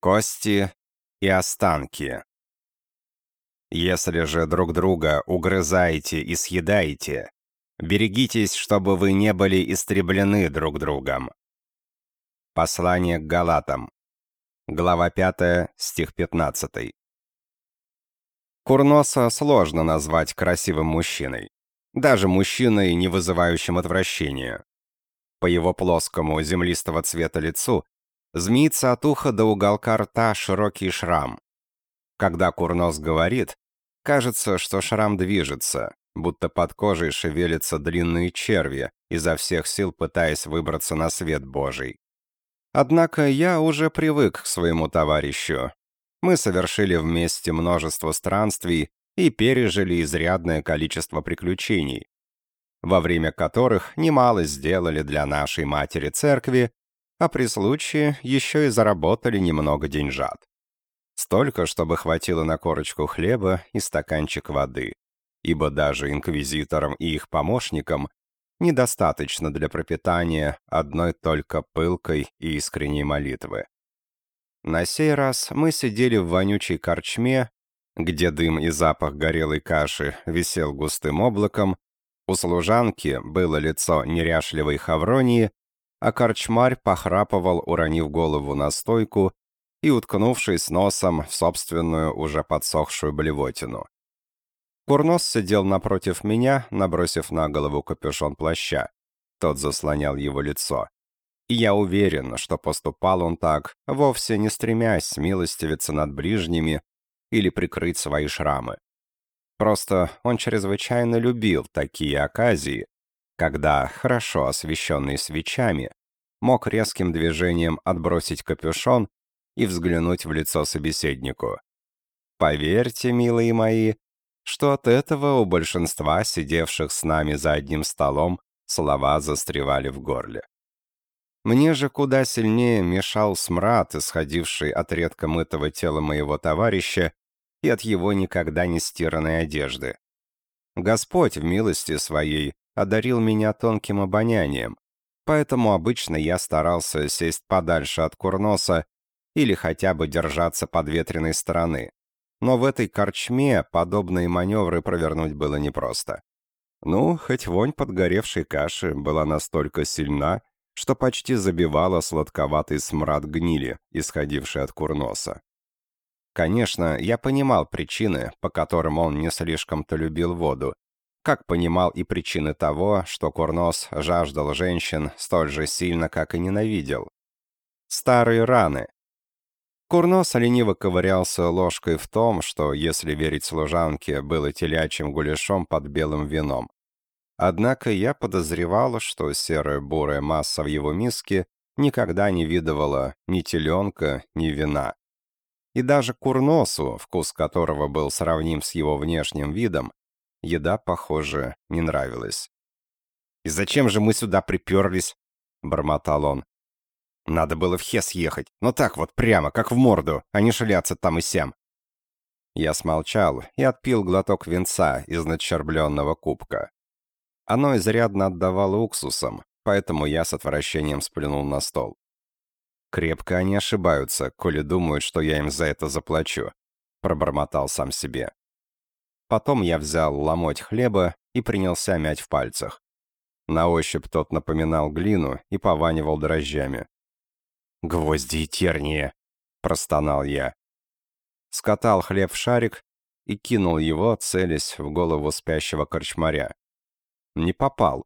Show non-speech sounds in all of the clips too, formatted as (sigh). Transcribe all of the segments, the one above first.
Кости и останки. Если же друг друга угрызаете и съедаете, берегитесь, чтобы вы не были истреблены друг другом. Послание к Галатам. Глава 5, стих 15. Курноса сложно назвать красивым мужчиной. Даже мужчиной, не вызывающим отвращения. По его плоскому, землистого цвета лицу змеится от уха до уголка рта широкий шрам. Когда Курнос говорит, кажется, что шрам движется, будто под кожей шевелятся длинные черви, изо всех сил пытаясь выбраться на свет Божий. Однако я уже привык к своему товарищу. Мы совершили вместе множество странствий и пережили изрядное количество приключений, во время которых немало сделали для нашей матери церкви, а при случае еще и заработали немного деньжат. Столько, чтобы хватило на корочку хлеба и стаканчик воды, ибо даже инквизиторам и их помощникам недостаточно для пропитания одной только пылкой и искренней молитвы. На сей раз мы сидели в вонючей корчме, где дым и запах горелой каши висел густым облаком, у служанки было лицо неряшливой хавронии, а корчмарь похрапывал, уронив голову на стойку и уткнувшись носом в собственную уже подсохшую блевотину. Курнос сидел напротив меня, набросив на голову капюшон плаща. Тот заслонял его лицо. И я уверен, что поступал он так, вовсе не стремясь смилостивиться над ближними или прикрыть свои шрамы. Просто он чрезвычайно любил такие оказии, когда, хорошо освещенный свечами, мог резким движением отбросить капюшон и взглянуть в лицо собеседнику. Поверьте, милые мои, что от этого у большинства сидевших с нами за одним столом слова застревали в горле. Мне же куда сильнее мешал смрад, исходивший от редко мытого тела моего товарища и от его никогда не стиранной одежды. Господь в милости своей одарил меня тонким обонянием, поэтому обычно я старался сесть подальше от курноса или хотя бы держаться подветренной стороны. Но в этой корчме подобные маневры провернуть было непросто. Ну, хоть вонь подгоревшей каши была настолько сильна, что почти забивала сладковатый смрад гнили, исходивший от курноса. Конечно, я понимал причины, по которым он не слишком-то любил воду, как понимал и причины того, что Курнос жаждал женщин столь же сильно, как и ненавидел. Старые раны. Курнос лениво ковырялся ложкой в том, что, если верить служанке, было телячьим гуляшом под белым вином. Однако я подозревал, что серая бурая масса в его миске никогда не видывала ни теленка, ни вина. И даже Курносу, вкус которого был сравним с его внешним видом, Еда, похоже, не нравилась. «И зачем же мы сюда приперлись?» — бормотал он. «Надо было в Хес ехать, но так вот прямо, как в морду, а не шляться там и сям». Я смолчал и отпил глоток винца из надщербленного кубка. Оно изрядно отдавало уксусом, поэтому я с отвращением сплюнул на стол. «Крепко они ошибаются, коли думают, что я им за это заплачу», — пробормотал сам себе. Потом я взял ломоть хлеба и принялся мять в пальцах. На ощупь тот напоминал глину и пованивал дрожжами. «Гвозди и тернии!» — простонал я. Скатал хлеб в шарик и кинул его, целясь в голову спящего корчмаря. Не попал,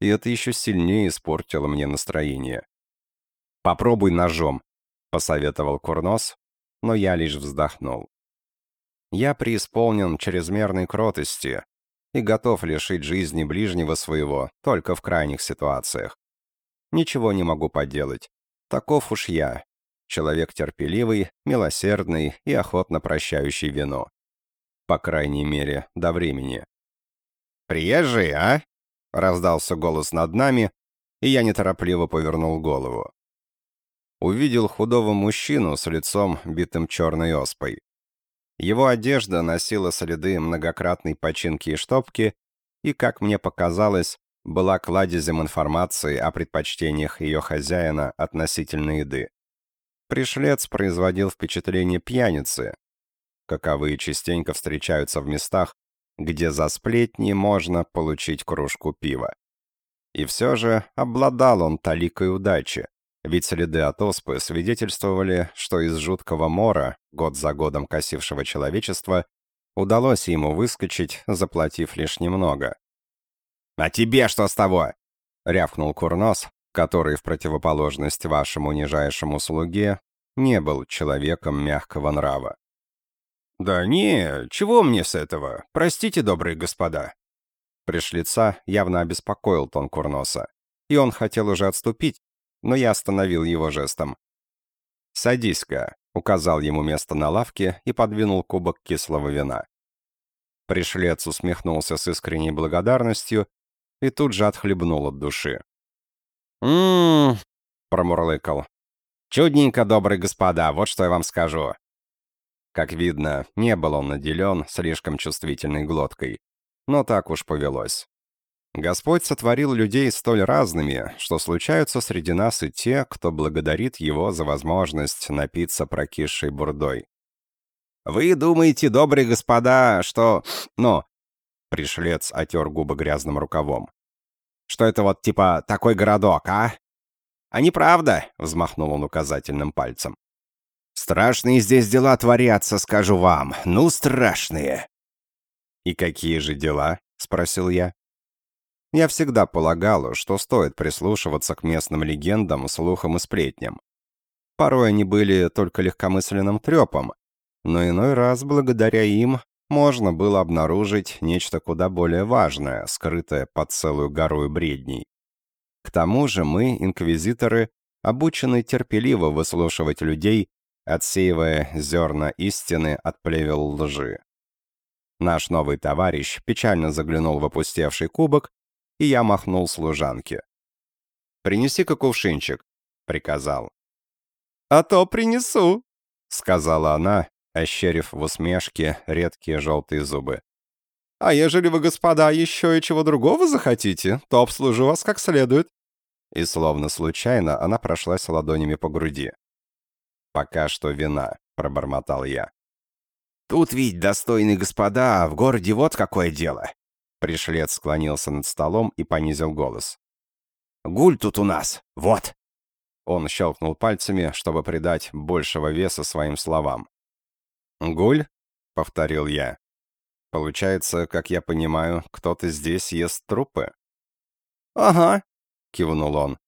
и это еще сильнее испортило мне настроение. «Попробуй ножом», — посоветовал Курнос, но я лишь вздохнул. Я преисполнен чрезмерной кротости и готов лишить жизни ближнего своего только в крайних ситуациях. Ничего не могу поделать. Таков уж я. Человек терпеливый, милосердный и охотно прощающий вину. По крайней мере, до времени. «Приезжий, а?» — раздался голос над нами, и я неторопливо повернул голову. Увидел худого мужчину с лицом, битым черной оспой. Его одежда носила следы многократной починки и штопки, и, как мне показалось, была кладезем информации о предпочтениях ее хозяина относительно еды. Пришлец производил впечатление пьяницы, каковые частенько встречаются в местах, где за сплетни можно получить кружку пива. И все же обладал он таликой удачи, ведь следы от оспы свидетельствовали, что из жуткого мора, год за годом косившего человечество, удалось ему выскочить, заплатив лишь немного. «А тебе что с того?» — рявкнул Курнос, который, в противоположность вашему нижайшему слуге, не был человеком мягкого нрава. «Да не, чего мне с этого? Простите, добрые господа». Пришлица явно обеспокоил тон Курноса, и он хотел уже отступить, но я остановил его жестом. «Садись-ка», — указал ему место на лавке и подвинул кубок кислого вина. Пришлец усмехнулся с искренней благодарностью и тут же отхлебнул от души. «М-м-м», промурлыкал. «Чудненько, добрые господа, вот что я вам скажу. Как видно, не был он наделен слишком чувствительной глоткой. Но так уж повелось. Господь сотворил людей столь разными, что случаются среди нас и те, кто благодарит Его за возможность напиться прокисшей бурдой. «Вы думаете, добрые господа, что... ну...» Пришлец отер губы грязным рукавом. «Что это вот типа такой городок, а?» «А неправда!» — взмахнул он указательным пальцем. Страшные здесь дела творятся, скажу вам. Ну, страшные. «И какие же дела?» — спросил я. Я всегда полагал, что стоит прислушиваться к местным легендам, слухам и сплетням. Порой они были только легкомысленным трепом, но иной раз, благодаря им, можно было обнаружить нечто куда более важное, скрытое под целую гору бредней. К тому же мы, инквизиторы, обучены терпеливо выслушивать людей, отсеивая зерна истины от плевел лжи. Наш новый товарищ печально заглянул в опустевший кубок, и я махнул служанке. «Принеси-ка кувшинчик», — приказал. «А то принесу», — сказала она, ощерив в усмешке редкие желтые зубы. «А ежели вы, господа, еще и чего другого захотите, то обслужу вас как следует». И словно случайно она прошлась ладонями по груди. «Пока что вина», — пробормотал я. «Тут ведь, достойные господа, в городе вот какое дело!» Пришлец склонился над столом и понизил голос. «Гуль тут у нас, вот!» Он щелкнул пальцами, чтобы придать большего веса своим словам. «Гуль?» — повторил я. «Получается, как я понимаю, кто-то здесь ест трупы?» «Ага», — кивнул он.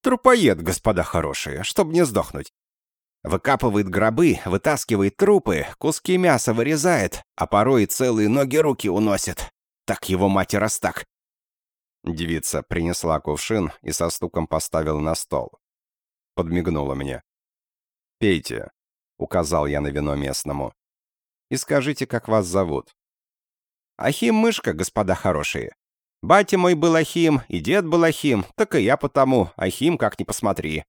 «Трупоед, господа хорошие, чтоб не сдохнуть. Выкапывает гробы, вытаскивает трупы, куски мяса вырезает, а порой целые ноги-руки уносит. Так его мать и раз так. Девица принесла кувшин и со стуком поставила на стол. Подмигнула мне. «Пейте», — указал я на вино местному. «И скажите, как вас зовут?» «Ахим-мышка, господа хорошие. Батя мой был Ахим, и дед был Ахим, так и я потому, Ахим как ни посмотри.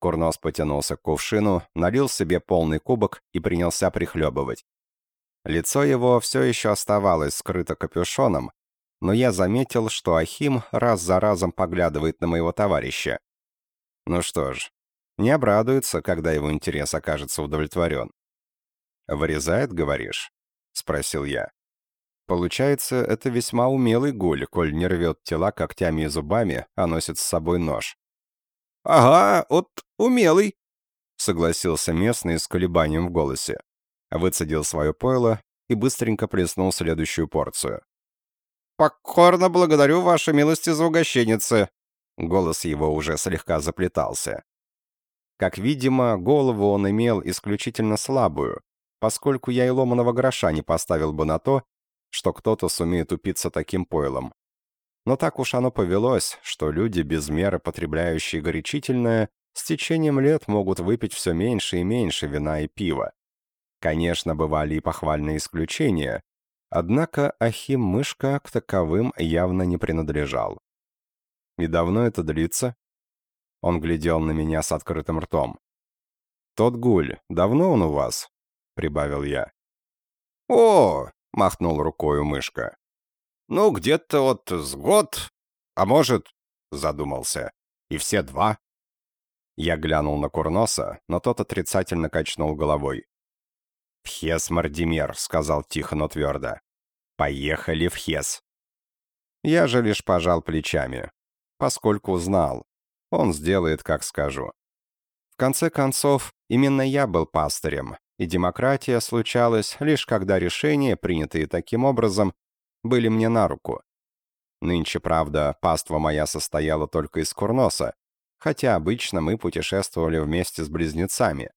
Курнос потянулся к кувшину, налил себе полный кубок и принялся прихлебывать. Лицо его все еще оставалось скрыто капюшоном, но я заметил, что Ахим раз за разом поглядывает на моего товарища. Ну что ж, не обрадуется, когда его интерес окажется удовлетворен. «Вырезает, говоришь?» — спросил я. Получается, это весьма умелый гуль, коль не рвет тела когтями и зубами, а носит с собой нож. «Ага, вот умелый», — согласился местный с колебанием в голосе. Выцедил свое пойло и быстренько плеснул следующую порцию. «Покорно благодарю вашей милости за угощенницы». Голос его уже слегка заплетался. Как видимо, голову он имел исключительно слабую, поскольку я и ломаного гроша не поставил бы на то, что кто-то сумеет упиться таким пойлом. Но так уж оно повелось, что люди, без меры потребляющие горячительное, с течением лет могут выпить все меньше и меньше вина и пива. Конечно, бывали и похвальные исключения, однако Ахим-мышка к таковым явно не принадлежал. «И давно это длится?» Он глядел на меня с открытым ртом. «Тот гуль, давно он у вас?» — прибавил я. «О!» — махнул рукою мышка. Ну, где-то вот с год, а может, задумался, и все два. Я глянул на Курноса, но тот отрицательно качнул головой. «В Хес, Мардимер», — сказал тихо, но твердо. «Поехали в Хес». Я же лишь пожал плечами, поскольку знал. Он сделает, как скажу. В конце концов, именно я был пастырем, и демократия случалась лишь когда решения, принятые таким образом, были мне на руку. Нынче, правда, паства моя состояла только из курноса, хотя обычно мы путешествовали вместе с близнецами.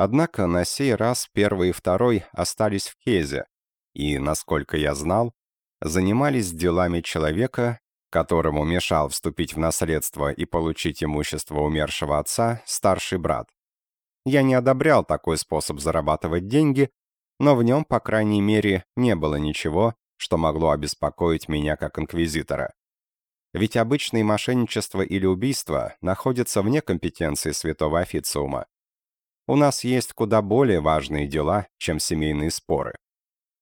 Однако на сей раз первый и второй остались в Хезе, и, насколько я знал, занимались делами человека, которому мешал вступить в наследство и получить имущество умершего отца старший брат. Я не одобрял такой способ зарабатывать деньги, но в нем, по крайней мере, не было ничего, что могло обеспокоить меня как инквизитора. Ведь обычные мошенничество или убийство находятся вне компетенции святого официума. У нас есть куда более важные дела, чем семейные споры.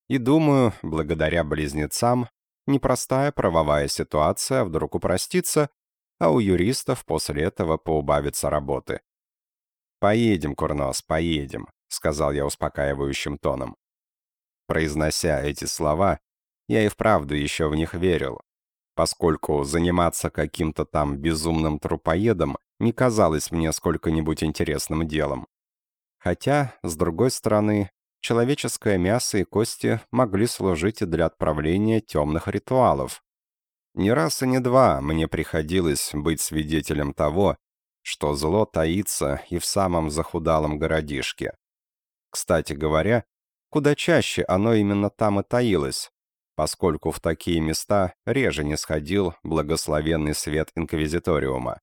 И думаю, благодаря близнецам, непростая правовая ситуация вдруг упростится, а у юристов после этого поубавится работы. «Поедем, Курнос, поедем», — сказал я успокаивающим тоном. Произнося эти слова, я и вправду еще в них верил, поскольку заниматься каким-то там безумным трупоедом не казалось мне сколько-нибудь интересным делом. Хотя, с другой стороны, человеческое мясо и кости могли служить и для отправления темных ритуалов. Не раз и не два мне приходилось быть свидетелем того, что зло таится и в самом захудалом городишке. Кстати говоря, куда чаще оно именно там и таилось, поскольку в такие места реже не сходил благословенный свет инквизиториума.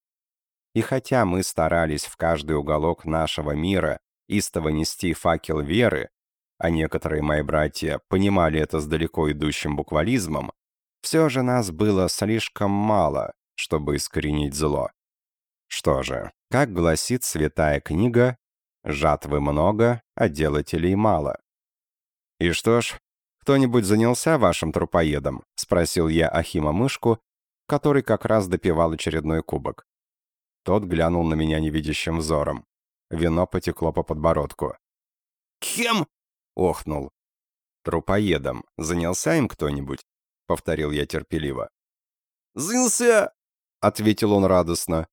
И хотя мы старались в каждый уголок нашего мира истово нести факел веры, а некоторые мои братья понимали это с далеко идущим буквализмом, все же нас было слишком мало, чтобы искоренить зло. Что же, как гласит святая книга, жатвы много, а делателей мало. И что ж, кто-нибудь занялся вашим трупоедом? Спросил я Ахима Мышку, который как раз допивал очередной кубок. Тот глянул на меня невидящим взором. Вино потекло по подбородку. «Кем?» — охнул. «Трупоедом. Занялся им кто-нибудь?» — повторил я терпеливо. «Занялся!» — ответил он радостно.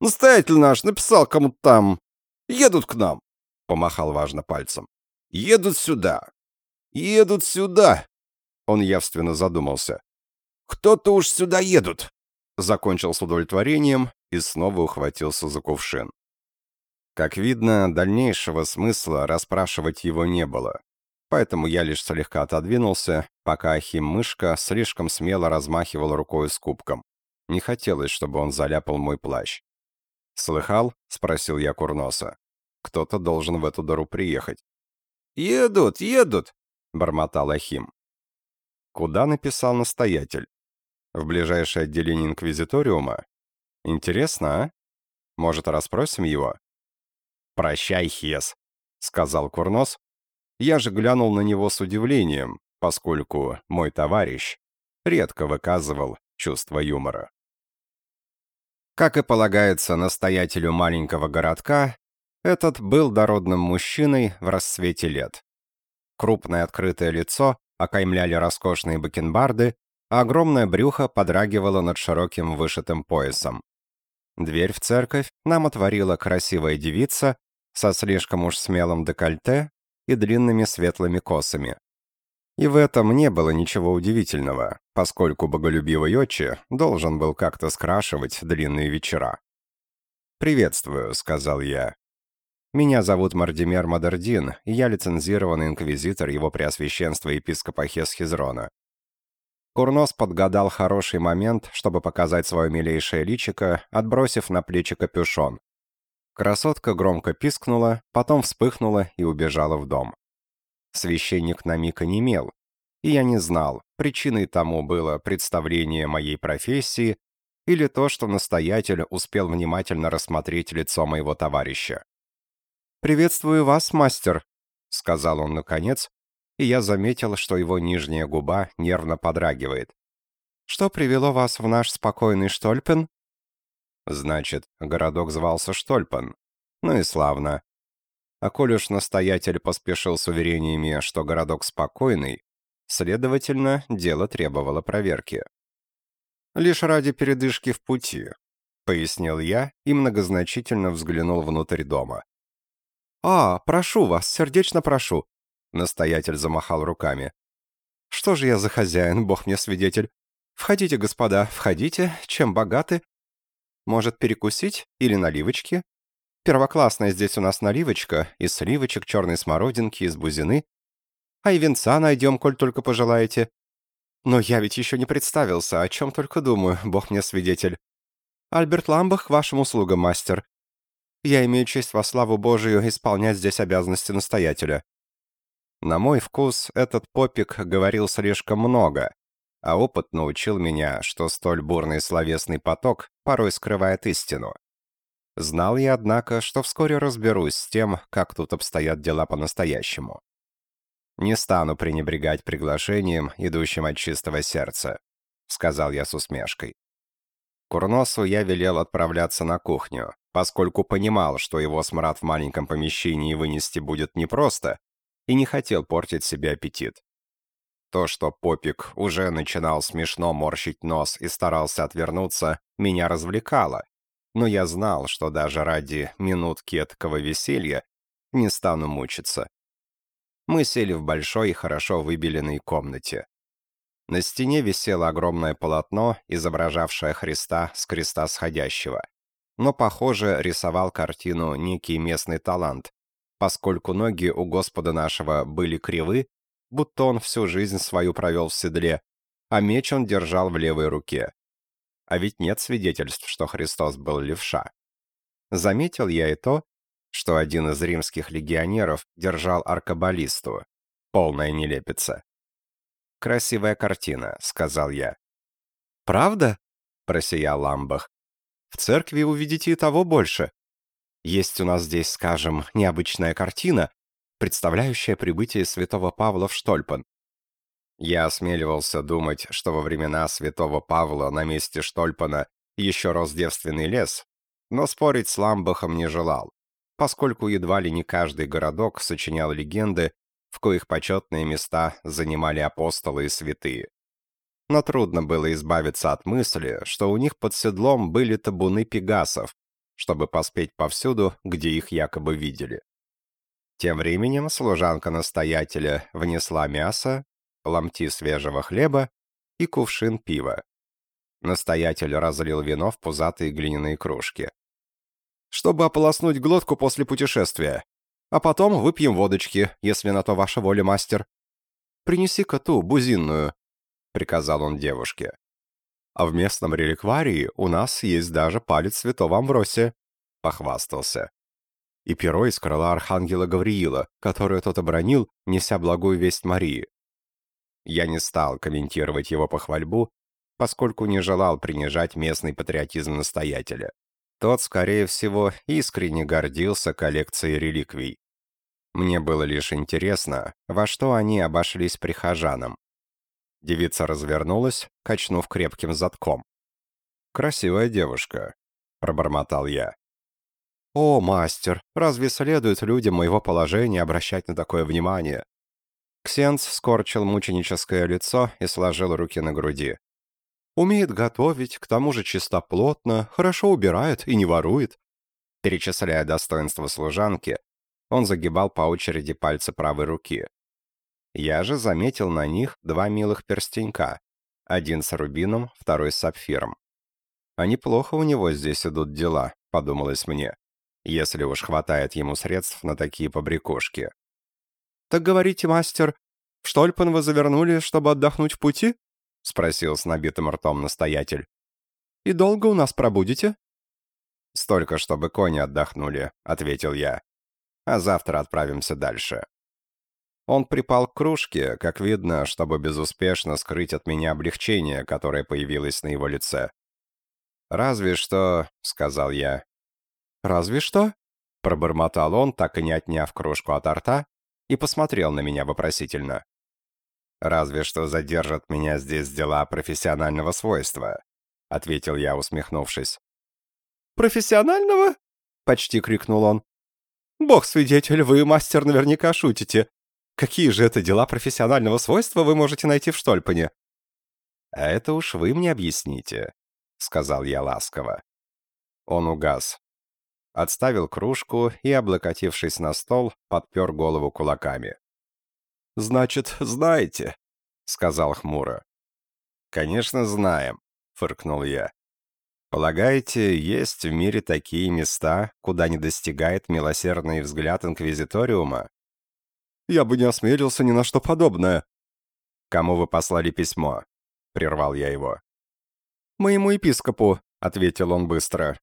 «Настоятель наш написал кому-то там. Едут к нам!» — помахал важно пальцем. «Едут сюда! Едут сюда!» Он явственно задумался. «Кто-то уж сюда едут!» Закончил с удовлетворением и снова ухватился за кувшин. Как видно, дальнейшего смысла расспрашивать его не было. Поэтому я лишь слегка отодвинулся, пока Ахим-мышка слишком смело размахивал рукой с кубком. Не хотелось, чтобы он заляпал мой плащ. «Слыхал?» — спросил я Курноса. «Кто-то должен в эту дыру приехать». «Едут, едут!» — бормотал Ахим. «Куда написал настоятель? В ближайшее отделение Инквизиториума? Интересно, а? Может, расспросим его?» «Прощай, Хес», — сказал Курнос. Я же глянул на него с удивлением, поскольку мой товарищ редко выказывал чувство юмора. Как и полагается настоятелю маленького городка, этот был дородным мужчиной в расцвете лет. Крупное открытое лицо окаймляли роскошные бакенбарды, а огромное брюхо подрагивало над широким вышитым поясом. Дверь в церковь нам отворила красивая девица со слишком уж смелым декольте и длинными светлыми косами. И в этом не было ничего удивительного, поскольку боголюбивый отче должен был как-то скрашивать длинные вечера. «Приветствую», — сказал я. «Меня зовут Мардимер Мадердин, и я лицензированный инквизитор его преосвященства епископа Хесхизрона. Курнос подгадал хороший момент, чтобы показать свое милейшее личико, отбросив на плечи капюшон, Красотка громко пискнула, потом вспыхнула и убежала в дом. Священник на миг онемел, и я не знал, причиной тому было представление моей профессии или то, что настоятель успел внимательно рассмотреть лицо моего товарища. «Приветствую вас, мастер», — сказал он наконец, и я заметил, что его нижняя губа нервно подрагивает. «Что привело вас в наш спокойный Штольпен?» Значит, городок звался Штольпан. Ну и славно. А коль уж настоятель поспешил с уверениями, что городок спокойный, следовательно, дело требовало проверки. Лишь ради передышки в пути, пояснил я и многозначительно взглянул внутрь дома. «А, прошу вас, сердечно прошу», — настоятель замахал руками. «Что же я за хозяин, бог мне свидетель? Входите, господа, входите, чем богаты? Может, перекусить или наливочки? Первоклассная здесь у нас наливочка, из сливочек, черной смородинки, из бузины. А и венца найдем, коль только пожелаете. Но я ведь еще не представился, о чем только думаю, бог мне свидетель. Альберт Ламбах, вашим услугам, мастер. Я имею честь во славу Божию исполнять здесь обязанности настоятеля». На мой вкус, этот попик говорил слишком много, а опыт научил меня, что столь бурный словесный поток порой скрывает истину. Знал я, однако, что вскоре разберусь с тем, как тут обстоят дела по-настоящему. «Не стану пренебрегать приглашением, идущим от чистого сердца», — сказал я с усмешкой. Курносу я велел отправляться на кухню, поскольку понимал, что его смрад в маленьком помещении вынести будет непросто, и не хотел портить себе аппетит. То, что Попик уже начинал смешно морщить нос и старался отвернуться, меня развлекало, но я знал, что даже ради минутки этакого веселья не стану мучиться. Мы сели в большой, хорошо выбеленной комнате. На стене висело огромное полотно, изображавшее Христа с креста сходящего но, похоже, рисовал картину некий местный талант, поскольку ноги у Господа нашего были кривы, будто он всю жизнь свою провел в седле, а меч он держал в левой руке. А ведь нет свидетельств, что Христос был левша. Заметил я и то, что один из римских легионеров держал аркабалисту. Полная нелепица. «Красивая картина», — сказал я. «Правда?» — просиял Ламбах. В церкви увидите и того больше. Есть у нас здесь, скажем, необычная картина, представляющая прибытие святого Павла в Штольпан. Я осмеливался думать, что во времена святого Павла на месте Штольпана еще рос девственный лес, но спорить с Ламбахом не желал, поскольку едва ли не каждый городок сочинял легенды, в коих почетные места занимали апостолы и святые но трудно было избавиться от мысли, что у них под седлом были табуны пегасов, чтобы поспеть повсюду, где их якобы видели. Тем временем служанка настоятеля внесла мясо, ломти свежего хлеба и кувшин пива. Настоятель разлил вино в пузатые глиняные кружки. «Чтобы ополоснуть глотку после путешествия. А потом выпьем водочки, если на то ваша воля, мастер. Принеси-ка ту, бузинную, приказал он девушке. «А в местном реликварии у нас есть даже палец святого Амбросия», — похвастался. «И перо из крыла архангела Гавриила, которое тот обронил, неся благую весть Марии». Я не стал комментировать его похвальбу, поскольку не желал принижать местный патриотизм настоятеля. Тот, скорее всего, искренне гордился коллекцией реликвий. Мне было лишь интересно, во что они обошлись прихожанам. Девица развернулась, качнув крепким задком. «Красивая девушка», — пробормотал я. «О, мастер, разве следует людям моего положения обращать на такое внимание?» Ксенц скорчил мученическое лицо и сложил руки на груди. «Умеет готовить, к тому же чистоплотно, хорошо убирает и не ворует». Перечисляя достоинства служанки, он загибал по очереди пальцы правой руки. Я же заметил на них два милых перстенька. Один с рубином, второй с сапфиром. А неплохо у него здесь идут дела, подумалось мне, если уж хватает ему средств на такие побрякушки. «Так говорите, мастер, в Штольпен вы завернули, чтобы отдохнуть в пути?» — спросил с набитым ртом настоятель. «И долго у нас пробудете?» «Столько, чтобы кони отдохнули», — ответил я. «А завтра отправимся дальше». Он припал к кружке, как видно, чтобы безуспешно скрыть от меня облегчение, которое появилось на его лице. «Разве что...» — сказал я. «Разве что?» — пробормотал он, так и не отняв кружку от рта, и посмотрел на меня вопросительно. «Разве что задержат меня здесь дела профессионального свойства», — ответил я, усмехнувшись. «Профессионального?» — почти крикнул он. «Бог-свидетель, вы, мастер, наверняка шутите. Какие же это дела профессионального свойства вы можете найти в Штольпане?» «А это уж вы мне объясните», — сказал я ласково. Он угас. Отставил кружку и, облокотившись на стол, подпер голову кулаками. «Значит, знаете», — сказал хмуро. «Конечно, знаем», — фыркнул я. «Полагаете, есть в мире такие места, куда не достигает милосердный взгляд Инквизиториума?» «Я бы не осмелился ни на что подобное». «Кому вы послали письмо?» — прервал я его. «Моему епископу», — ответил он быстро.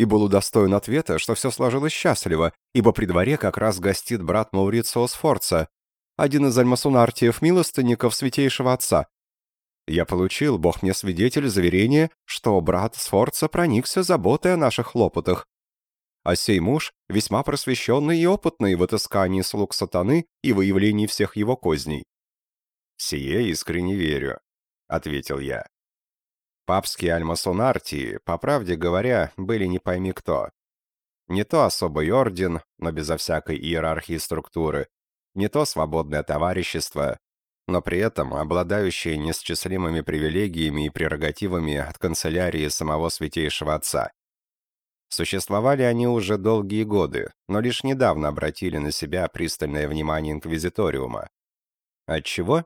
И был удостоен ответа, что все сложилось счастливо, ибо при дворе как раз гостит брат Маурицио Сфорца, один из альмасунартиев-милостынников Святейшего Отца. Я получил, бог мне свидетель, заверение, что брат Сфорца проникся заботой о наших хлопотах. А сей муж весьма просвещенный и опытный в отыскании слуг сатаны и выявлении всех его козней. «Сие искренне верю», — ответил я. Папские альмасунартии, по правде говоря, были не пойми кто. Не то особый орден, но безо всякой иерархии структуры, не то свободное товарищество, но при этом обладающие несчислимыми привилегиями и прерогативами от канцелярии самого Святейшего Отца. Существовали они уже долгие годы, но лишь недавно обратили на себя пристальное внимание Инквизиториума. Отчего?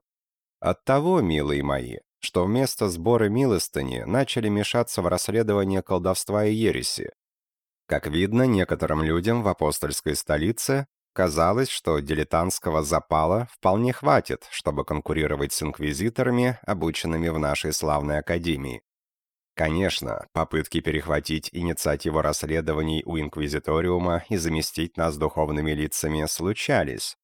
От того, милые мои, что вместо сбора милостыни начали мешаться в расследование колдовства и ереси. Как видно, некоторым людям в апостольской столице казалось, что дилетантского запала вполне хватит, чтобы конкурировать с инквизиторами, обученными в нашей славной академии. Конечно, попытки перехватить инициативу расследований у Инквизиториума и заместить нас духовными лицами случались,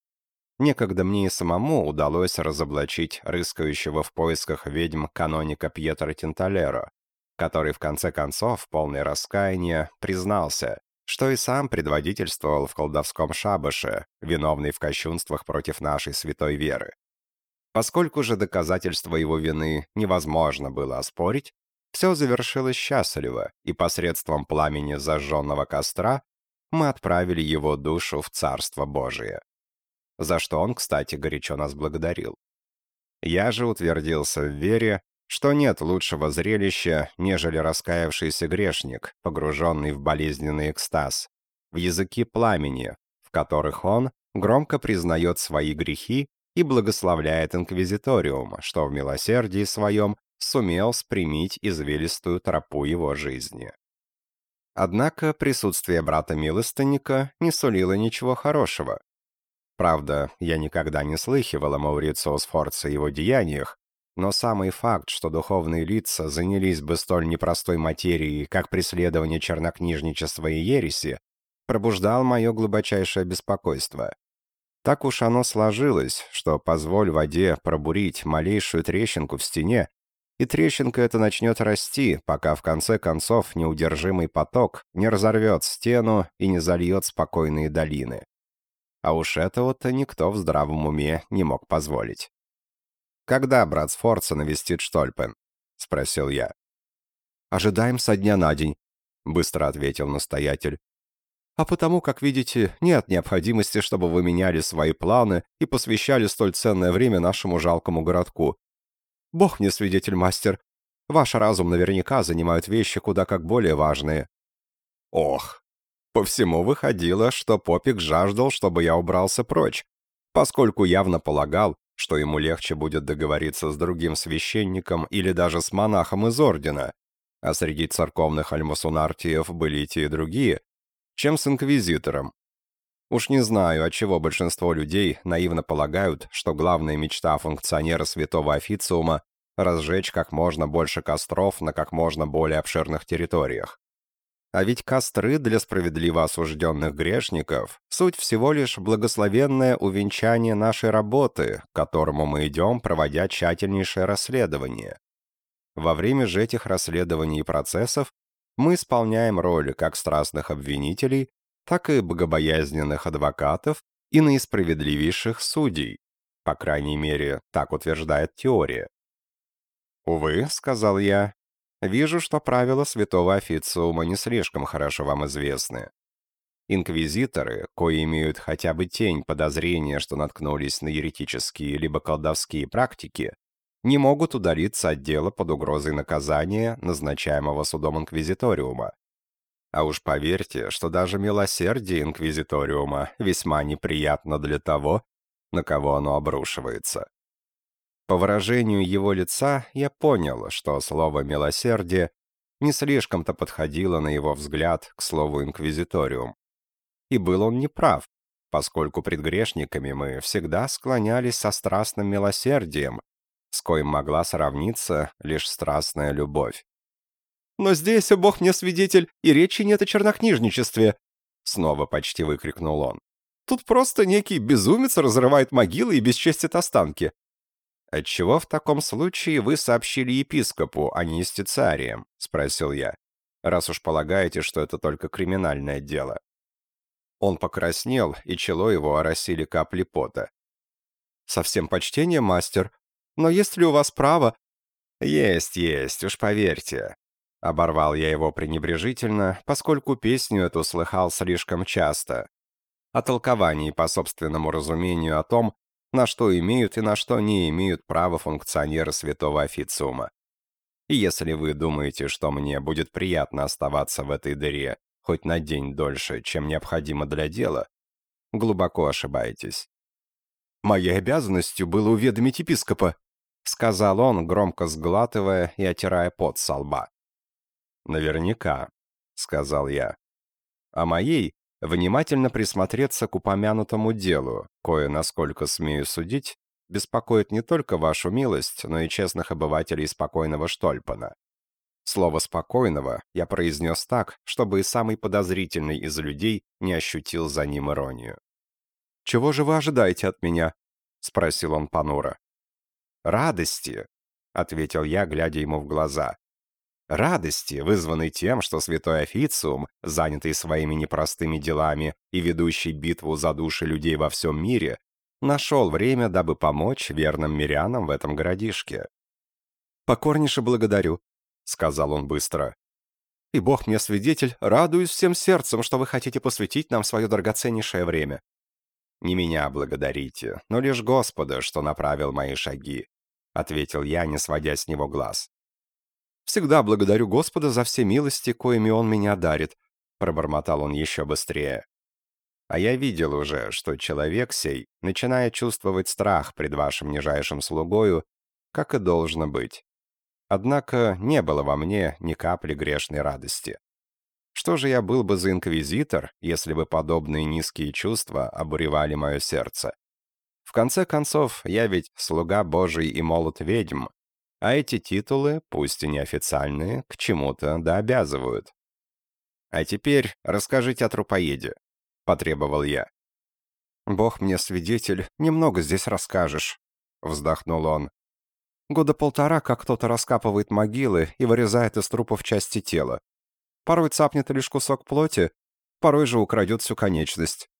Некогда мне и самому удалось разоблачить рыскающего в поисках ведьм каноника Пьетро Тинталеро, который в конце концов, полный раскаяния, признался, что и сам предводительствовал в колдовском шабаше, виновный в кощунствах против нашей святой веры. Поскольку же доказательства его вины невозможно было оспорить, все завершилось счастливо, и посредством пламени зажженного костра мы отправили его душу в Царство Божие за что он, кстати, горячо нас благодарил. Я же утвердился в вере, что нет лучшего зрелища, нежели раскаявшийся грешник, погруженный в болезненный экстаз, в языки пламени, в которых он громко признает свои грехи и благословляет инквизиториум, что в милосердии своем сумел спрямить извилистую тропу его жизни. Однако присутствие брата-милостынника не сулило ничего хорошего. Правда, я никогда не слыхивал о Маурицио Сфорце и его деяниях, но самый факт, что духовные лица занялись бы столь непростой материей, как преследование чернокнижничества и ереси, пробуждал мое глубочайшее беспокойство. Так уж оно сложилось, что позволь воде пробурить малейшую трещинку в стене, и трещинка эта начнет расти, пока в конце концов неудержимый поток не разорвет стену и не зальет спокойные долины. А уж этого-то никто в здравом уме не мог позволить. «Когда брат Сфорца навестит Штольпен?» — спросил я. «Ожидаем со дня на день», — быстро ответил настоятель. «А потому, как видите, нет необходимости, чтобы вы меняли свои планы и посвящали столь ценное время нашему жалкому городку. Бог мне свидетель, мастер. Ваш разум наверняка занимают вещи куда как более важные». «Ох, по всему выходило, что Попик жаждал, чтобы я убрался прочь, поскольку явно полагал, что ему легче будет договориться с другим священником или даже с монахом из ордена, а среди церковных альмасунартиев были и те, и другие, чем с инквизитором. Уж не знаю, от чего большинство людей наивно полагают, что главная мечта функционера святого официума – разжечь как можно больше костров на как можно более обширных территориях. А ведь костры для справедливо осужденных грешников — суть всего лишь благословенное увенчание нашей работы, к которому мы идем, проводя тщательнейшее расследование. Во время же этих расследований и процессов мы исполняем роли как страстных обвинителей, так и богобоязненных адвокатов и наисправедливейших судей. По крайней мере, так утверждает теория. «Увы», — сказал я, вижу, что правила святого официума не слишком хорошо вам известны. Инквизиторы, кои имеют хотя бы тень подозрения, что наткнулись на еретические либо колдовские практики, не могут удалиться от дела под угрозой наказания, назначаемого судом инквизиториума. А уж поверьте, что даже милосердие инквизиториума весьма неприятно для того, на кого оно обрушивается. По выражению его лица я понял, что слово «милосердие» не слишком-то подходило, на его взгляд, к слову «инквизиториум». И был он неправ, поскольку пред грешниками мы всегда склонялись со страстным милосердием, с коим могла сравниться лишь страстная любовь. «Но здесь, Бог мне свидетель, и речи нет о чернокнижничестве!» Снова почти выкрикнул он. «Тут просто некий безумец разрывает могилы и бесчестит останки». «Отчего в таком случае вы сообщили епископу, а не истициариям?» — спросил я. «Раз уж полагаете, что это только криминальное дело». Он покраснел, и чело его оросили капли пота. «Со всем почтением, мастер. Но есть ли у вас право...» «Есть, есть, уж поверьте». Оборвал я его пренебрежительно, поскольку песню эту слыхал слишком часто. О толковании по собственному разумению о том, на что имеют и на что не имеют право функционеры святого официума. И если вы думаете, что мне будет приятно оставаться в этой дыре, хоть на день дольше, чем необходимо для дела, глубоко ошибаетесь. «Моей обязанностью было уведомить епископа», — сказал он, громко сглатывая и отирая пот со лба. «Наверняка», — сказал я. «А моей — внимательно присмотреться к упомянутому делу, кое, насколько смею судить, беспокоит не только вашу милость, но и честных обывателей спокойного Штольпана. Слово «спокойного» я произнес так, чтобы и самый подозрительный из людей не ощутил за ним иронию. «Чего же вы ожидаете от меня?» — спросил он понуро. «Радости», — ответил я, глядя ему в глаза. «Радости, вызванной тем, что святой официум, занятый своими непростыми делами и ведущий битву за души людей во всем мире, нашел время, дабы помочь верным мирянам в этом городишке». «Покорнейше благодарю», сказал он быстро. «И Бог мне свидетель, радуюсь всем сердцем, что вы хотите посвятить нам свое драгоценнейшее время». «Не меня благодарите, но лишь Господа, что направил мои шаги», — ответил я, не сводя с него глаз. «Всегда благодарю Господа за все милости, коими Он меня дарит», — пробормотал он еще быстрее. «А я видел уже, что человек сей начинает чувствовать страх пред вашим нижайшим слугою, как и должно быть. Однако не было во мне ни капли грешной радости. Что же я был бы за инквизитор, если бы подобные низкие чувства обуревали мое сердце? В конце концов, я ведь слуга Божий и молот ведьм, а эти титулы, пусть и неофициальные, к чему-то да обязывают. «А теперь расскажите о трупоеде», — потребовал я. «Бог мне свидетель, немного здесь расскажешь», — вздохнул он. Года полтора, как кто-то раскапывает могилы и вырезает из трупов части тела. Порой цапнет лишь кусок плоти, порой же украдет всю конечность.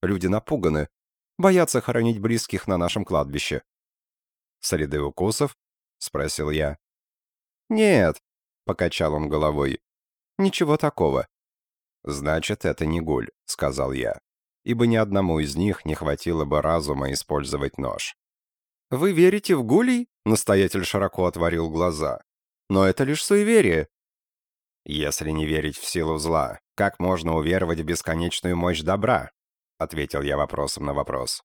Люди напуганы, боятся хоронить близких на нашем кладбище. «Следы укусов?» — спросил я. «Нет», — покачал он головой, — «ничего такого». «Значит, это не гуль», — сказал я, ибо ни одному из них не хватило бы разума использовать нож. «Вы верите в гулей?» — настоятель широко отворил глаза. «Но это лишь суеверие». «Если не верить в силу зла, как можно уверовать в бесконечную мощь добра?» — ответил я вопросом на вопрос.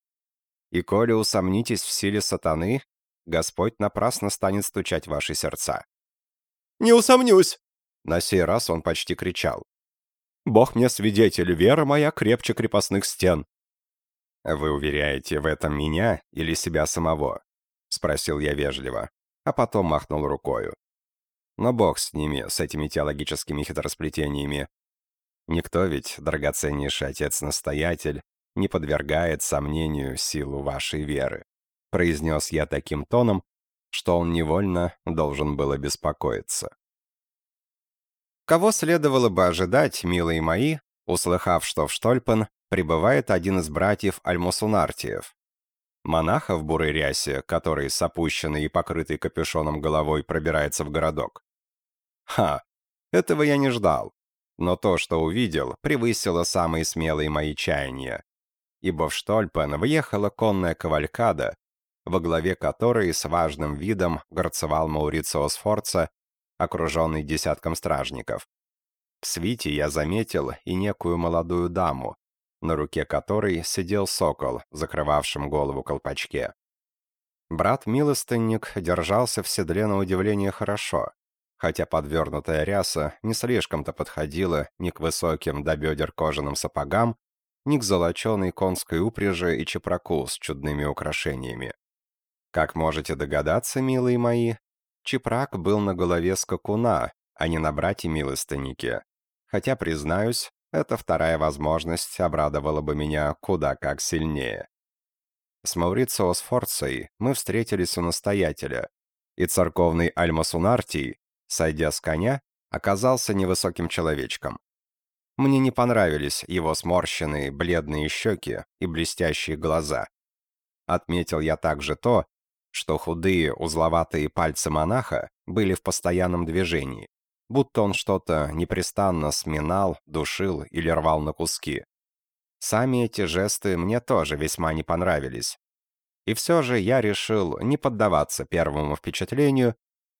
«И коли усомнитесь в силе сатаны, Господь напрасно станет стучать в ваши сердца». «Не усомнюсь!» На сей раз он почти кричал. «Бог мне свидетель, вера моя крепче крепостных стен. «Вы уверяете в этом меня или себя самого?» — спросил я вежливо, а потом махнул рукою. Но бог с ними, с этими теологическими хитросплетениями. Никто ведь, драгоценнейший отец-настоятель, не подвергает сомнению силу вашей веры, произнес я таким тоном, что он невольно должен был обеспокоиться. Кого следовало бы ожидать, милые мои, услыхав, что в Штольпен прибывает один из братьев Альмосунартиев. Монаха в бурой рясе, который с опущенной и покрытой капюшоном головой пробирается в городок. Ха, этого я не ждал. Но то, что увидел, превысило самые смелые мои чаяния. Ибо в Штольпен въехала конная кавалькада, во главе которой с важным видом горцевал Маурицио Сфорца, окруженный десятком стражников. В свите я заметил и некую молодую даму, на руке которой сидел сокол, закрывавшим голову колпачке. Брат-милостынник держался в седле на удивление хорошо, хотя подвернутая ряса не слишком-то подходила ни к высоким до бедер кожаным сапогам, ни к золоченой конской упряжи и чепраку с чудными украшениями. Как можете догадаться, милые мои, чепрак был на голове скакуна, а не на брате-милостыннике. Хотя, признаюсь, эта вторая возможность обрадовала бы меня куда как сильнее. С Маурицио Сфорцей мы встретились у настоятеля, и церковный Альмасунартий, сойдя с коня, оказался невысоким человечком. Мне не понравились его сморщенные, бледные щеки и блестящие глаза. Отметил я также то, что худые, узловатые пальцы монаха были в постоянном движении, будто он что-то непрестанно сминал, душил или рвал на куски. Сами эти жесты мне тоже весьма не понравились. И все же я решил не поддаваться первому впечатлению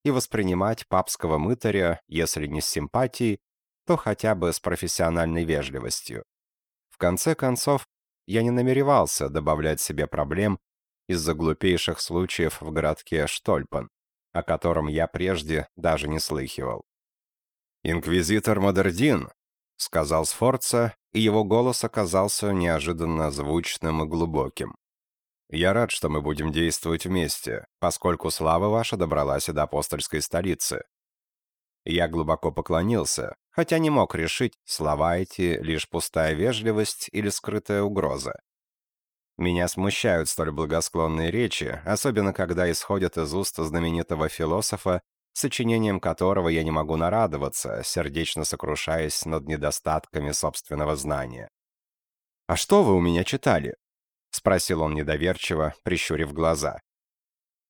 и воспринимать папского мытаря, если не с симпатией, то хотя бы с профессиональной вежливостью. В конце концов, я не намеревался добавлять себе проблем из-за глупейших случаев в городке Штольпен, о котором я прежде даже не слыхивал. «Инквизитор Модердин», — сказал Сфорца, и его голос оказался неожиданно звучным и глубоким. «Я рад, что мы будем действовать вместе, поскольку слава ваша добралась до апостольской столицы». Я глубоко поклонился, хотя не мог решить, слова эти — лишь пустая вежливость или скрытая угроза. Меня смущают столь благосклонные речи, особенно когда исходят из уст знаменитого философа, сочинением которого я не могу нарадоваться, сердечно сокрушаясь над недостатками собственного знания. «А что вы у меня читали?» — спросил он недоверчиво, прищурив глаза.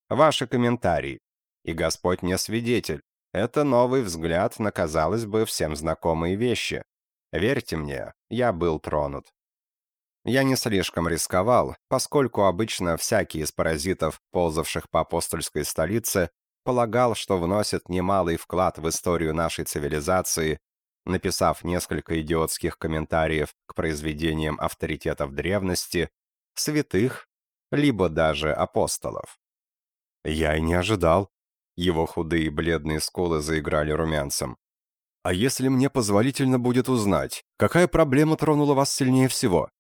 «Ваши комментарии. И Господь мне свидетель. Это новый взгляд на, казалось бы, всем знакомые вещи. Верьте мне, я был тронут. Я не слишком рисковал, поскольку обычно всякий из паразитов, ползавших по апостольской столице, полагал, что вносит немалый вклад в историю нашей цивилизации, написав несколько идиотских комментариев к произведениям авторитетов древности, святых, либо даже апостолов. Я и не ожидал. Его худые бледные скулы заиграли румянцем. А если мне позволительно будет узнать, какая проблема тронула вас сильнее всего?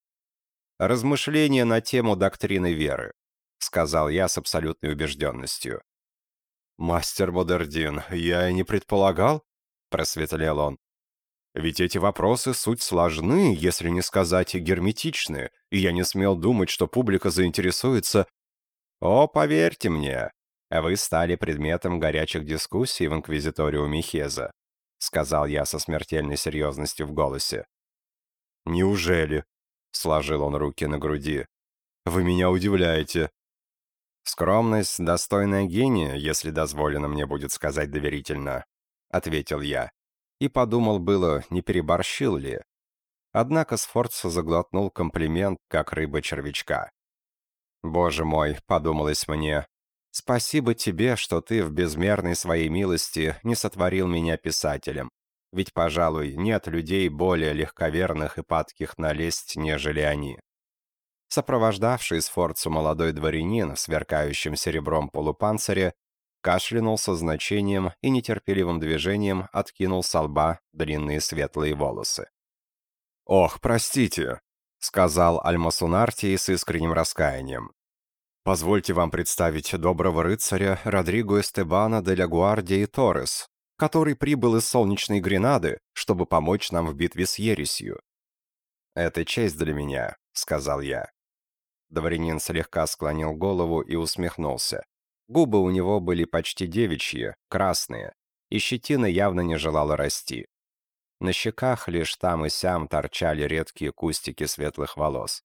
«Размышления на тему доктрины веры», — сказал я с абсолютной убежденностью. «Мастер Модердин, я и не предполагал», — просветлел он. «Ведь эти вопросы суть сложны, если не сказать герметичны, и я не смел думать, что публика заинтересуется...» «О, поверьте мне, вы стали предметом горячих дискуссий в инквизиториуме Хеза», — сказал я со смертельной серьезностью в голосе. «Неужели?» Сложил он руки на груди. «Вы меня удивляете». «Скромность, достойная гения, если дозволено мне будет сказать доверительно», — ответил я. И подумал было, не переборщил ли. Однако Сфорца заглотнул комплимент, как рыба-червячка. «Боже мой», — подумалось мне, — «спасибо тебе, что ты в безмерной своей милости не сотворил меня писателем. Ведь, пожалуй, нет людей более легковерных и падких на лесть, нежели они. Сопровождавший Сфорцу молодой дворянин в сверкающем серебром полупанцире кашлянул со значением и нетерпеливым движением откинул со лба длинные светлые волосы. «Ох, простите», — сказал Альмасунартий с искренним раскаянием. «Позвольте вам представить доброго рыцаря Родриго Эстебана де ля и Торрес, который прибыл из солнечной Гренады, чтобы помочь нам в битве с ересью. «Это честь для меня», — сказал я. Дворянин слегка склонил голову и усмехнулся. Губы у него были почти девичьи, красные, и щетина явно не желала расти. На щеках лишь там и сям торчали редкие кустики светлых волос.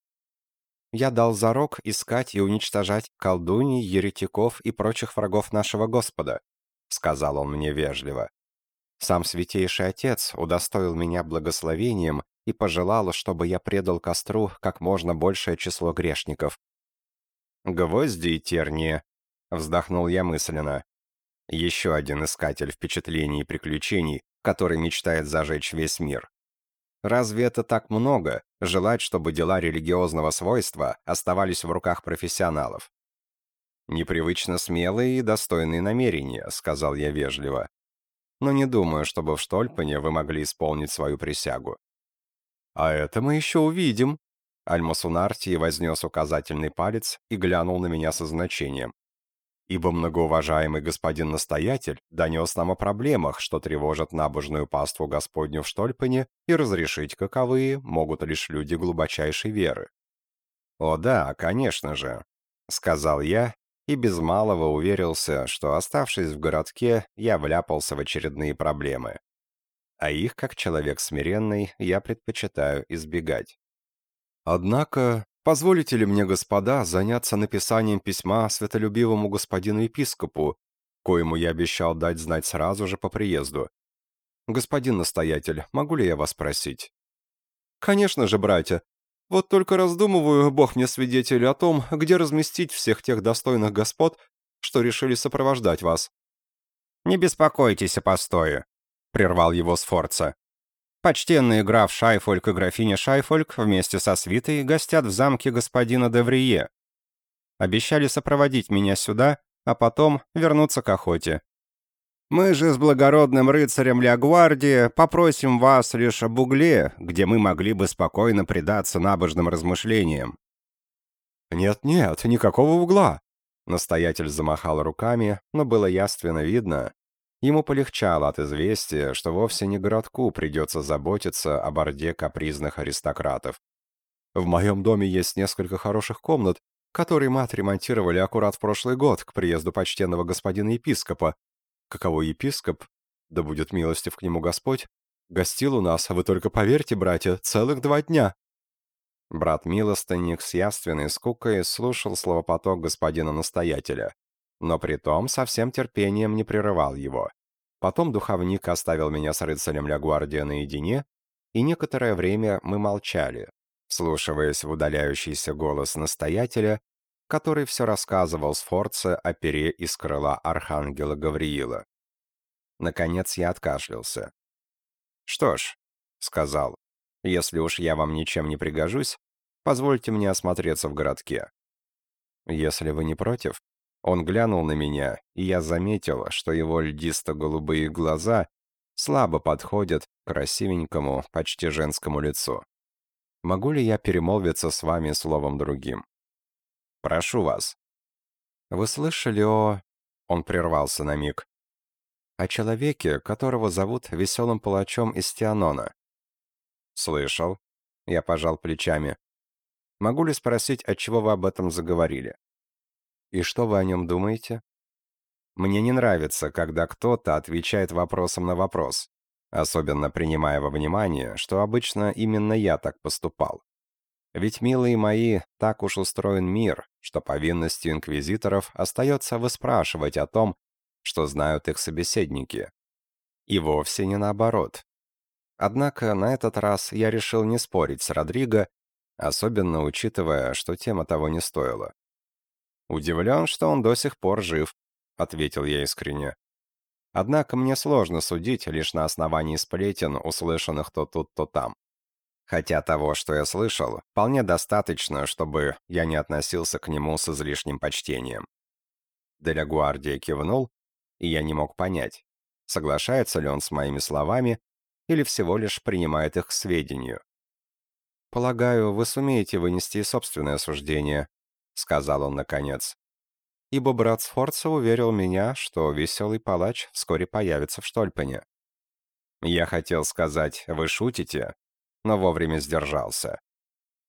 Я дал зарок искать и уничтожать колдуний, еретиков и прочих врагов нашего Господа, — сказал он мне вежливо. Сам Святейший Отец удостоил меня благословением и пожелал, чтобы я предал костру как можно большее число грешников. «Гвозди и тернии», — вздохнул я мысленно. Еще один искатель впечатлений и приключений, который мечтает зажечь весь мир. Разве это так много, желать, чтобы дела религиозного свойства оставались в руках профессионалов? «Непривычно смелые и достойные намерения», — сказал я вежливо. «Но не думаю, чтобы в Штольпане вы могли исполнить свою присягу». «А это мы еще увидим», Альмасунарти вознес указательный палец и глянул на меня со значением ибо многоуважаемый господин настоятель донес нам о проблемах, что тревожат набожную паству Господню в Штольпене, и разрешить каковые могут лишь люди глубочайшей веры. «О да, конечно же», — сказал я, и без малого уверился, что, оставшись в городке, я вляпался в очередные проблемы. А их, как человек смиренный, я предпочитаю избегать. Однако Позволите ли мне, господа, заняться написанием письма святолюбивому господину епископу, коему я обещал дать знать сразу же по приезду? Господин настоятель, могу ли я вас спросить? Конечно же, братья. Вот только раздумываю, бог мне свидетель, о том, где разместить всех тех достойных господ, что решили сопровождать вас. «Не беспокойтесь о постое», — прервал его Сфорца. Почтенный граф Шайфольк и графиня Шайфольк вместе со свитой гостят в замке господина Деврие. Обещали сопроводить меня сюда, а потом вернуться к охоте. Мы же с благородным рыцарем Леогвардии попросим вас лишь об угле, где мы могли бы спокойно предаться набожным размышлениям». «Нет-нет, никакого угла!» Настоятель замахал руками, но было яственно видно, Ему полегчало от известия, что вовсе не городку придется заботиться о борде капризных аристократов. В моем доме есть несколько хороших комнат, которые мы отремонтировали аккурат в прошлый год к приезду почтенного господина епископа. Каково епископ, да будет милостив к нему Господь, гостил у нас, а вы только поверьте, братья, целых два дня. Брат-милостынник с яственной скукой слушал словопоток господина-настоятеля но при том со всем терпением не прерывал его. Потом духовник оставил меня с рыцарем Ля Гвардия наедине, и некоторое время мы молчали, слушаясь в удаляющийся голос настоятеля, который все рассказывал Сфорце о пере из крыла архангела Гавриила. Наконец я откашлялся. «Что ж», — сказал, — «если уж я вам ничем не пригожусь, позвольте мне осмотреться в городке». «Если вы не против», он глянул на меня, и я заметил, что его льдисто-голубые глаза слабо подходят к красивенькому, почти женскому лицу. Могу ли я перемолвиться с вами словом другим? Прошу вас. Вы слышали о... Он прервался на миг. О человеке, которого зовут веселым палачом из Тианона. Слышал. Я пожал плечами. Могу ли спросить, от чего вы об этом заговорили? И что вы о нем думаете? Мне не нравится, когда кто-то отвечает вопросом на вопрос, особенно принимая во внимание, что обычно именно я так поступал. Ведь, милые мои, так уж устроен мир, что повинностью инквизиторов остается выспрашивать о том, что знают их собеседники. И вовсе не наоборот. Однако на этот раз я решил не спорить с Родриго, особенно учитывая, что тема того не стоила. «Удивлен, что он до сих пор жив», — ответил я искренне. Однако мне сложно судить лишь на основании сплетен, услышанных то тут, то там. Хотя того, что я слышал, вполне достаточно, чтобы я не относился к нему с излишним почтением. Деля Гуардия кивнул, и я не мог понять, соглашается ли он с моими словами или всего лишь принимает их к сведению. «Полагаю, вы сумеете вынести собственное суждение», — сказал он наконец. Ибо брат Сфорца уверил меня, что веселый палач вскоре появится в Штольпене. Я хотел сказать «вы шутите», но вовремя сдержался.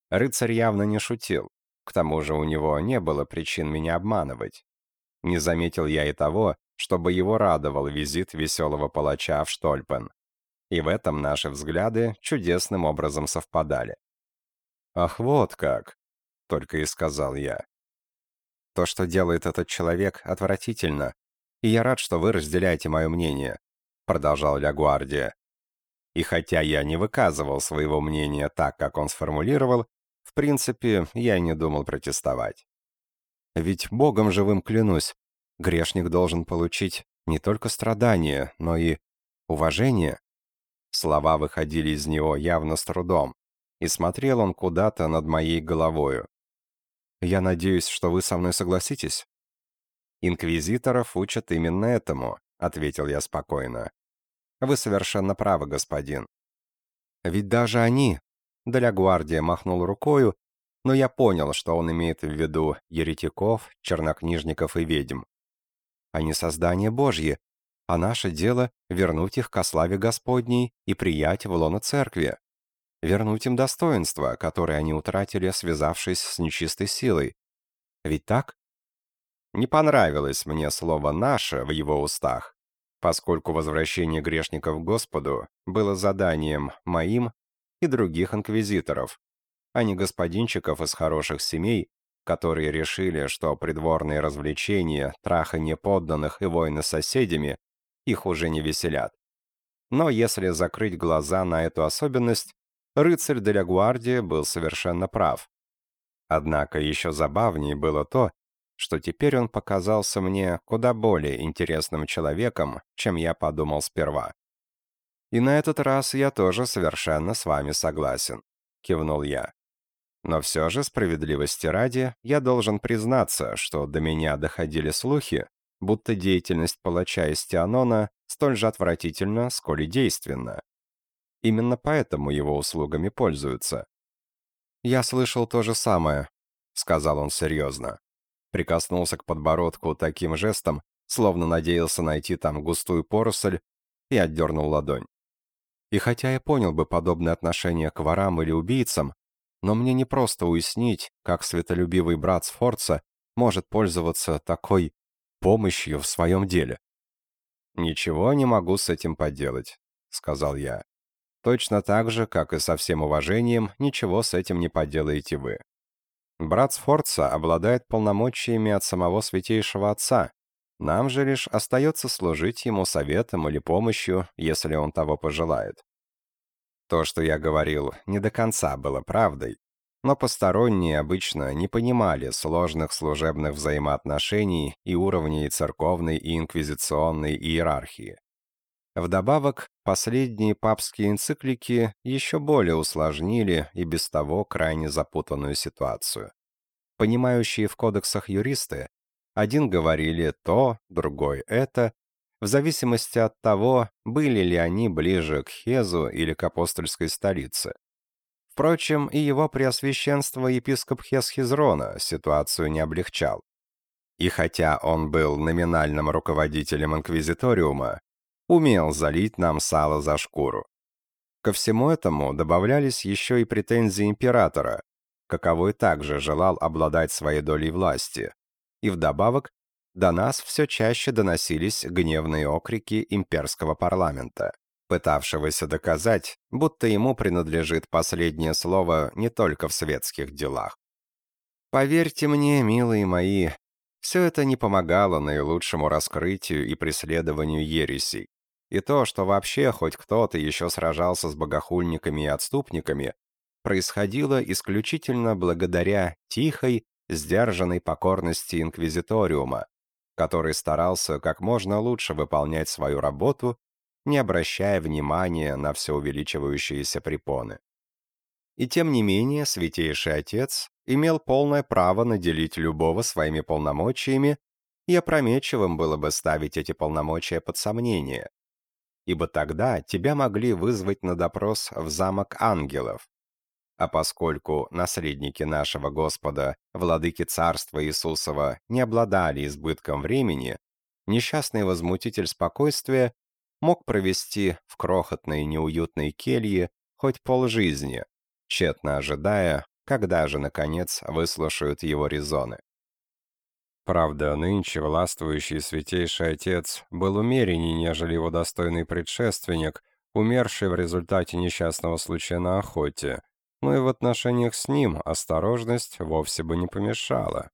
Рыцарь явно не шутил, к тому же у него не было причин меня обманывать. Не заметил я и того, чтобы его радовал визит веселого палача в Штольпен. И в этом наши взгляды чудесным образом совпадали. «Ах, вот как!» — только и сказал я. То, что делает этот человек, отвратительно, и я рад, что вы разделяете мое мнение. продолжал Лягуардия. И хотя я не выказывал своего мнения так, как он сформулировал, в принципе, я не думал протестовать. Ведь Богом живым клянусь, грешник должен получить не только страдания, но и уважение. Слова выходили из него явно с трудом, и смотрел он куда-то над моей головою. «Я надеюсь, что вы со мной согласитесь?» «Инквизиторов учат именно этому», — ответил я спокойно. «Вы совершенно правы, господин». «Ведь даже они...» Для гвардия махнул рукою, но я понял, что он имеет в виду еретиков, чернокнижников и ведьм. Они создание Божье, а наше дело — вернуть их ко славе Господней и приять в лоно церкви. Вернуть им достоинство, которое они утратили, связавшись с нечистой силой. Ведь так? Не понравилось мне слово «наше» в его устах, поскольку возвращение грешников Господу было заданием моим и других инквизиторов, а не господинчиков из хороших семей, которые решили, что придворные развлечения, трахание подданных и войны с соседями их уже не веселят. Но если закрыть глаза на эту особенность, рыцарь де ля Гвардия был совершенно прав. Однако еще забавнее было то, что теперь он показался мне куда более интересным человеком, чем я подумал сперва. «И на этот раз я тоже совершенно с вами согласен», — кивнул я. Но все же, справедливости ради, я должен признаться, что до меня доходили слухи, будто деятельность палача из Тианона столь же отвратительна, сколь и действенна. Именно поэтому его услугами пользуются. «Я слышал то же самое», — сказал он серьезно. Прикоснулся к подбородку таким жестом, словно надеялся найти там густую поросль, и отдернул ладонь. И хотя я понял бы подобное отношение к ворам или убийцам, но мне не просто уяснить, как светолюбивый брат Сфорца может пользоваться такой помощью в своем деле. «Ничего не могу с этим поделать», — сказал я. «Точно так же, как и со всем уважением, ничего с этим не поделаете вы. Брат Сфорца обладает полномочиями от самого Святейшего Отца. Нам же лишь остается служить ему советом или помощью, если он того пожелает. То, что я говорил, не до конца было правдой, но посторонние обычно не понимали сложных служебных взаимоотношений и уровней церковной и инквизиционной иерархии. Вдобавок, последние папские энциклики еще более усложнили и без того крайне запутанную ситуацию. Понимающие в кодексах юристы один говорили то, другой это, в зависимости от того, были ли они ближе к Хезу или к апостольской столице. Впрочем, и его преосвященство епископ Хесхизрона ситуацию не облегчал. И хотя он был номинальным руководителем инквизиториума, умел залить нам сало за шкуру. Ко всему этому добавлялись еще и претензии императора, каковой также желал обладать своей долей власти, и вдобавок до нас все чаще доносились гневные окрики имперского парламента, пытавшегося доказать, будто ему принадлежит последнее слово не только в светских делах. Поверьте мне, милые мои, все это не помогало наилучшему раскрытию и преследованию ересей. И то, что вообще хоть кто-то еще сражался с богохульниками и отступниками, происходило исключительно благодаря тихой, сдержанной покорности инквизиториума, который старался как можно лучше выполнять свою работу, не обращая внимания на все увеличивающиеся препоны. И тем не менее, Святейший Отец имел полное право наделить любого своими полномочиями, и опрометчивым было бы ставить эти полномочия под сомнение, ибо тогда тебя могли вызвать на допрос в замок ангелов, а поскольку наследники нашего Господа, владыки Царства Иисусова, не обладали избытком времени, несчастный возмутитель спокойствия мог провести в крохотной неуютной келье хоть полжизни, тщетно ожидая, когда же, наконец, выслушают его резоны. Правда, нынче властвующий святейший отец был умеренней, нежели его достойный предшественник, умерший в результате несчастного случая на охоте, но и в отношениях с ним осторожность вовсе бы не помешала.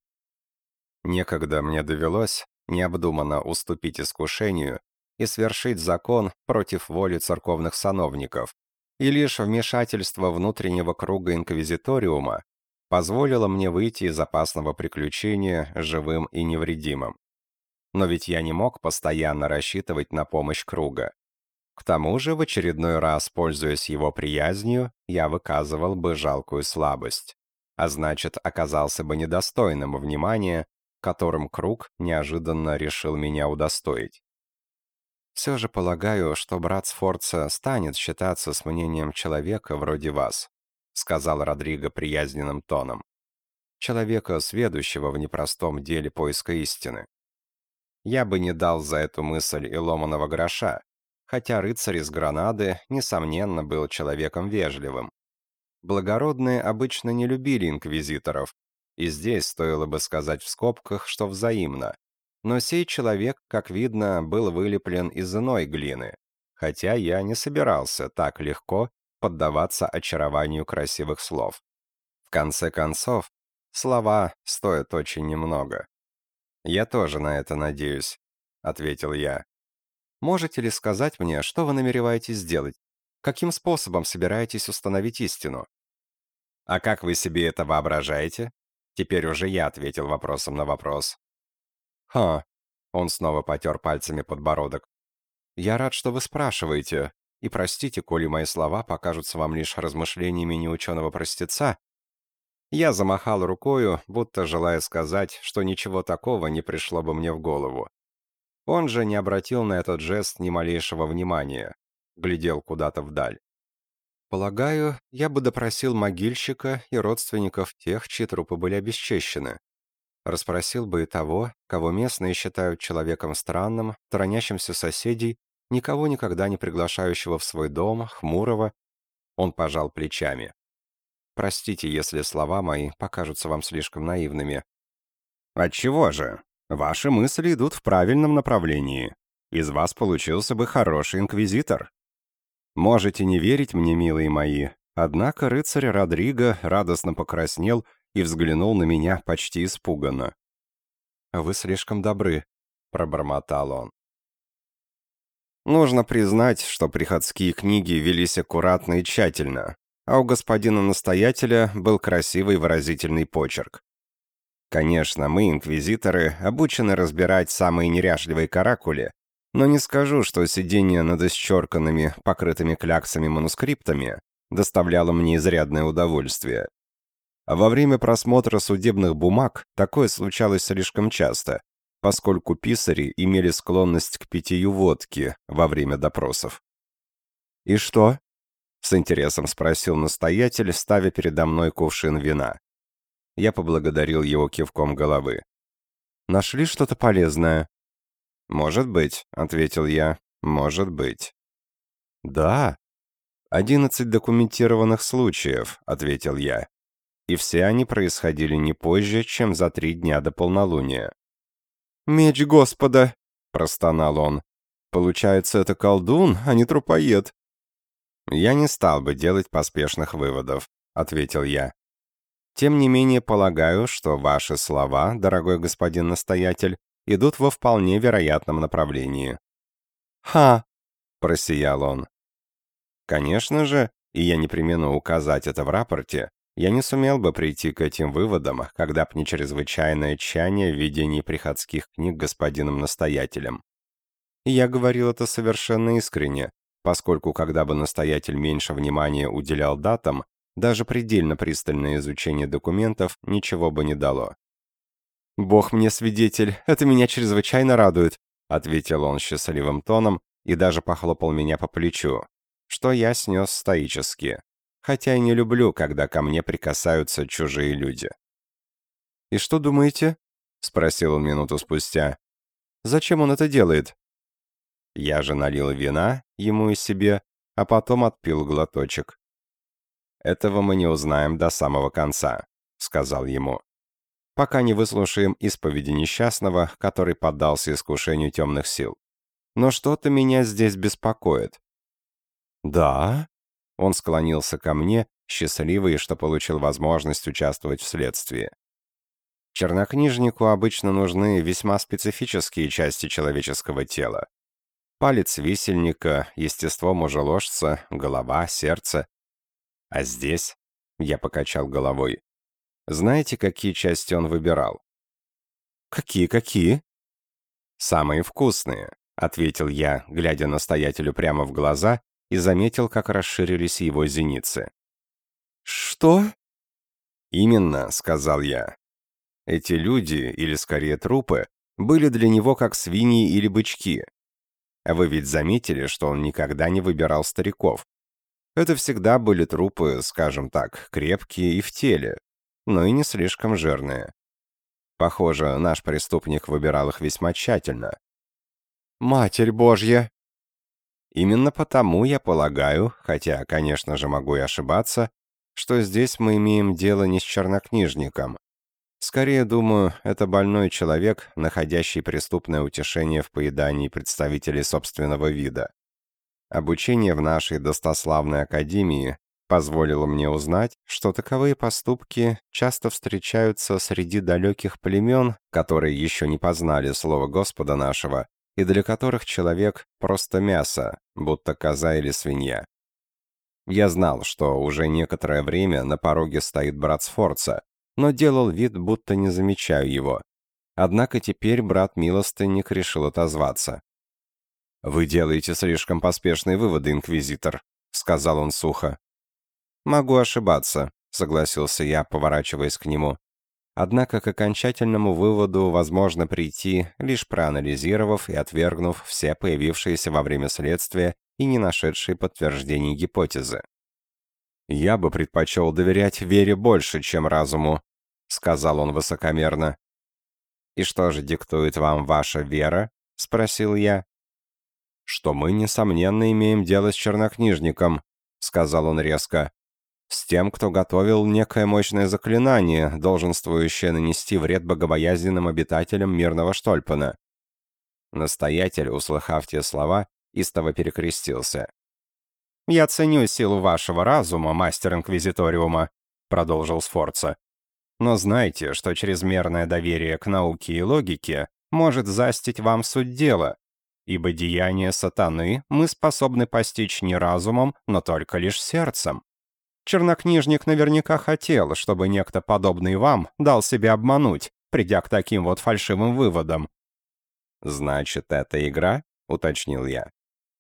Некогда мне довелось необдуманно уступить искушению и свершить закон против воли церковных сановников, и лишь вмешательство внутреннего круга инквизиториума позволило мне выйти из опасного приключения живым и невредимым. Но ведь я не мог постоянно рассчитывать на помощь круга. К тому же, в очередной раз, пользуясь его приязнью, я выказывал бы жалкую слабость, а значит, оказался бы недостойным внимания, которым круг неожиданно решил меня удостоить. Все же полагаю, что брат Сфорца станет считаться с мнением человека вроде вас, сказал Родриго приязненным тоном. Человека, сведущего в непростом деле поиска истины. Я бы не дал за эту мысль и ломаного гроша, хотя рыцарь из Гранады, несомненно, был человеком вежливым. Благородные обычно не любили инквизиторов, и здесь стоило бы сказать в скобках, что взаимно. Но сей человек, как видно, был вылеплен из иной глины, хотя я не собирался так легко поддаваться очарованию красивых слов. В конце концов, слова стоят очень немного. «Я тоже на это надеюсь», — ответил я. «Можете ли сказать мне, что вы намереваетесь сделать? Каким способом собираетесь установить истину?» «А как вы себе это воображаете?» Теперь уже я ответил вопросом на вопрос. «Ха!» — он снова потер пальцами подбородок. «Я рад, что вы спрашиваете, и простите, коли мои слова покажутся вам лишь размышлениями неученого-простеца». Я замахал рукою, будто желая сказать, что ничего такого не пришло бы мне в голову. Он же не обратил на этот жест ни малейшего внимания, глядел куда-то вдаль. Полагаю, я бы допросил могильщика и родственников тех, чьи трупы были обесчещены. Расспросил бы и того, кого местные считают человеком странным, торонящимся соседей, никого никогда не приглашающего в свой дом, хмурого. Он пожал плечами. Простите, если слова мои покажутся вам слишком наивными. Отчего же? Ваши мысли идут в правильном направлении. Из вас получился бы хороший инквизитор. Можете не верить мне, милые мои, однако рыцарь Родриго радостно покраснел и взглянул на меня почти испуганно. «Вы слишком добры», — пробормотал он. Нужно признать, что приходские книги велись аккуратно и тщательно, а у господина-настоятеля был красивый выразительный почерк. Конечно, мы, инквизиторы, обучены разбирать самые неряшливые каракули, но не скажу, что сидение над исчерканными, покрытыми кляксами манускриптами доставляло мне изрядное удовольствие. А во время просмотра судебных бумаг такое случалось слишком часто, поскольку писари имели склонность к питью водки во время допросов. «И что?» — с интересом спросил настоятель, ставя передо мной кувшин вина. Я поблагодарил его кивком головы. «Нашли что-то полезное?» «Может быть», — ответил я, — «может быть». «Да». «Одиннадцать документированных случаев», — ответил я и все они происходили не позже, чем за три дня до полнолуния. «Меч Господа!» — простонал он. «Получается, это колдун, а не трупоед». «Я не стал бы делать поспешных выводов», — ответил я. «Тем не менее, полагаю, что ваши слова, дорогой господин настоятель, идут во вполне вероятном направлении». «Ха!» — просиял он. «Конечно же, и я непременно указать это в рапорте, я не сумел бы прийти к этим выводам, когда б не чрезвычайное тщание в приходских книг господином-настоятелем. Я говорил это совершенно искренне, поскольку когда бы настоятель меньше внимания уделял датам, даже предельно пристальное изучение документов ничего бы не дало. «Бог мне свидетель, это меня чрезвычайно радует», ответил он счастливым тоном и даже похлопал меня по плечу, что я снес стоически хотя и не люблю, когда ко мне прикасаются чужие люди. «И что думаете?» — спросил он минуту спустя. «Зачем он это делает?» Я же налил вина ему и себе, а потом отпил глоточек. «Этого мы не узнаем до самого конца», — сказал ему. «Пока не выслушаем исповеди несчастного, который поддался искушению темных сил. Но что-то меня здесь беспокоит». «Да?» Он склонился ко мне, счастливый, что получил возможность участвовать в следствии. Чернокнижнику обычно нужны весьма специфические части человеческого тела. Палец висельника, естество мужеложца, голова, сердце. А здесь я покачал головой. Знаете, какие части он выбирал? Какие, какие? Самые вкусные, ответил я, глядя настоятелю прямо в глаза и заметил, как расширились его зеницы. Что? Именно, сказал я. Эти люди, или скорее трупы, были для него как свиньи или бычки. А вы ведь заметили, что он никогда не выбирал стариков. Это всегда были трупы, скажем так, крепкие и в теле, но и не слишком жирные. Похоже, наш преступник выбирал их весьма тщательно. «Матерь Божья!» Именно потому я полагаю, хотя, конечно же, могу и ошибаться, что здесь мы имеем дело не с чернокнижником. Скорее, думаю, это больной человек, находящий преступное утешение в поедании представителей собственного вида. Обучение в нашей достославной академии позволило мне узнать, что таковые поступки часто встречаются среди далеких племен, которые еще не познали слово Господа нашего, и для которых человек — просто мясо, будто коза или свинья. Я знал, что уже некоторое время на пороге стоит брат Сфорца, но делал вид, будто не замечаю его. Однако теперь брат-милостынник решил отозваться. «Вы делаете слишком поспешные выводы, инквизитор», — сказал он сухо. «Могу ошибаться», — согласился я, поворачиваясь к нему. Однако к окончательному выводу возможно прийти, лишь проанализировав и отвергнув все появившиеся во время следствия и не нашедшие подтверждений гипотезы. «Я бы предпочел доверять вере больше, чем разуму», — сказал он высокомерно. «И что же диктует вам ваша вера?» — спросил я что мы, несомненно, имеем дело с чернокнижником», — сказал он резко. «С тем, кто готовил некое мощное заклинание, долженствующее нанести вред богобоязненным обитателям мирного Штольпена». Настоятель, услыхав те слова, истово перекрестился. «Я ценю силу вашего разума, мастер Инквизиториума», — продолжил Сфорца. «Но знайте, что чрезмерное доверие к науке и логике может застить вам суть дела, ибо деяния сатаны мы способны постичь не разумом, но только лишь сердцем. Чернокнижник наверняка хотел, чтобы некто подобный вам дал себя обмануть, придя к таким вот фальшивым выводам. «Значит, это игра?» — уточнил я.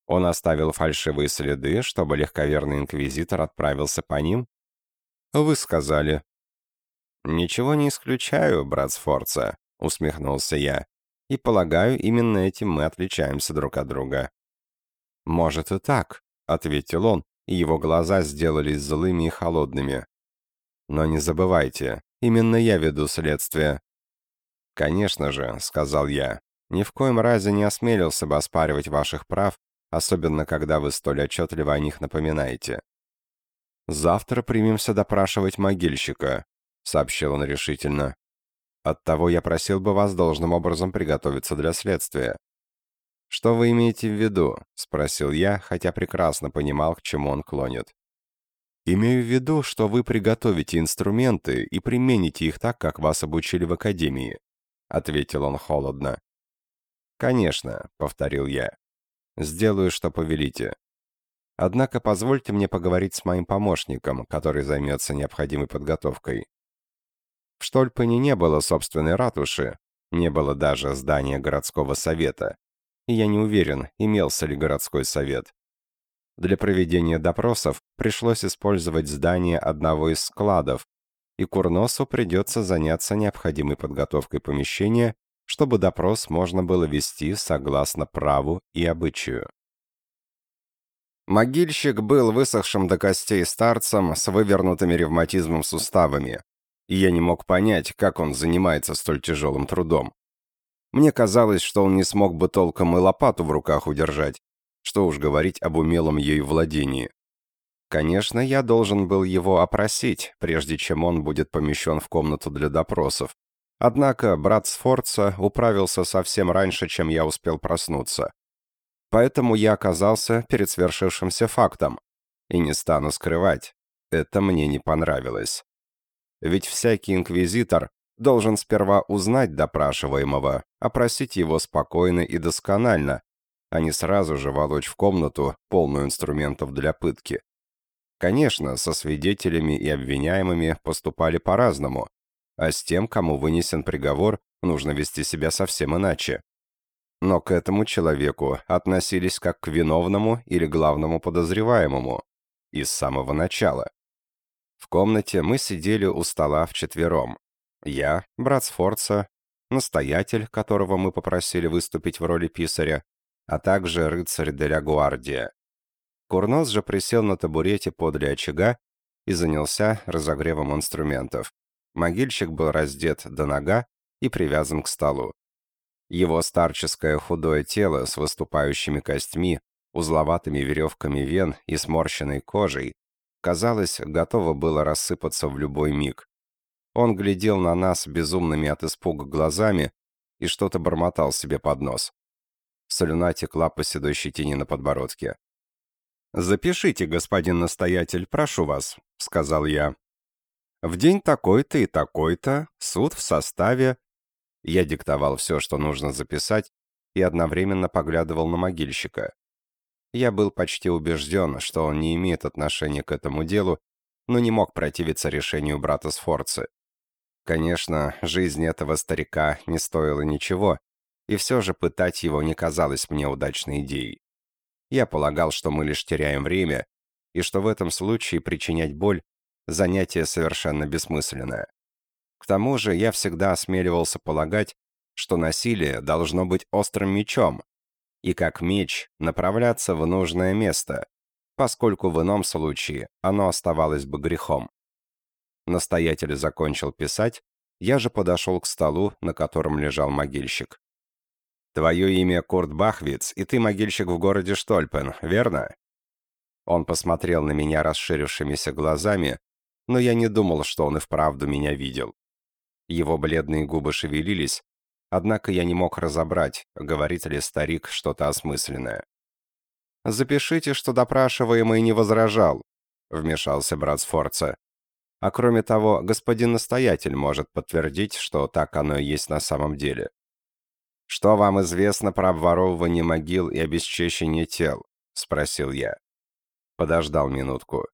Он оставил фальшивые следы, чтобы легковерный инквизитор отправился по ним? «Вы сказали». «Ничего не исключаю, брат Сфорца», — усмехнулся я. И, полагаю, именно этим мы отличаемся друг от друга. «Может и так», — ответил он, и его глаза сделались злыми и холодными. «Но не забывайте, именно я веду следствие». «Конечно же», — сказал я, — «ни в коем разе не осмелился бы оспаривать ваших прав, особенно когда вы столь отчетливо о них напоминаете». «Завтра примемся допрашивать могильщика», — сообщил он решительно. Оттого я просил бы вас должным образом приготовиться для следствия». «Что вы имеете в виду?» — спросил я, хотя прекрасно понимал, к чему он клонит. «Имею в виду, что вы приготовите инструменты и примените их так, как вас обучили в академии», — ответил он холодно. «Конечно», — повторил я. «Сделаю, что повелите. Однако позвольте мне поговорить с моим помощником, который займется необходимой подготовкой. В Штольпене не было собственной ратуши, не было даже здания городского совета. И я не уверен, имелся ли городской совет. Для проведения допросов пришлось использовать здание одного из складов, и Курносу придется заняться необходимой подготовкой помещения, чтобы допрос можно было вести согласно праву и обычаю. Могильщик был высохшим до костей старцем с вывернутыми ревматизмом суставами и я не мог понять, как он занимается столь тяжелым трудом. Мне казалось, что он не смог бы толком и лопату в руках удержать, что уж говорить об умелом ею владении. Конечно, я должен был его опросить, прежде чем он будет помещен в комнату для допросов. Однако брат Сфорца управился совсем раньше, чем я успел проснуться. Поэтому я оказался перед свершившимся фактом. И не стану скрывать, это мне не понравилось. Ведь всякий инквизитор должен сперва узнать допрашиваемого, опросить его спокойно и досконально, а не сразу же волочь в комнату, полную инструментов для пытки. Конечно, со свидетелями и обвиняемыми поступали по-разному, а с тем, кому вынесен приговор, нужно вести себя совсем иначе. Но к этому человеку относились как к виновному или главному подозреваемому, и с самого начала. В комнате мы сидели у стола вчетвером. Я, брат Сфорца, настоятель, которого мы попросили выступить в роли писаря, а также рыцарь де ля Гуардия. Курнос же присел на табурете подле очага и занялся разогревом инструментов. Могильщик был раздет до нога и привязан к столу. Его старческое худое тело с выступающими костьми, узловатыми веревками вен и сморщенной кожей, казалось, готово было рассыпаться в любой миг. Он глядел на нас безумными от испуга глазами и что-то бормотал себе под нос. Слюна текла по седой щетине на подбородке. «Запишите, господин настоятель, прошу вас», — сказал я. «В день такой-то и такой-то, суд в составе...» Я диктовал все, что нужно записать, и одновременно поглядывал на могильщика. Я был почти убежден, что он не имеет отношения к этому делу, но не мог противиться решению брата Сфорцы. Конечно, жизнь этого старика не стоила ничего, и все же пытать его не казалось мне удачной идеей. Я полагал, что мы лишь теряем время, и что в этом случае причинять боль – занятие совершенно бессмысленное. К тому же я всегда осмеливался полагать, что насилие должно быть острым мечом, и как меч направляться в нужное место, поскольку в ином случае оно оставалось бы грехом. Настоятель закончил писать, я же подошел к столу, на котором лежал могильщик. «Твое имя Курт Бахвиц, и ты могильщик в городе Штольпен, верно?» Он посмотрел на меня расширившимися глазами, но я не думал, что он и вправду меня видел. Его бледные губы шевелились, однако я не мог разобрать, говорит ли старик что-то осмысленное. «Запишите, что допрашиваемый не возражал», — вмешался брат Сфорца. «А кроме того, господин настоятель может подтвердить, что так оно и есть на самом деле. «Что вам известно про обворовывание могил и обесчещение тел?» — спросил я. Подождал минутку.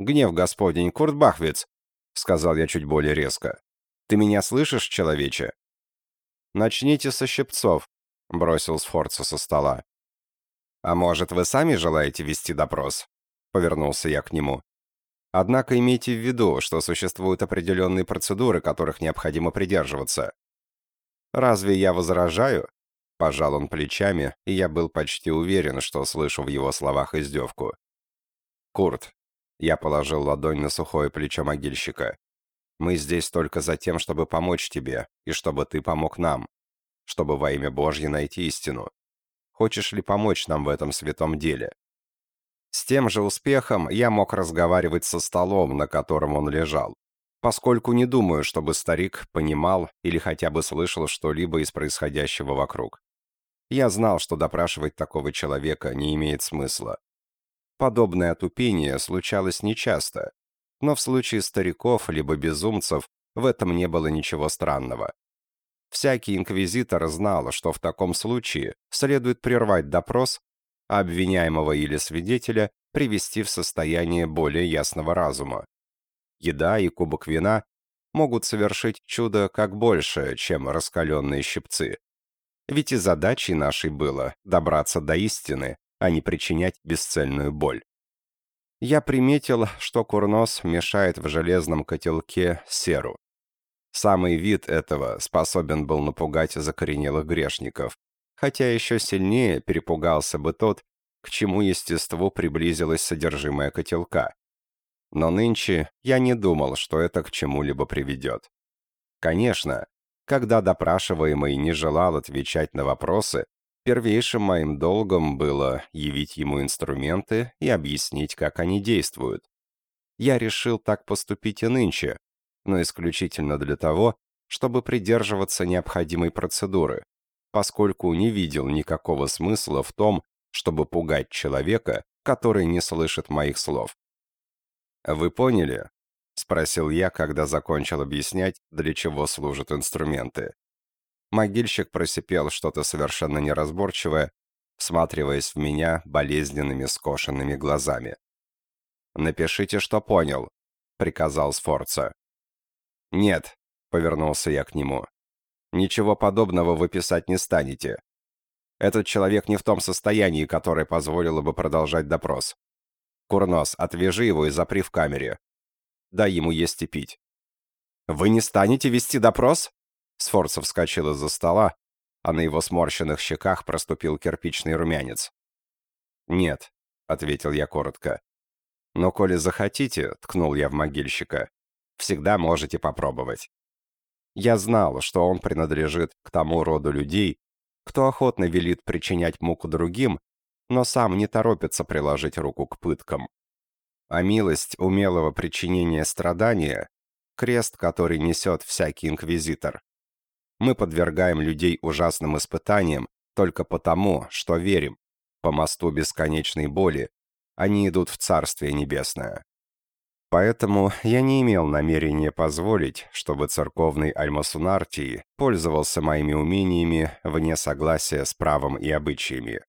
«Гнев господень, Курт Бахвиц!» — сказал я чуть более резко. «Ты меня слышишь, человече?» «Начните со щипцов», — бросил Сфорца со стола. «А может, вы сами желаете вести допрос?» — повернулся я к нему. «Однако имейте в виду, что существуют определенные процедуры, которых необходимо придерживаться. «Разве я возражаю?» Пожал он плечами, и я был почти уверен, что слышу в его словах издевку. «Курт», — я положил ладонь на сухое плечо могильщика, «мы здесь только за тем, чтобы помочь тебе, и чтобы ты помог нам, чтобы во имя Божье найти истину. Хочешь ли помочь нам в этом святом деле?» С тем же успехом я мог разговаривать со столом, на котором он лежал поскольку не думаю, чтобы старик понимал или хотя бы слышал что-либо из происходящего вокруг. Я знал, что допрашивать такого человека не имеет смысла. Подобное отупение случалось нечасто, но в случае стариков либо безумцев в этом не было ничего странного. Всякий инквизитор знал, что в таком случае следует прервать допрос, обвиняемого или свидетеля привести в состояние более ясного разума еда и кубок вина могут совершить чудо как больше, чем раскаленные щипцы. Ведь и задачей нашей было добраться до истины, а не причинять бесцельную боль. Я приметил, что курнос мешает в железном котелке серу. Самый вид этого способен был напугать закоренелых грешников, хотя еще сильнее перепугался бы тот, к чему естеству приблизилось содержимое котелка. Но нынче я не думал, что это к чему-либо приведет. Конечно, когда допрашиваемый не желал отвечать на вопросы, первейшим моим долгом было явить ему инструменты и объяснить, как они действуют. Я решил так поступить и нынче, но исключительно для того, чтобы придерживаться необходимой процедуры, поскольку не видел никакого смысла в том, чтобы пугать человека, который не слышит моих слов. «Вы поняли?» — спросил я, когда закончил объяснять, для чего служат инструменты. Могильщик просипел что-то совершенно неразборчивое, всматриваясь в меня болезненными скошенными глазами. «Напишите, что понял», — приказал Сфорца. «Нет», — повернулся я к нему. «Ничего подобного вы писать не станете. Этот человек не в том состоянии, которое позволило бы продолжать допрос. Курнос, отвяжи его и запри в камере. Дай ему есть и пить». «Вы не станете вести допрос?» Сфорцев вскочил из-за стола, а на его сморщенных щеках проступил кирпичный румянец. «Нет», — ответил я коротко. «Но коли захотите», — ткнул я в могильщика, — «всегда можете попробовать». Я знал, что он принадлежит к тому роду людей, кто охотно велит причинять муку другим, но сам не торопится приложить руку к пыткам. А милость умелого причинения страдания — крест, который несет всякий инквизитор. Мы подвергаем людей ужасным испытаниям только потому, что верим. По мосту бесконечной боли они идут в Царствие Небесное. Поэтому я не имел намерения позволить, чтобы церковный Альмасунартий пользовался моими умениями вне согласия с правом и обычаями.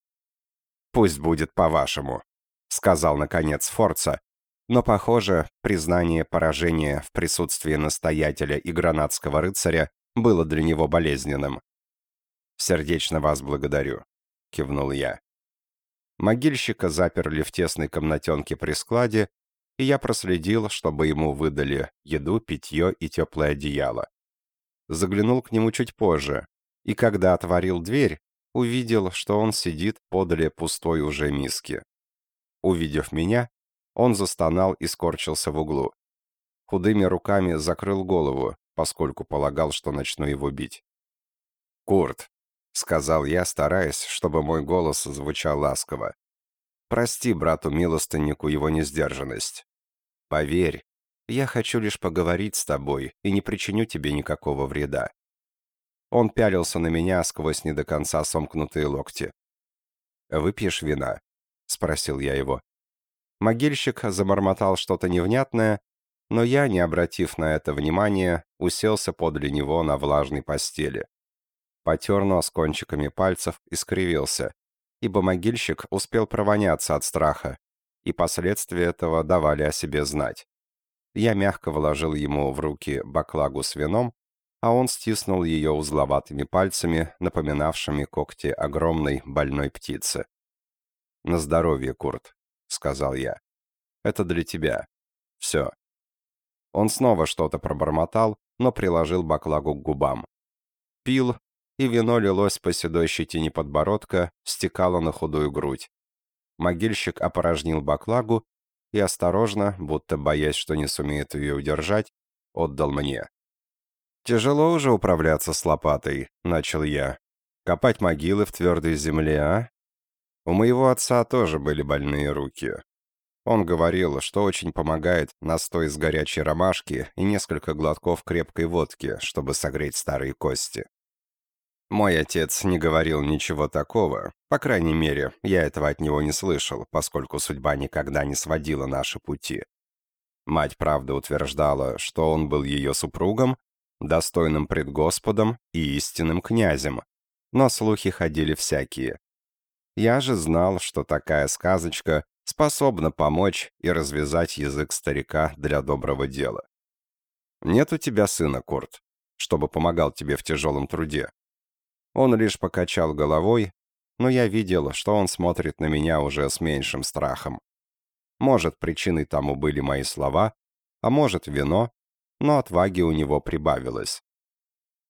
«Пусть будет по-вашему», — сказал наконец Форца, но, похоже, признание поражения в присутствии настоятеля и гранатского рыцаря было для него болезненным. «Сердечно вас благодарю», — кивнул я. Могильщика заперли в тесной комнатенке при складе, и я проследил, чтобы ему выдали еду, питье и теплое одеяло. Заглянул к нему чуть позже, и когда отворил дверь, увидел, что он сидит подле пустой уже миски. Увидев меня, он застонал и скорчился в углу. Худыми руками закрыл голову, поскольку полагал, что начну его бить. «Курт», — сказал я, стараясь, чтобы мой голос звучал ласково. «Прости брату-милостыннику его несдержанность. Поверь, я хочу лишь поговорить с тобой и не причиню тебе никакого вреда». Он пялился на меня сквозь не до конца сомкнутые локти. «Выпьешь вина?» — спросил я его. Могильщик замормотал что-то невнятное, но я, не обратив на это внимания, уселся подле него на влажной постели. Потер нос кончиками пальцев и скривился, ибо могильщик успел провоняться от страха, и последствия этого давали о себе знать. Я мягко вложил ему в руки баклагу с вином, а он стиснул ее узловатыми пальцами, напоминавшими когти огромной больной птицы. «На здоровье, Курт», — сказал я. «Это для тебя. Все, он снова что-то пробормотал, но приложил баклагу к губам. Пил, и вино лилось по седой щетине подбородка, стекало на худую грудь. Могильщик опорожнил баклагу и осторожно, будто боясь, что не сумеет ее удержать, отдал мне. «Тяжело уже управляться с лопатой», — начал я. «Копать могилы в твердой земле, а? У моего отца тоже были больные руки. Он говорил, что очень помогает настой из горячей ромашки и несколько глотков крепкой водки, чтобы согреть старые кости. Мой отец не говорил ничего такого, по крайней мере, я этого от него не слышал, поскольку судьба никогда не сводила наши пути. Мать, правда, утверждала, что он был ее супругом, достойным пред Господом и истинным князем, но слухи ходили всякие. Я же знал, что такая сказочка способна помочь и развязать язык старика для доброго дела. Нет у тебя сына, Курт, чтобы помогал тебе в тяжелом труде. Он лишь покачал головой, но я видел, что он смотрит на меня уже с меньшим страхом. Может, причиной тому были мои слова, а может, вино, но отваги у него прибавилось.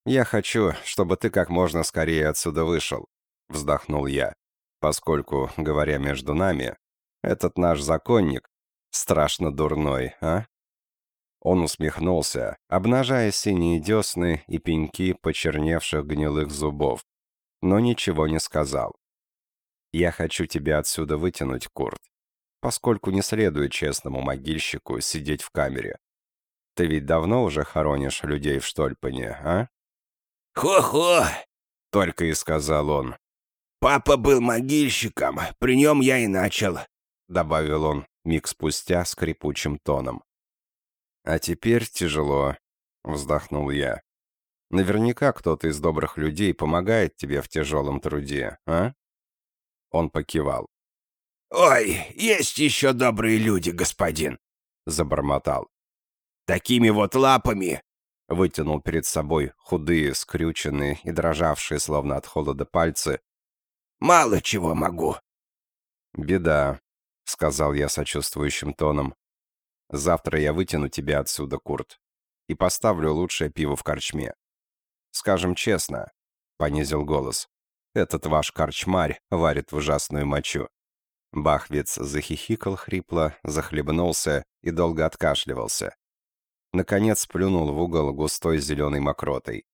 «Я хочу, чтобы ты как можно скорее отсюда вышел», — вздохнул я, поскольку, говоря между нами, этот наш законник страшно дурной, а?» Он усмехнулся, обнажая синие десны и пеньки почерневших гнилых зубов, но ничего не сказал. «Я хочу тебя отсюда вытянуть, Курт, поскольку не следует честному могильщику сидеть в камере. Ты ведь давно уже хоронишь людей в Штольпане, а?» «Хо-хо!» — только и сказал он. «Папа был могильщиком, при нем я и начал. — добавил он миг спустя скрипучим тоном. «А теперь тяжело», — вздохнул я. «Наверняка кто-то из добрых людей помогает тебе в тяжелом труде, а?» Он покивал. «Ой, есть еще добрые люди, господин!» — забормотал. «Такими вот лапами!» — вытянул перед собой худые, скрюченные и дрожавшие, словно от холода пальцы. «Мало чего могу!» «Беда», — сказал я сочувствующим тоном. «Завтра я вытяну тебя отсюда, Курт, и поставлю лучшее пиво в корчме. Скажем честно», — понизил голос, — «этот ваш корчмарь варит в ужасную мочу. Бахвиц захихикал хрипло, захлебнулся и долго откашливался. Наконец плюнул в угол густой зеленой мокротой.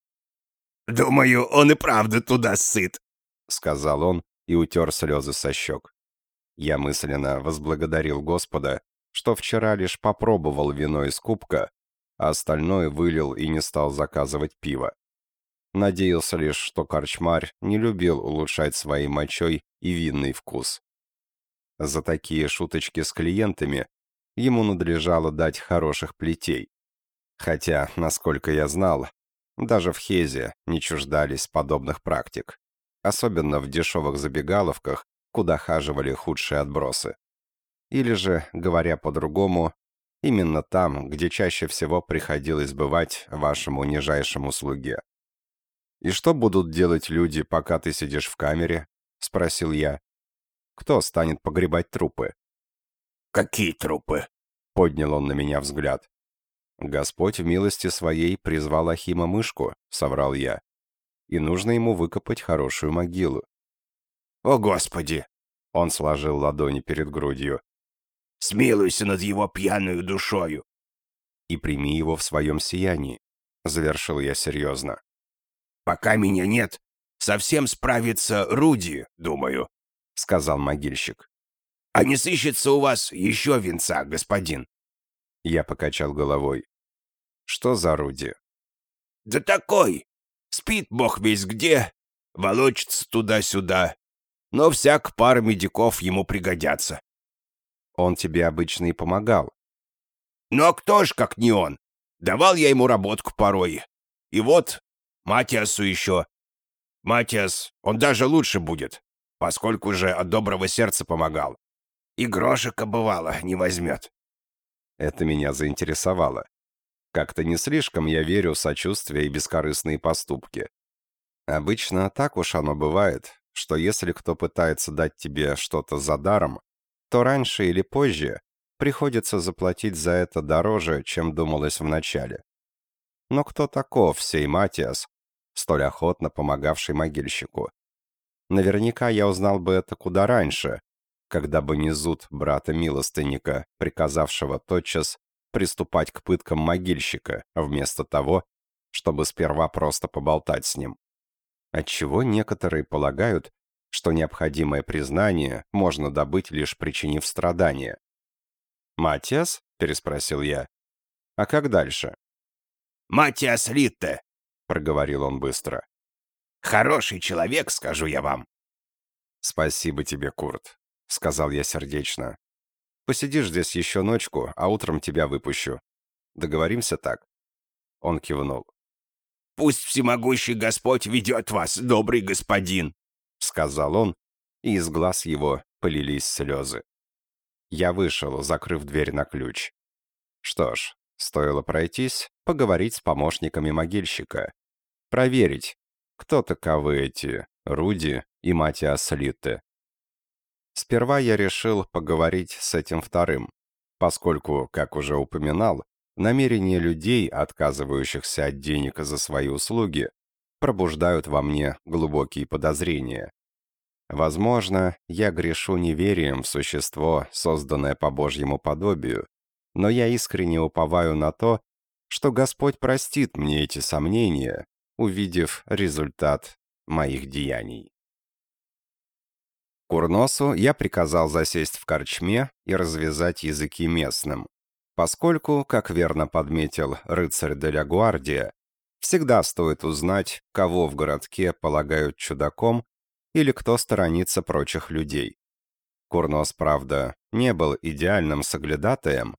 «Думаю, он и правда туда сыт», — сказал он и утер слезы со щек. Я мысленно возблагодарил Господа, что вчера лишь попробовал вино из кубка, а остальное вылил и не стал заказывать пиво. Надеялся лишь, что корчмарь не любил улучшать своей мочой и винный вкус. За такие шуточки с клиентами ему надлежало дать хороших плетей. Хотя, насколько я знал, даже в Хезе не чуждались подобных практик. Особенно в дешевых забегаловках, куда хаживали худшие отбросы. Или же, говоря по-другому, именно там, где чаще всего приходилось бывать вашему нижайшему слуге. «И что будут делать люди, пока ты сидишь в камере?» — спросил я. Кто станет погребать трупы? «Какие трупы?» — поднял он на меня взгляд. «Господь в милости своей призвал Ахима мышку», — соврал я. «И нужно ему выкопать хорошую могилу». «О, Господи!» — он сложил ладони перед грудью. «Смилуйся над его пьяную душою!» «И прими его в своем сиянии», — завершил я серьезно. «Пока меня нет, совсем справится Руди, думаю», — сказал могильщик. «А не сыщется у вас еще венца, господин?» Я покачал головой. «Что за Руди?» «Да такой! Спит бог весь где, волочится туда-сюда. Но всяк пара медиков ему пригодятся». «Он тебе обычно и помогал». «Ну а кто ж, как не он? Давал я ему работку порой. И вот Матиасу еще. Матиас, он даже лучше будет поскольку же от доброго сердца помогал. И грошика, бывало, не возьмет. Это меня заинтересовало. Как-то не слишком я верю в сочувствие и бескорыстные поступки. Обычно так уж оно бывает, что если кто пытается дать тебе что-то за даром, то раньше или позже приходится заплатить за это дороже, чем думалось вначале. Но кто таков сей Матиас, столь охотно помогавший могильщику? Наверняка я узнал бы это куда раньше, когда бы не зуд брата-милостынника, приказавшего тотчас приступать к пыткам могильщика, вместо того, чтобы сперва просто поболтать с ним. Отчего некоторые полагают, что необходимое признание можно добыть, лишь причинив страдания. «Матиас?» — переспросил я. «А как дальше?» «Матиас Литте», — проговорил он быстро. Хороший человек, скажу я вам». «Спасибо тебе, Курт», — сказал я сердечно. «Посидишь здесь еще ночку, а утром тебя выпущу. Договоримся так?» Он кивнул. «Пусть всемогущий Господь ведет вас, добрый господин», — сказал он, и из глаз его полились слезы. Я вышел, закрыв дверь на ключ. Что ж, стоило пройтись, поговорить с помощниками могильщика. Проверить, кто таковы эти Руди и Матиас Литте? Сперва я решил поговорить с этим вторым, поскольку, как уже упоминал, намерения людей, отказывающихся от денег за свои услуги, пробуждают во мне глубокие подозрения. Возможно, я грешу неверием в существо, созданное по Божьему подобию, но я искренне уповаю на то, что Господь простит мне эти сомнения увидев результат моих деяний. Курносу я приказал засесть в корчме и развязать языки местным, поскольку, как верно подметил рыцарь де ля Гвардия, всегда стоит узнать, кого в городке полагают чудаком или кто сторонится прочих людей. Курнос, правда, не был идеальным соглядатаем,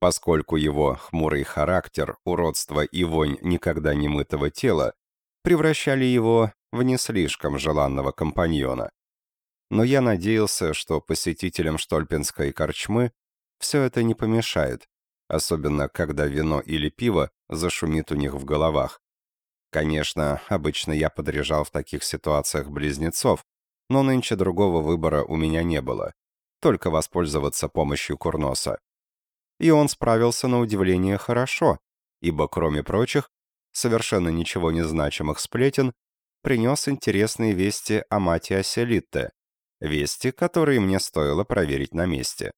поскольку его хмурый характер, уродство и вонь никогда не мытого тела превращали его в не слишком желанного компаньона. Но я надеялся, что посетителям Штольпинской корчмы все это не помешает, особенно когда вино или пиво зашумит у них в головах. Конечно, обычно я подряжал в таких ситуациях близнецов, но нынче другого выбора у меня не было, только воспользоваться помощью Курноса. И он справился на удивление хорошо, ибо, кроме прочих, совершенно ничего не значимых сплетен, принес интересные вести о Матиасе Литте, вести, которые мне стоило проверить на месте.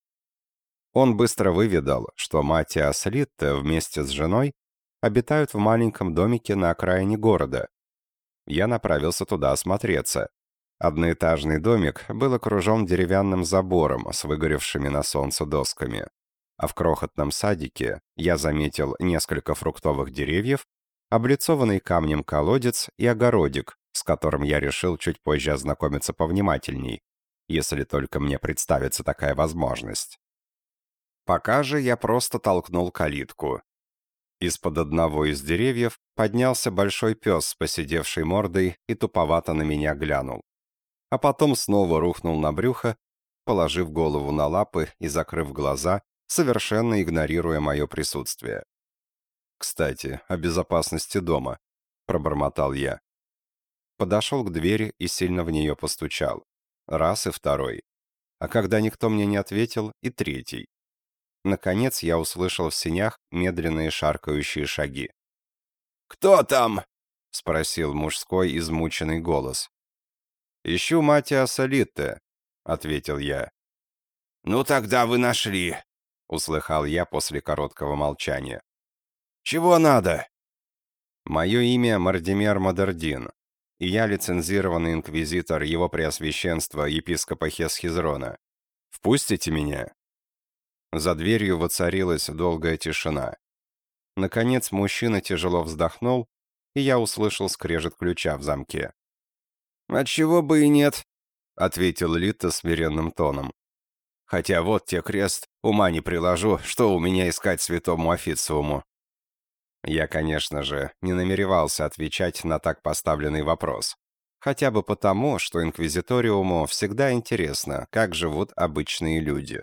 Он быстро выведал, что Матиас Литте вместе с женой обитают в маленьком домике на окраине города. Я направился туда осмотреться. Одноэтажный домик был окружен деревянным забором с выгоревшими на солнце досками а в крохотном садике я заметил несколько фруктовых деревьев, облицованный камнем колодец и огородик, с которым я решил чуть позже ознакомиться повнимательней, если только мне представится такая возможность. Пока же я просто толкнул калитку. Из-под одного из деревьев поднялся большой пес с посидевшей мордой и туповато на меня глянул. А потом снова рухнул на брюхо, положив голову на лапы и закрыв глаза, совершенно игнорируя мое присутствие. «Кстати, о безопасности дома», — пробормотал я. Подошел к двери и сильно в нее постучал. Раз и второй. А когда никто мне не ответил, и третий. Наконец я услышал в сенях медленные шаркающие шаги. «Кто там?» — спросил мужской измученный голос. «Ищу Матиаса Литте», — ответил я. «Ну тогда вы нашли», — услыхал я после короткого молчания. «Чего надо?» «Мое имя Мардимер Мадердин, и я лицензированный инквизитор его преосвященства епископа Хесхизрона. Впустите меня?» За дверью воцарилась долгая тишина. Наконец мужчина тяжело вздохнул, и я услышал скрежет ключа в замке. «Отчего бы и нет», — ответил Литта смиренным тоном. Хотя вот те крест, ума не приложу, что у меня искать святому официуму. Я, конечно же, не намеревался отвечать на так поставленный вопрос. Хотя бы потому, что инквизиториуму всегда интересно, как живут обычные люди.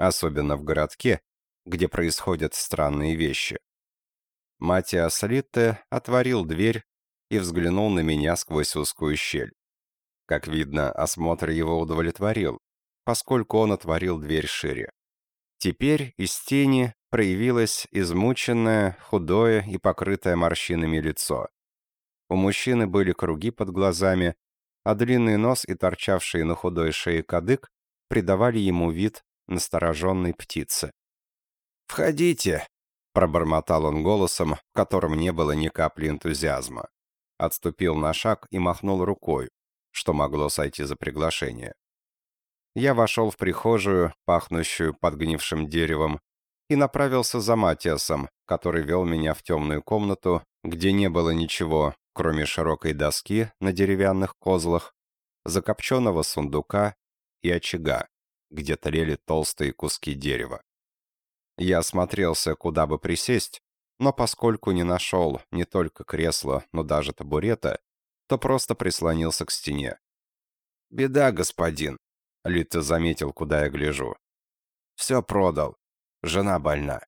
Особенно в городке, где происходят странные вещи. Матиас Литте отворил дверь и взглянул на меня сквозь узкую щель. Как видно, осмотр его удовлетворил, поскольку он отворил дверь шире. Теперь из тени проявилось измученное, худое и покрытое морщинами лицо. У мужчины были круги под глазами, а длинный нос и торчавший на худой шее кадык придавали ему вид настороженной птицы. «Входите!» — пробормотал он голосом, в котором не было ни капли энтузиазма. Отступил на шаг и махнул рукой, что могло сойти за приглашение. Я вошел в прихожую, пахнущую подгнившим деревом, и направился за Матиасом, который вел меня в темную комнату, где не было ничего, кроме широкой доски на деревянных козлах, закопченного сундука и очага, где тлели толстые куски дерева. Я осмотрелся, куда бы присесть, но поскольку не нашел не только кресла, но даже табурета, то просто прислонился к стене. «Беда, господин», Литта заметил, куда я гляжу. «Все продал. Жена больна».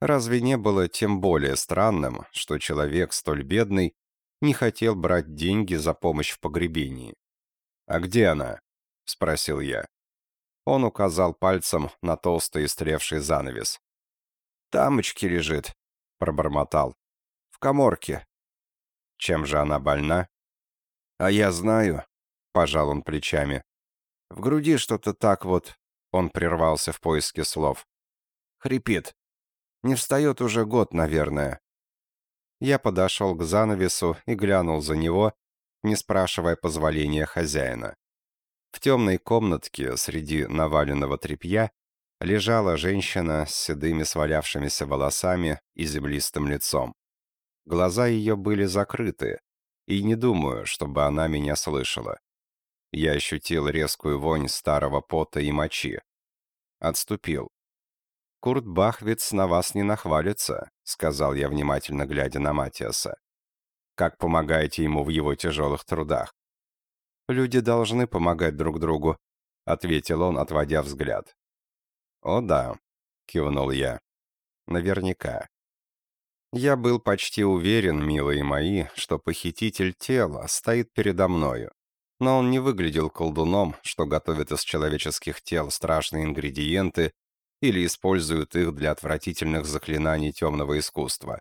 Разве не было тем более странным, что человек столь бедный не хотел брать деньги за помощь в погребении? «А где она?» — спросил я. Он указал пальцем на толстый истревший занавес. «Тамочки лежит», — пробормотал. «В коморке». «Чем же она больна?» «А я знаю», — пожал он плечами. В груди что-то так вот. Он прервался в поиске слов. Хрипит. Не встает уже год, наверное. Я подошел к занавесу и глянул за него, не спрашивая позволения хозяина. В темной комнатке среди наваленного тряпья лежала женщина с седыми свалявшимися волосами и землистым лицом. Глаза ее были закрыты, и не думаю, чтобы она меня слышала. Я ощутил резкую вонь старого пота и мочи. Отступил. «Курт Бахвиц на вас не нахвалится», — сказал я, внимательно глядя на Матиаса. «Как помогаете ему в его тяжелых трудах?» «Люди должны помогать друг другу», — ответил он, отводя взгляд. «О да», — кивнул я. «Наверняка». Я был почти уверен, милые мои, что похититель тела стоит передо мною. Но он не выглядел колдуном, что готовит из человеческих тел страшные ингредиенты или использует их для отвратительных заклинаний темного искусства.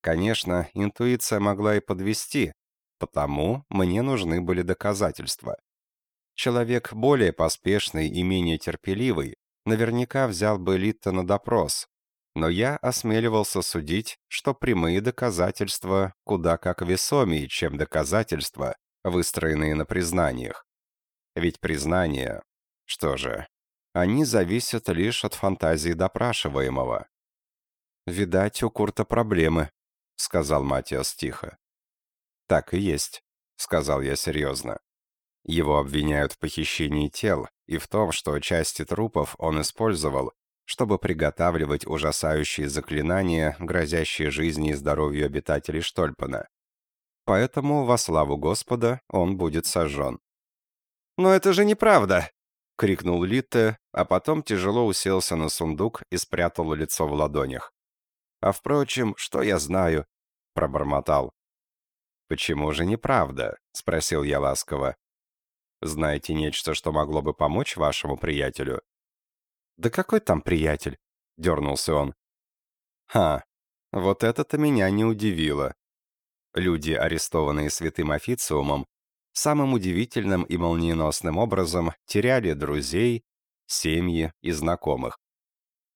Конечно, интуиция могла и подвести, потому мне нужны были доказательства. Человек более поспешный и менее терпеливый наверняка взял бы Литта на допрос, но я осмеливался судить, что прямые доказательства куда как весомее, чем доказательства, выстроенные на признаниях. Ведь признания, что же, они зависят лишь от фантазии допрашиваемого. «Видать, у Курта проблемы», — сказал Матиас тихо. «Так и есть», — сказал я серьезно. Его обвиняют в похищении тел и в том, что части трупов он использовал, чтобы приготавливать ужасающие заклинания, грозящие жизни и здоровью обитателей Штольпана. Поэтому, во славу Господа, он будет сожжен. «Но это же неправда!» — крикнул Литте, а потом тяжело уселся на сундук и спрятал лицо в ладонях. «А впрочем, что я знаю?» — пробормотал. «Почему же неправда?» — спросил я ласково. «Знаете нечто, что могло бы помочь вашему приятелю?» «Да какой там приятель?» — дернулся он. «Ха, вот это-то меня не удивило. Люди, арестованные святым официумом, самым удивительным и молниеносным образом теряли друзей, семьи и знакомых.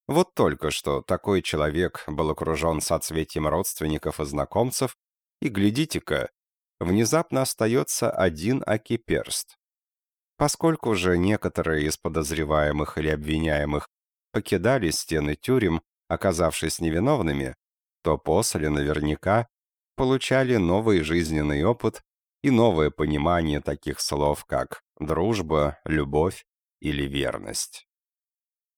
Вот только что такой человек был окружен соцветием родственников и знакомцев, и, глядите-ка, внезапно остается один акиперст. Поскольку же некоторые из подозреваемых или обвиняемых покидали стены тюрем, оказавшись невиновными, то после наверняка получали новый жизненный опыт и новое понимание таких слов, как дружба, любовь или верность.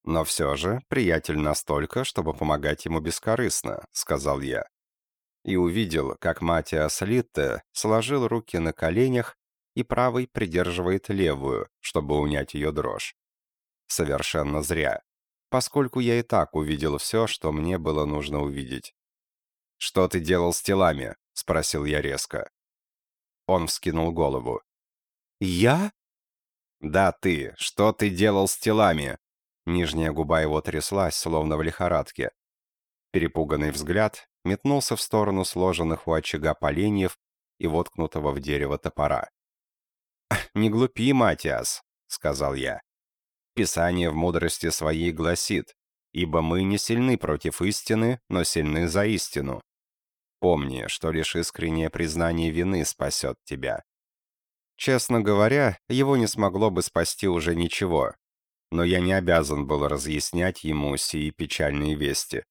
Но все же приятель настолько, чтобы помогать ему бескорыстно, сказал я. И увидел, как Матиас Литте сложил руки на коленях и правой придерживает левую, чтобы унять ее дрожь. Совершенно зря, поскольку я и так увидел все, что мне было нужно увидеть. «Что ты делал с телами?» — спросил я резко. Он вскинул голову. «Я?» «Да, ты. Что ты делал с телами?» Нижняя губа его тряслась, словно в лихорадке. Перепуганный взгляд метнулся в сторону сложенных у очага поленьев и воткнутого в дерево топора. «Не глупи, Матиас», — сказал я. «Писание в мудрости своей гласит, ибо мы не сильны против истины, но сильны за истину. Помни, что лишь искреннее признание вины спасет тебя». Честно говоря, его не смогло бы спасти уже ничего, но я не обязан был разъяснять ему сии печальные вести,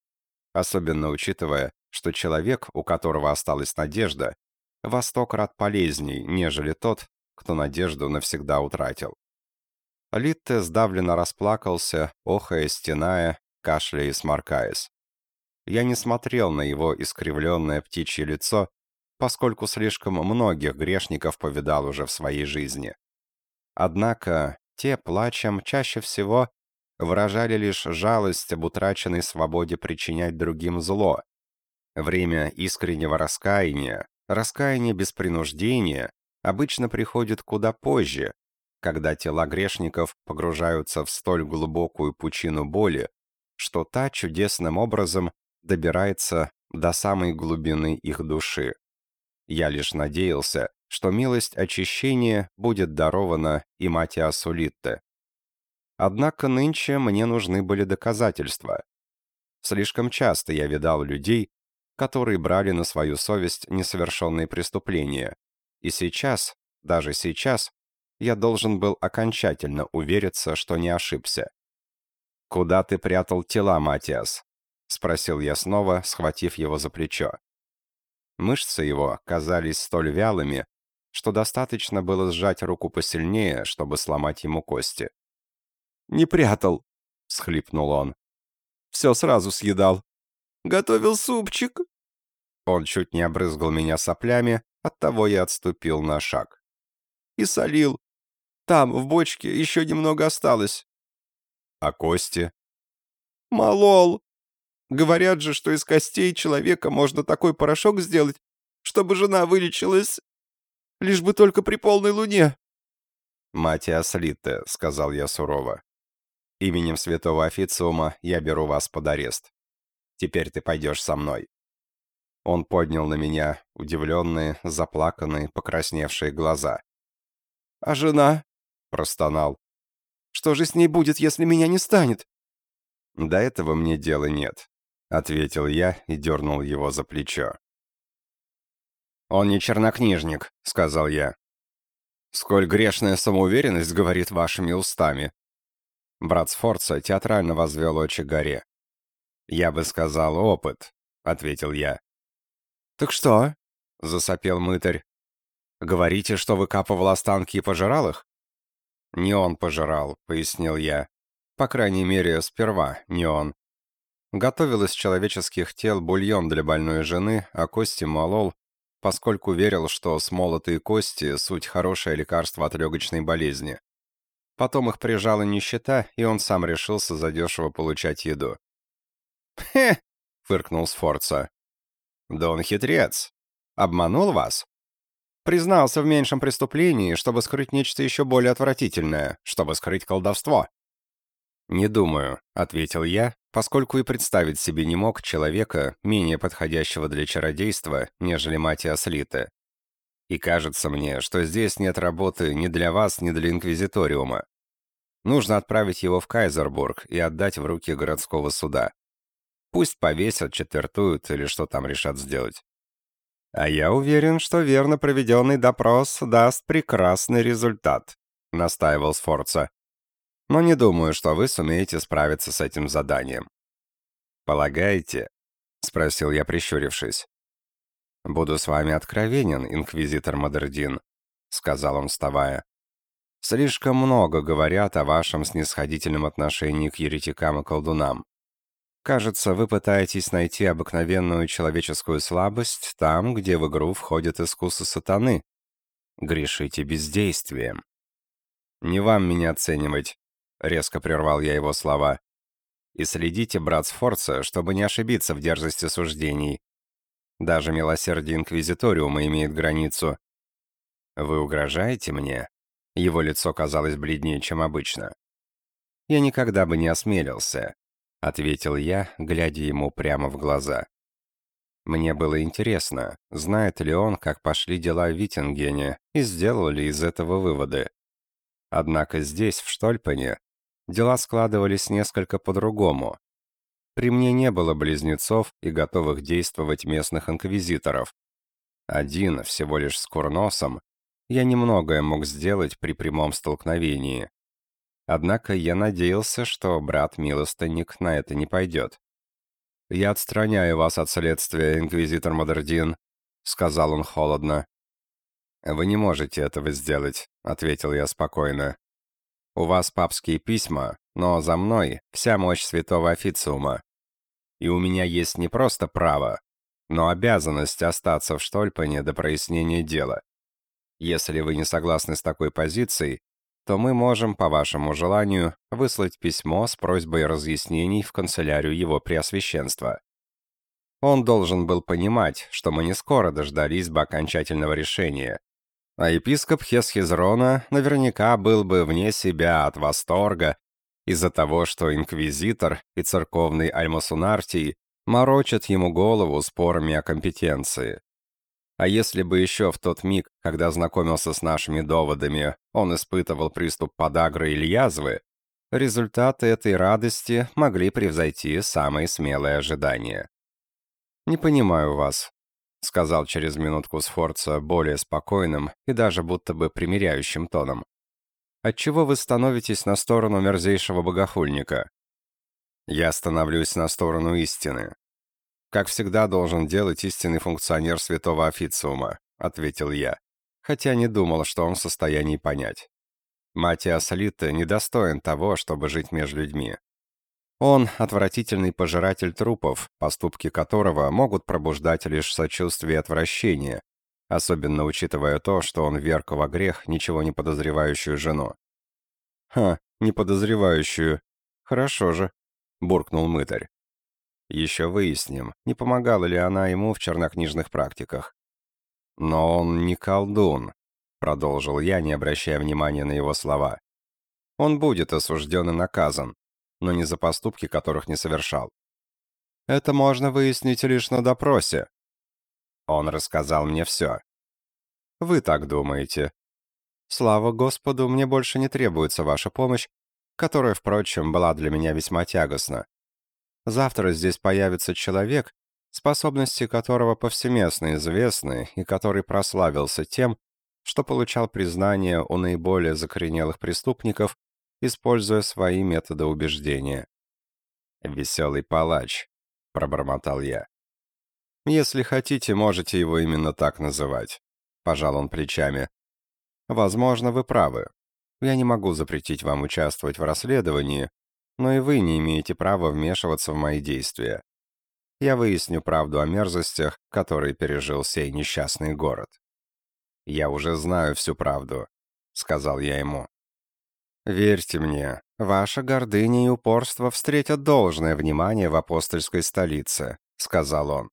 особенно учитывая, что человек, у которого осталась надежда, во сто крат полезней, нежели тот, кто надежду навсегда утратил. Литте сдавленно расплакался, охая, стеная, кашляя и сморкаясь. Я не смотрел на его искривленное птичье лицо, поскольку слишком многих грешников повидал уже в своей жизни. Однако те, плачем, чаще всего выражали лишь жалость об утраченной свободе причинять другим зло. Время искреннего раскаяния, раскаяния без принуждения, обычно приходит куда позже, когда тела грешников погружаются в столь глубокую пучину боли, что та чудесным образом добирается до самой глубины их души. Я лишь надеялся, что милость очищения будет дарована и Матиасу Литте. Однако нынче мне нужны были доказательства. Слишком часто я видал людей, которые брали на свою совесть несовершенные преступления, и сейчас, даже сейчас, я должен был окончательно увериться, что не ошибся. «Куда ты прятал тела, Матиас?» — спросил я снова, схватив его за плечо. Мышцы его казались столь вялыми, что достаточно было сжать руку посильнее, чтобы сломать ему кости. «Не прятал», — схлипнул он. «Все сразу съедал. Готовил супчик». Он чуть не обрызгал меня соплями, Оттого я отступил на шаг. и солил. Там, в бочке, еще немного осталось». «А кости?» «Молол. Говорят же, что из костей человека можно такой порошок сделать, чтобы жена вылечилась. Лишь бы только при полной луне». «Матиас Литте», — сказал я сурово. «Именем святого официума я беру вас под арест. Теперь ты пойдешь со мной». Он поднял на меня удивленные, заплаканные, покрасневшие глаза. «А жена?» — простонал. «Что же с ней будет, если меня не станет?» «До этого мне дела нет», — ответил я и дернул его за плечо. «Он не чернокнижник», — сказал я. «Сколь грешная самоуверенность говорит вашими устами». Брат Сфорца театрально возвел очи горе. «Я бы сказал, опыт», — ответил я. «Так что?» — засопел мытарь. «Говорите, что выкапывал останки и пожирал их?» «Не он пожирал», — пояснил я. «По крайней мере, сперва не он. Готовил из человеческих тел бульон для больной жены, а кости молол, поскольку верил, что смолотые кости — суть хорошее лекарство от легочной болезни. Потом их прижала нищета, и он сам решился задешево получать еду. «Хе!» (laughs) — фыркнул Сфорца. «Да он хитрец. Обманул вас?» Признался в меньшем преступлении, чтобы скрыть нечто еще более отвратительное, чтобы скрыть колдовство. «Не думаю», — ответил я, поскольку и представить себе не мог человека, менее подходящего для чародейства, нежели Матиас Лите. И кажется мне, что здесь нет работы ни для вас, ни для Инквизиториума. Нужно отправить его в Кайзербург и отдать в руки городского суда. Пусть повесят, четвертуют или что там решат сделать. А я уверен, что верно проведенный допрос даст прекрасный результат, настаивал Сфорца но не думаю, что вы сумеете справиться с этим заданием». «Полагаете?» — спросил я, прищурившись. «Буду с вами откровенен, инквизитор Мадердин», — сказал он, вставая. «Слишком много говорят о вашем снисходительном отношении к еретикам и колдунам. Кажется, вы пытаетесь найти обыкновенную человеческую слабость там, где в игру входят искусы сатаны. Грешите бездействием. Не вам меня оценивать, — резко прервал я его слова. «И следите, брат Сфорца, чтобы не ошибиться в дерзости суждений. Даже милосердие Инквизиториума имеет границу. Вы угрожаете мне?» Его лицо казалось бледнее, чем обычно. «Я никогда бы не осмелился», — ответил я, глядя ему прямо в глаза. Мне было интересно, знает ли он, как пошли дела в Виттингене, и сделал ли из этого выводы. Однако здесь, в Штольпене, дела складывались несколько по-другому. При мне не было близнецов и готовых действовать местных инквизиторов. Один, всего лишь с курносом, я немногое мог сделать при прямом столкновении. Однако я надеялся, что брат-милостынник на это не пойдет. «Я отстраняю вас от следствия, инквизитор Модердин», — сказал он холодно. «Вы не можете этого сделать», — ответил я спокойно. У вас папские письма, но за мной вся мощь святого официума. И у меня есть не просто право, но обязанность остаться в Штольпане до прояснения дела. Если вы не согласны с такой позицией, то мы можем, по вашему желанию, выслать письмо с просьбой разъяснений в канцелярию его преосвященства. Он должен был понимать, что мы не скоро дождались бы окончательного решения, а епископ Хесхизрона наверняка был бы вне себя от восторга из-за того, что инквизитор и церковный Альмасунартий морочат ему голову спорами о компетенции. А если бы еще в тот миг, когда знакомился с нашими доводами, он испытывал приступ подагры или язвы, результаты этой радости могли превзойти самые смелые ожидания. «Не понимаю вас», — сказал через минутку Сфорца более спокойным и даже будто бы примиряющим тоном. «Отчего вы становитесь на сторону мерзейшего богохульника?» «Я становлюсь на сторону истины. Как всегда должен делать истинный функционер святого официума», — ответил я, хотя не думал, что он в состоянии понять. Матиас Литте недостоин того, чтобы жить между людьми. Он — отвратительный пожиратель трупов, поступки которого могут пробуждать лишь сочувствие и отвращение, особенно учитывая то, что он верг во грех ничего не подозревающую жену. «Ха, не подозревающую. Хорошо же», — буркнул мытарь. Еще выясним, не помогала ли она ему в чернокнижных практиках. «Но он не колдун», — продолжил я, не обращая внимания на его слова. «Он будет осужден и наказан, но не за поступки, которых не совершал. Это можно выяснить лишь на допросе». Он рассказал мне все. «Вы так думаете?» «Слава Господу, мне больше не требуется ваша помощь, которая, впрочем, была для меня весьма тягостна. Завтра здесь появится человек, способности которого повсеместно известны и который прославился тем, что получал признание у наиболее закоренелых преступников, используя свои методы убеждения. «Веселый палач», — пробормотал я. «Если хотите, можете его именно так называть», — пожал он плечами. «Возможно, вы правы. Я не могу запретить вам участвовать в расследовании, но и вы не имеете права вмешиваться в мои действия. Я выясню правду о мерзостях, которые пережил сей несчастный город. «Я уже знаю всю правду», — сказал я ему. «Верьте мне, ваша гордыня и упорство встретят должное внимание в апостольской столице», — сказал он.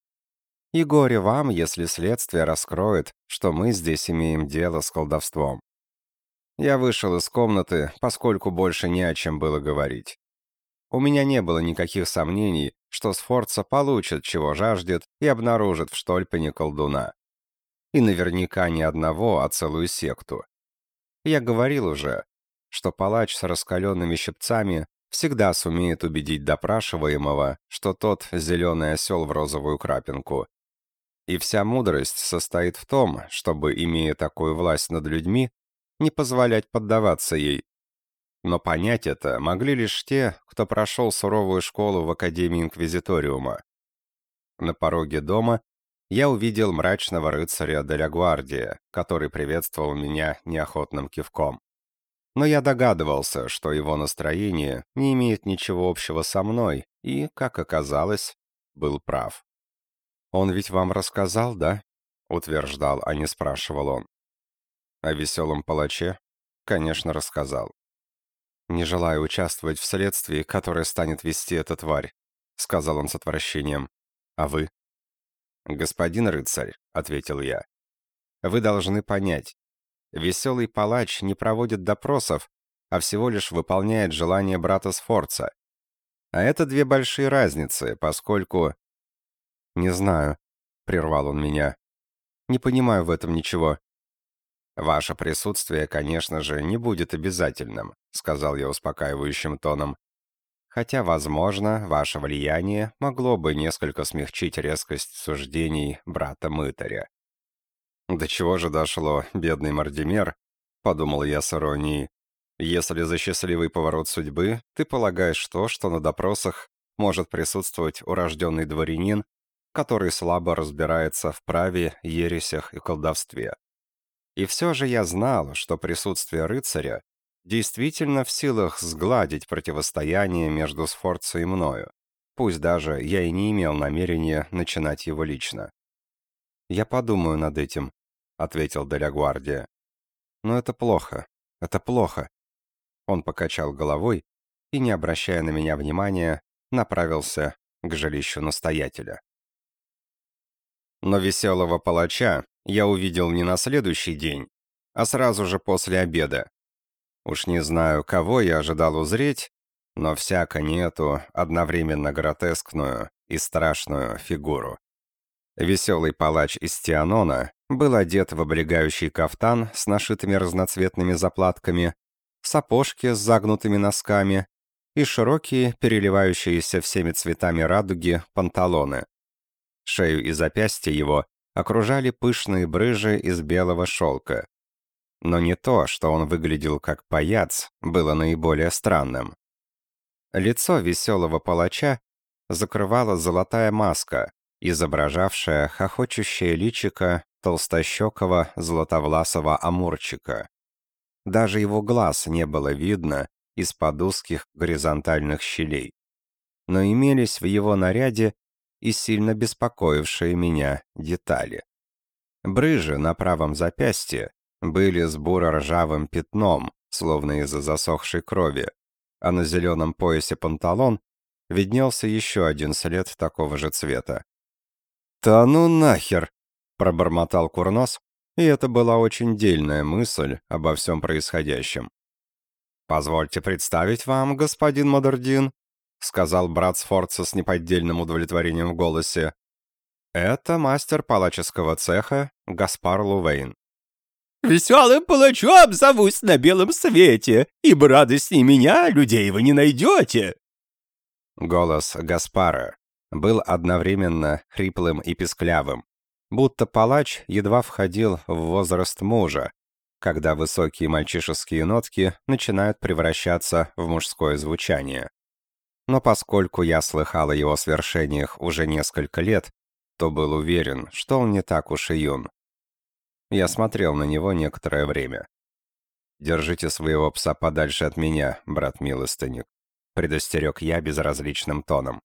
«И горе вам, если следствие раскроет, что мы здесь имеем дело с колдовством». Я вышел из комнаты, поскольку больше не о чем было говорить. У меня не было никаких сомнений, что Сфорца получит, чего жаждет, и обнаружит в Штольпене колдуна. И наверняка не одного, а целую секту. Я говорил уже, что палач с раскаленными щипцами всегда сумеет убедить допрашиваемого, что тот зеленый осел в розовую крапинку. И вся мудрость состоит в том, чтобы, имея такую власть над людьми, не позволять поддаваться ей, но понять это могли лишь те, кто прошел суровую школу в Академии Инквизиториума. На пороге дома я увидел мрачного рыцаря Деля Гвардия, который приветствовал меня неохотным кивком. Но я догадывался, что его настроение не имеет ничего общего со мной, и, как оказалось, был прав. «Он ведь вам рассказал, да?» — утверждал, а не спрашивал он. О веселом палаче? Конечно, рассказал. «Не желаю участвовать в следствии, которое станет вести эта тварь», — сказал он с отвращением. «А вы?» «Господин рыцарь», — ответил я, — «вы должны понять. Веселый палач не проводит допросов, а всего лишь выполняет желание брата Сфорца. А это две большие разницы, поскольку...» «Не знаю», — прервал он меня. «Не понимаю в этом ничего. «Ваше присутствие, конечно же, не будет обязательным», — сказал я успокаивающим тоном. «Хотя, возможно, ваше влияние могло бы несколько смягчить резкость суждений брата Мытаря». «До чего же дошло, бедный Мардимер?» — подумал я с иронией. «Если за счастливый поворот судьбы ты полагаешь то, что на допросах может присутствовать урожденный дворянин, который слабо разбирается в праве, ересях и колдовстве. И все же я знал, что присутствие рыцаря действительно в силах сгладить противостояние между Сфорцо и мною, пусть даже я и не имел намерения начинать его лично. «Я подумаю над этим», — ответил Делягвардия. «Но это плохо, это плохо». Он покачал головой и, не обращая на меня внимания, направился к жилищу настоятеля. Но веселого палача я увидел не на следующий день, а сразу же после обеда. Уж не знаю, кого я ожидал узреть, но всяко не эту одновременно гротескную и страшную фигуру. Веселый палач из Тианона был одет в облегающий кафтан с нашитыми разноцветными заплатками, сапожки с загнутыми носками и широкие, переливающиеся всеми цветами радуги, панталоны. Шею и запястья его окружали пышные брыжи из белого шелка. Но не то, что он выглядел как паяц, было наиболее странным. Лицо веселого палача закрывала золотая маска, изображавшая хохочущее личико толстощекого златовласого амурчика. Даже его глаз не было видно из-под узких горизонтальных щелей. Но имелись в его наряде и сильно беспокоившие меня детали. Брыжи на правом запястье были с буро-ржавым пятном, словно из-за засохшей крови, а на зеленом поясе панталон виднелся еще один след такого же цвета. «Да ну нахер!» — пробормотал Курнос, и это была очень дельная мысль обо всем происходящем. «Позвольте представить вам, господин Модердин», — сказал брат Сфорца с неподдельным удовлетворением в голосе. «Это мастер палаческого цеха Гаспар Лувейн». «Веселым палачом зовусь на белом свете, ибо радостней меня людей вы не найдете!» Голос Гаспара был одновременно хриплым и писклявым, будто палач едва входил в возраст мужа, когда высокие мальчишеские нотки начинают превращаться в мужское звучание. Но поскольку я слыхал о его свершениях уже несколько лет, то был уверен, что он не так уж и юн. Я смотрел на него некоторое время. «Держите своего пса подальше от меня, брат милостыник», — предостерег я безразличным тоном.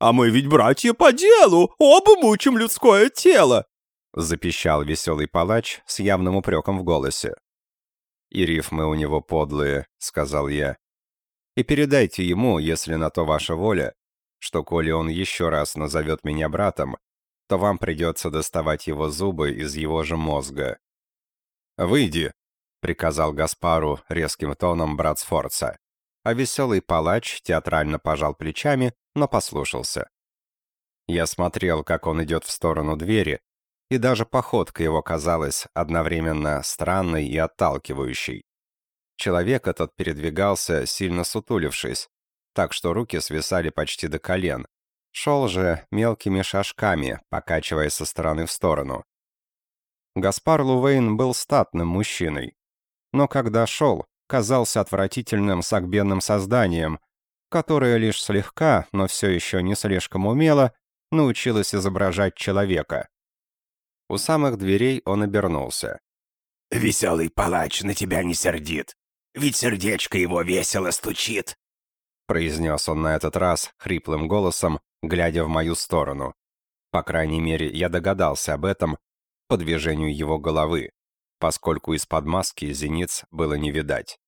«А мы ведь братья по делу, оба мучим людское тело!» — запищал веселый палач с явным упреком в голосе. «И рифмы у него подлые», — сказал я. «И передайте ему, если на то ваша воля, что коли он еще раз назовет меня братом, то вам придется доставать его зубы из его же мозга. «Выйди», — приказал Гаспару резким тоном брат Сфорца. А веселый палач театрально пожал плечами, но послушался. Я смотрел, как он идет в сторону двери, и даже походка его казалась одновременно странной и отталкивающей. Человек этот передвигался, сильно сутулившись, так что руки свисали почти до колен, Шел же мелкими шажками, покачиваясь со стороны в сторону. Гаспар Лувейн был статным мужчиной, но когда шел, казался отвратительным сагбенным созданием, которое лишь слегка, но все еще не слишком умело, научилось изображать человека. У самых дверей он обернулся. «Веселый палач на тебя не сердит, ведь сердечко его весело стучит», произнес он на этот раз хриплым голосом, глядя в мою сторону. По крайней мере, я догадался об этом по движению его головы, поскольку из-под маски зениц было не видать.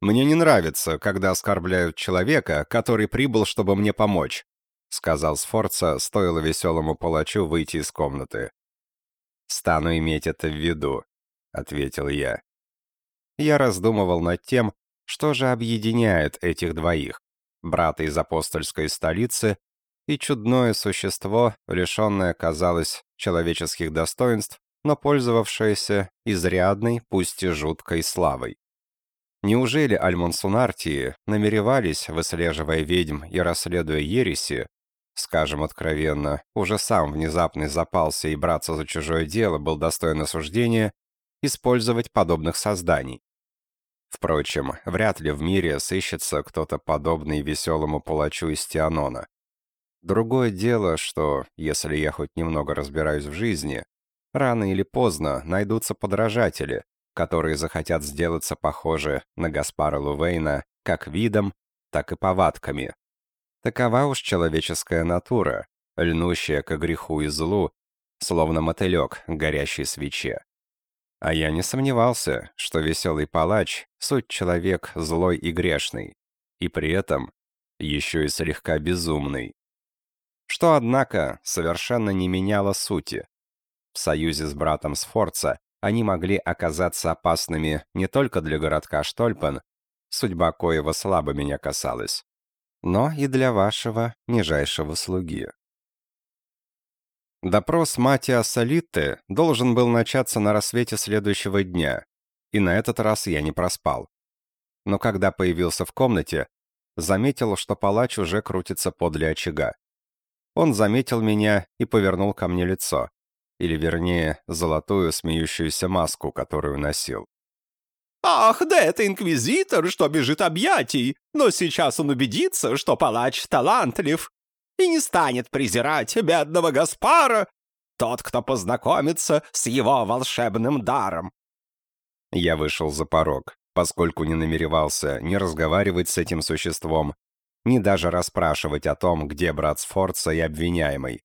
«Мне не нравится, когда оскорбляют человека, который прибыл, чтобы мне помочь», сказал Сфорца, стоило веселому палачу выйти из комнаты. «Стану иметь это в виду», — ответил я. Я раздумывал над тем, что же объединяет этих двоих, брата из апостольской столицы и чудное существо, лишенное, казалось, человеческих достоинств, но пользовавшееся изрядной, пусть и жуткой славой. Неужели Альмонсунартии намеревались, выслеживая ведьм и расследуя ереси, скажем откровенно, уже сам внезапный запался и браться за чужое дело был достоин осуждения, использовать подобных созданий? Впрочем, вряд ли в мире сыщется кто-то подобный веселому палачу из Тианона. Другое дело, что, если я хоть немного разбираюсь в жизни, рано или поздно найдутся подражатели, которые захотят сделаться похожи на Гаспара Лувейна как видом, так и повадками. Такова уж человеческая натура, льнущая к греху и злу, словно мотылек к горящей свече. А я не сомневался, что веселый палач — суть человек злой и грешный, и при этом еще и слегка безумный что, однако, совершенно не меняло сути. В союзе с братом Сфорца они могли оказаться опасными не только для городка Штольпен, судьба коего слабо меня касалась, но и для вашего нижайшего слуги. Допрос Матиаса Литте должен был начаться на рассвете следующего дня, и на этот раз я не проспал. Но когда появился в комнате, заметил, что палач уже крутится подле очага. Он заметил меня и повернул ко мне лицо. Или, вернее, золотую смеющуюся маску, которую носил. «Ах, да это инквизитор, что бежит объятий, но сейчас он убедится, что палач талантлив и не станет презирать бедного Гаспара, тот, кто познакомится с его волшебным даром». Я вышел за порог, поскольку не намеревался ни разговаривать с этим существом, ни даже расспрашивать о том, где брат Сфорца и обвиняемый.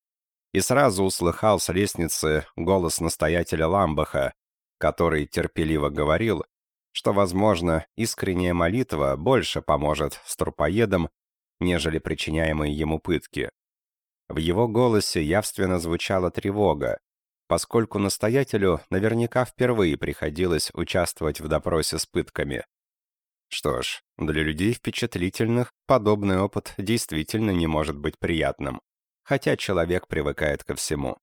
и сразу услыхал с лестницы голос настоятеля Ламбаха, который терпеливо говорил, что, возможно, искренняя молитва больше поможет с трупоедом, нежели причиняемые ему пытки. В его голосе явственно звучала тревога, поскольку настоятелю наверняка впервые приходилось участвовать в допросе с пытками. Что ж, для людей впечатлительных подобный опыт действительно не может быть приятным, хотя человек привыкает ко всему.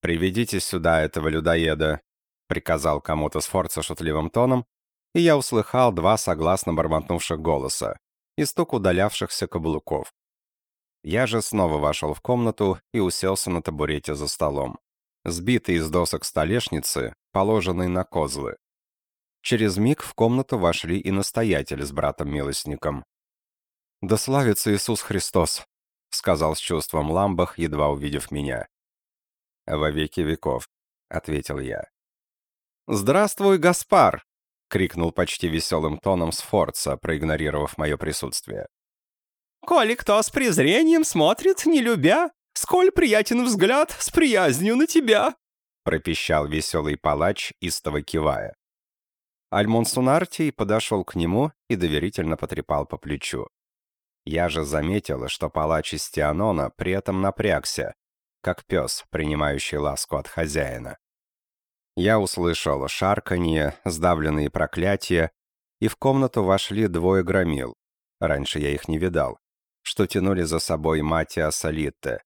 «Приведите сюда этого людоеда», — приказал кому-то Сфорца шутливым тоном, и я услыхал два согласно бормотнувших голоса и стук удалявшихся каблуков. Я же снова вошел в комнату и уселся на табурете за столом, сбитый из досок столешницы, положенный на козлы. Через миг в комнату вошли и настоятель с братом-милостником. «Да славится Иисус Христос!» — сказал с чувством Ламбах, едва увидев меня. «Во веки веков», — ответил я. «Здравствуй, Гаспар!» — крикнул почти веселым тоном Сфорца, проигнорировав мое присутствие. Коли кто с презрением смотрит, не любя, сколь приятен взгляд с приязнью на тебя!» пропищал веселый палач, истово кивая. Альмон Сунартий подошел к нему и доверительно потрепал по плечу. Я же заметила, что палач из Тианона при этом напрягся, как пес, принимающий ласку от хозяина. Я услышал шарканье, сдавленные проклятия, и в комнату вошли двое громил. Раньше я их не видал что тянули за собой Матиаса Литте.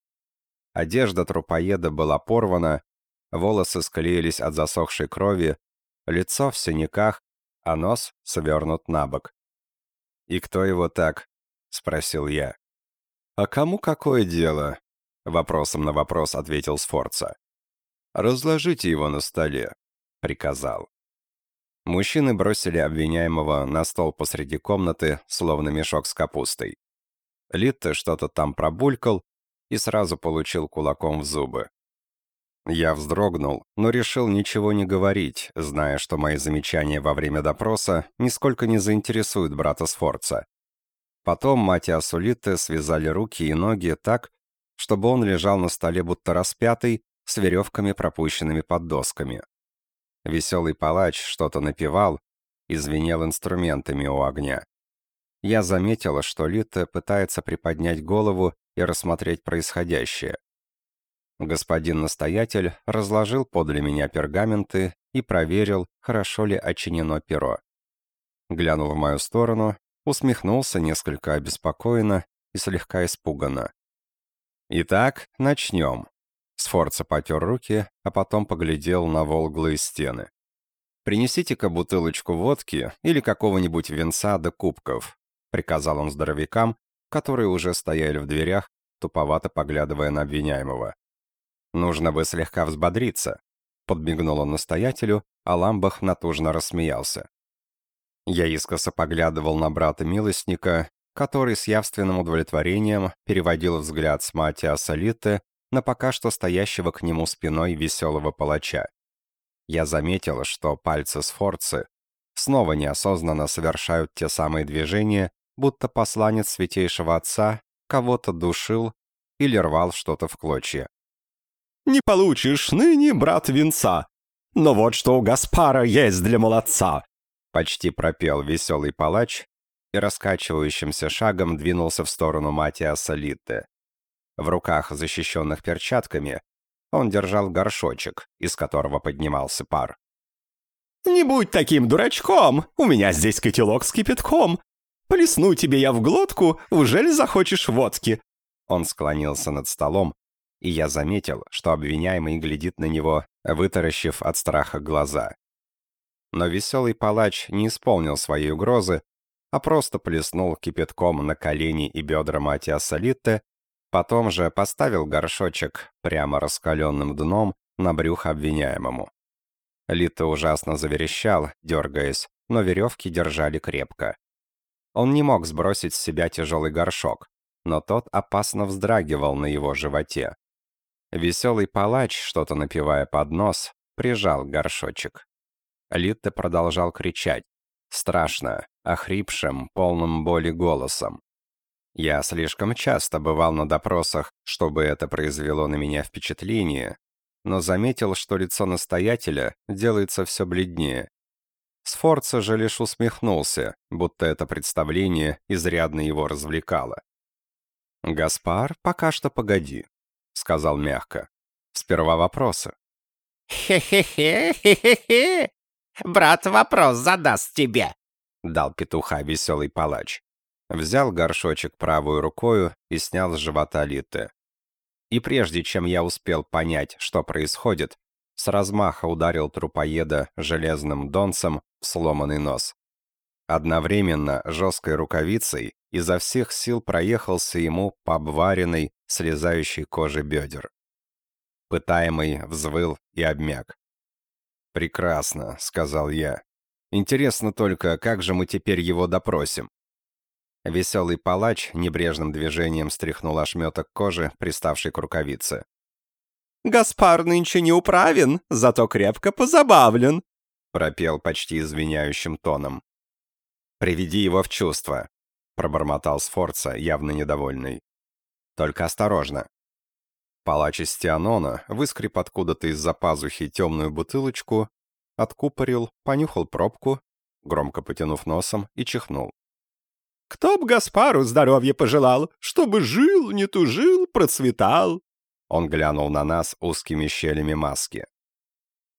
Одежда трупоеда была порвана, волосы склеились от засохшей крови, лицо в синяках, а нос свернут на бок. «И кто его так?» — спросил я. «А кому какое дело?» — вопросом на вопрос ответил Сфорца. «Разложите его на столе», — приказал. Мужчины бросили обвиняемого на стол посреди комнаты, словно мешок с капустой. Литте что-то там пробулькал и сразу получил кулаком в зубы. Я вздрогнул, но решил ничего не говорить, зная, что мои замечания во время допроса нисколько не заинтересуют брата Сфорца. Потом Матиасу Литте связали руки и ноги так, чтобы он лежал на столе будто распятый, с веревками, пропущенными под досками. Веселый палач что-то напевал и звенел инструментами у огня. Я заметила, что Лита пытается приподнять голову и рассмотреть происходящее. Господин настоятель разложил подле меня пергаменты и проверил, хорошо ли очинено перо. Глянул в мою сторону, усмехнулся несколько обеспокоенно и слегка испуганно. «Итак, начнем». Сфорца потер руки, а потом поглядел на волглые стены. «Принесите-ка бутылочку водки или какого-нибудь венца до кубков приказал он здоровякам, которые уже стояли в дверях, туповато поглядывая на обвиняемого. «Нужно бы слегка взбодриться», — подмигнул он настоятелю, а Ламбах натужно рассмеялся. Я искоса поглядывал на брата-милостника, который с явственным удовлетворением переводил взгляд с Матиаса Литте на пока что стоящего к нему спиной веселого палача. Я заметил, что пальцы Сфорцы снова неосознанно совершают те самые движения, будто посланец Святейшего Отца кого-то душил или рвал что-то в клочья. «Не получишь ныне, брат венца, но вот что у Гаспара есть для молодца!» Почти пропел веселый палач и раскачивающимся шагом двинулся в сторону Матиаса Литте. В руках, защищенных перчатками, он держал горшочек, из которого поднимался пар. «Не будь таким дурачком! У меня здесь котелок с кипятком. Плесну тебе я в глотку, уже ли захочешь водки?» Он склонился над столом, и я заметил, что обвиняемый глядит на него, вытаращив от страха глаза. Но веселый палач не исполнил своей угрозы, а просто плеснул кипятком на колени и бедра Матиаса Литте, потом же поставил горшочек прямо раскаленным дном на брюхо обвиняемому. Литте ужасно заверещал, дергаясь, но веревки держали крепко. Он не мог сбросить с себя тяжелый горшок, но тот опасно вздрагивал на его животе. Веселый палач, что-то напивая под нос, прижал горшочек. Литте продолжал кричать, страшно, охрипшим, полным боли голосом. Я слишком часто бывал на допросах, чтобы это произвело на меня впечатление, но заметил, что лицо настоятеля делается все бледнее. Сфорца же лишь усмехнулся, будто это представление изрядно его развлекало. «Гаспар, пока что погоди», — сказал мягко. «Сперва вопросы». «Хе-хе-хе, хе-хе-хе! Брат вопрос задаст тебе!» — дал петуха веселый палач. Взял горшочек правую рукою и снял с живота Литы. И прежде чем я успел понять, что происходит, с размаха ударил трупоеда железным донцем в сломанный нос. Одновременно жесткой рукавицей изо всех сил проехался ему по обваренной, слезающей коже бедер. Пытаемый взвыл и обмяк. «Прекрасно», — сказал я. «Интересно только, как же мы теперь его допросим?» Веселый палач небрежным движением стряхнул ошметок кожи, приставший к рукавице. «Гаспар нынче не управен, зато крепко позабавлен», пропел почти извиняющим тоном. «Приведи его в чувство», — пробормотал Сфорца, явно недовольный. «Только осторожно». Палач из Тианона выскреб откуда-то из-за пазухи темную бутылочку, откупорил, понюхал пробку, громко потянув носом, и чихнул. Кто б Гаспару здоровья пожелал, чтобы жил, не тужил, процветал. Он глянул на нас узкими щелями маски.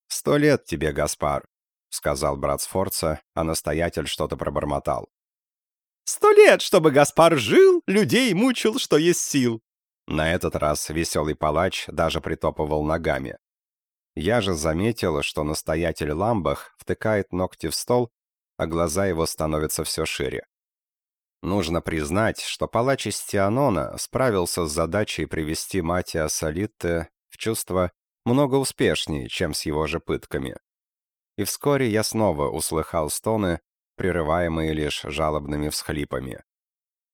«Сто лет тебе, Гаспар», — сказал брат Сфорца, а настоятель что-то пробормотал. «Сто лет, чтобы Гаспар жил, людей мучил, что есть сил». На этот раз веселый палач даже притопывал ногами. Я же заметил, что настоятель Ламбах втыкает ногти в стол, а глаза его становятся все шире. Нужно признать, что палач из Тианона справился с задачей привести Матиа Солитте в чувство много успешнее, чем с его же пытками. И вскоре я снова услыхал стоны, прерываемые лишь жалобными всхлипами.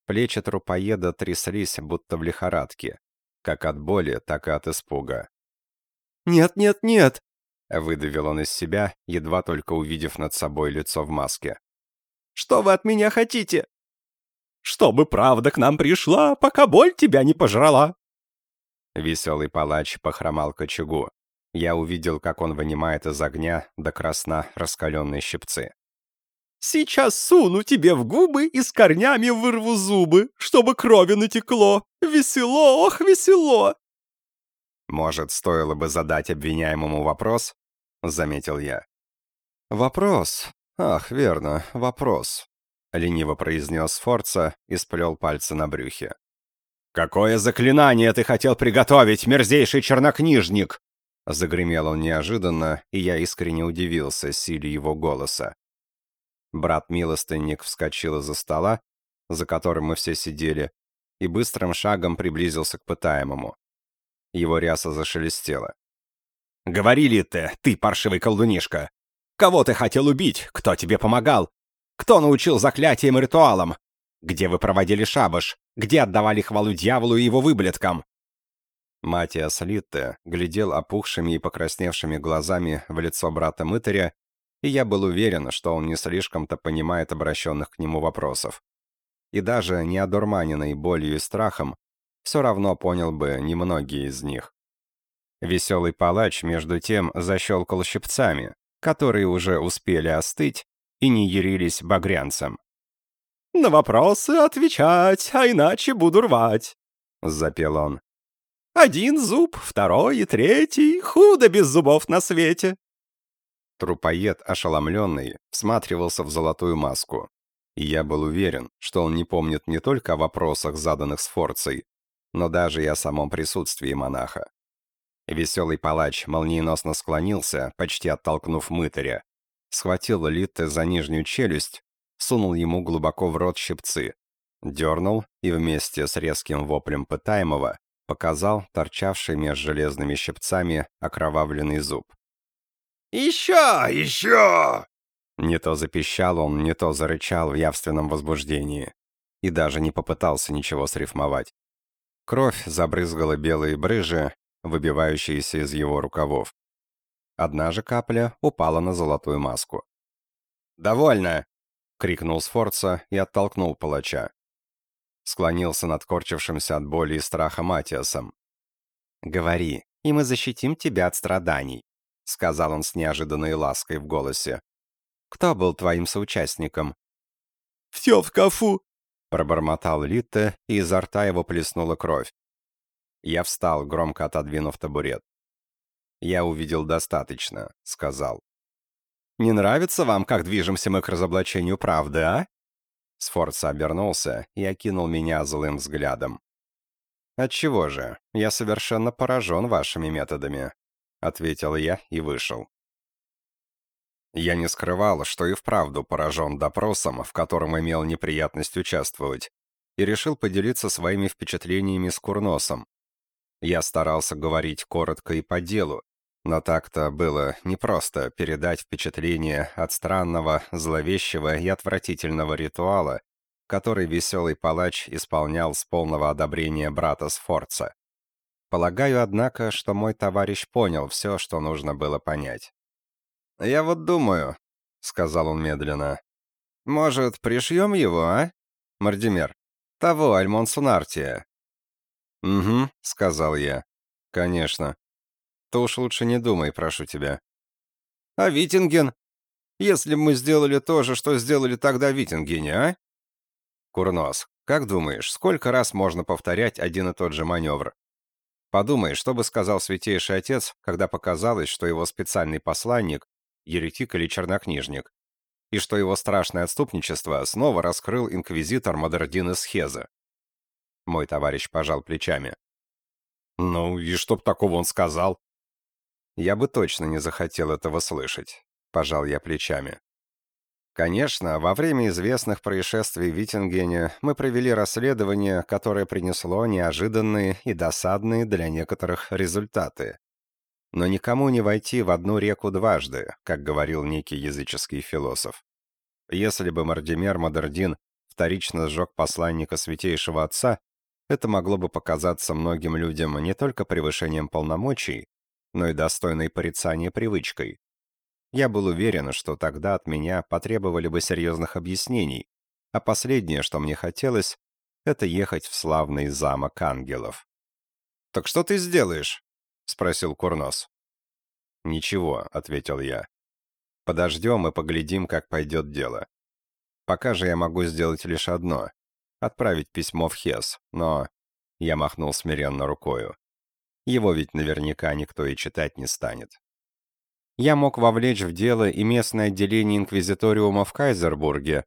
Плечи трупоеда тряслись, будто в лихорадке, как от боли, так и от испуга. «Нет, нет, нет!» — выдавил он из себя, едва только увидев над собой лицо в маске. «Что вы от меня хотите?» Чтобы правда к нам пришла, пока боль тебя не пожрала». Веселый палач похромал к очагу. Я увидел, как он вынимает из огня до красна раскаленные щипцы. «Сейчас суну тебе в губы и с корнями вырву зубы, чтобы крови натекло. Весело, ох, весело!» «Может, стоило бы задать обвиняемому вопрос?» — заметил я. «Вопрос? Ах, верно, вопрос. — лениво произнес Форца и сплел пальцы на брюхе. «Какое заклинание ты хотел приготовить, мерзейший чернокнижник?» Загремел он неожиданно, и я искренне удивился силе его голоса. Брат-милостынник вскочил из-за стола, за которым мы все сидели, и быстрым шагом приблизился к пытаемому. Его ряса зашелестела. «Говори ли ты, ты паршивый колдунишка? Кого ты хотел убить? Кто тебе помогал? Кто научил заклятиям и ритуалам? Где вы проводили шабаш? Где отдавали хвалу дьяволу и его выблеткам?» Матиас Литте глядел опухшими и покрасневшими глазами в лицо брата Мытаря, и я был уверен, что он не слишком-то понимает обращенных к нему вопросов. И даже не одурманенный болью и страхом, все равно понял бы немногие из них. Веселый палач, между тем, защелкал щипцами, которые уже успели остыть, и не ярились багрянцем. «На вопросы отвечать, а иначе буду рвать», — запел он. «Один зуб, второй и третий, худо без зубов на свете». Трупоед, ошеломленный, всматривался в золотую маску. И я был уверен, что он не помнит не только о вопросах, заданных с Форцей, но даже и о самом присутствии монаха. Веселый палач молниеносно склонился, почти оттолкнув мытаря, схватил Литте за нижнюю челюсть, сунул ему глубоко в рот щипцы, дернул и вместе с резким воплем пытаемого показал торчавший меж железными щипцами окровавленный зуб. «Еще! Еще!» Не то запищал он, не то зарычал в явственном возбуждении. И даже не попытался ничего срифмовать. Кровь забрызгала белые брыжи, выбивающиеся из его рукавов. Одна же капля упала на золотую маску. «Довольно!» — крикнул Сфорца и оттолкнул палача. склонился над корчившимся от боли и страха Матиасом. «Говори, и мы защитим тебя от страданий», — сказал он с неожиданной лаской в голосе. «Кто был твоим соучастником?» «Все в шкафу!» — пробормотал Литте, и изо рта его плеснула кровь. Я встал, громко отодвинув табурет. «Я увидел достаточно», — сказал. «Не нравится вам, как движемся мы к разоблачению правды, а?» Сфорца обернулся и окинул меня злым взглядом. «Отчего же? Я совершенно поражен вашими методами», — ответил я и вышел. Я не скрывал, что и вправду поражен допросом, в котором имел неприятность участвовать, и решил поделиться своими впечатлениями с Курносом. Я старался говорить коротко и по делу, но так-то было непросто передать впечатление от странного, зловещего и отвратительного ритуала, который веселый палач исполнял с полного одобрения брата Сфорца. Полагаю, однако, что мой товарищ понял все, что нужно было понять. «Я вот думаю», — сказал он медленно, — «может, пришьем его, а, Мардимер? Того Альмонсунартия». «Угу», — сказал я. «Конечно. То уж лучше не думай, прошу тебя». «А Витинген? Если бы мы сделали то же, что сделали тогда в Виттингене, а?» Курнос, как думаешь, сколько раз можно повторять один и тот же маневр? Подумай, что бы сказал Святейший Отец, когда показалось, что его специальный посланник — еретик или чернокнижник, и что его страшное отступничество снова раскрыл инквизитор Модердин из Хеза. Мой товарищ пожал плечами. «Ну, и чтоб такого он сказал?» «Я бы точно не захотел этого слышать», — пожал я плечами. Конечно, во время известных происшествий в Виттингене мы провели расследование, которое принесло неожиданные и досадные для некоторых результаты. Но никому не войти в одну реку дважды, как говорил некий языческий философ. Если бы Мардимер Мадердин вторично сжег посланника Святейшего Отца, это могло бы показаться многим людям не только превышением полномочий, но и достойной порицания привычкой. Я был уверен, что тогда от меня потребовали бы серьезных объяснений, а последнее, что мне хотелось, это ехать в славный замок ангелов. «Так что ты сделаешь?» — спросил Курнос. «Ничего», — ответил я. «Подождем и поглядим, как пойдет дело. Пока же я могу сделать лишь одно — отправить письмо в Хес, но...» Я махнул смиренно рукою. Его ведь наверняка никто и читать не станет. Я мог вовлечь в дело и местное отделение инквизиториума в Кайзербурге,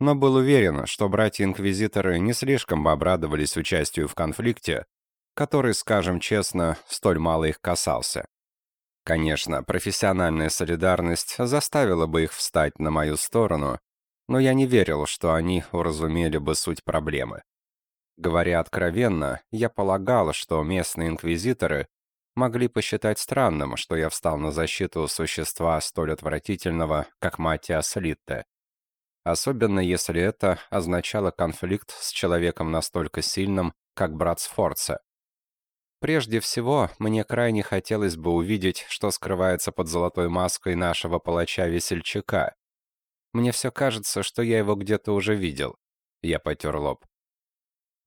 но был уверен, что братья-инквизиторы не слишком обрадовались участию в конфликте, который, скажем честно, столь мало их касался. Конечно, профессиональная солидарность заставила бы их встать на мою сторону, но я не верил, что они уразумели бы суть проблемы. Говоря откровенно, я полагал, что местные инквизиторы могли посчитать странным, что я встал на защиту существа столь отвратительного, как Матиас Литте. Особенно если это означало конфликт с человеком настолько сильным, как брат Сфорца. Прежде всего, мне крайне хотелось бы увидеть, что скрывается под золотой маской нашего палача-весельчака. Мне все кажется, что я его где-то уже видел. Я потер лоб.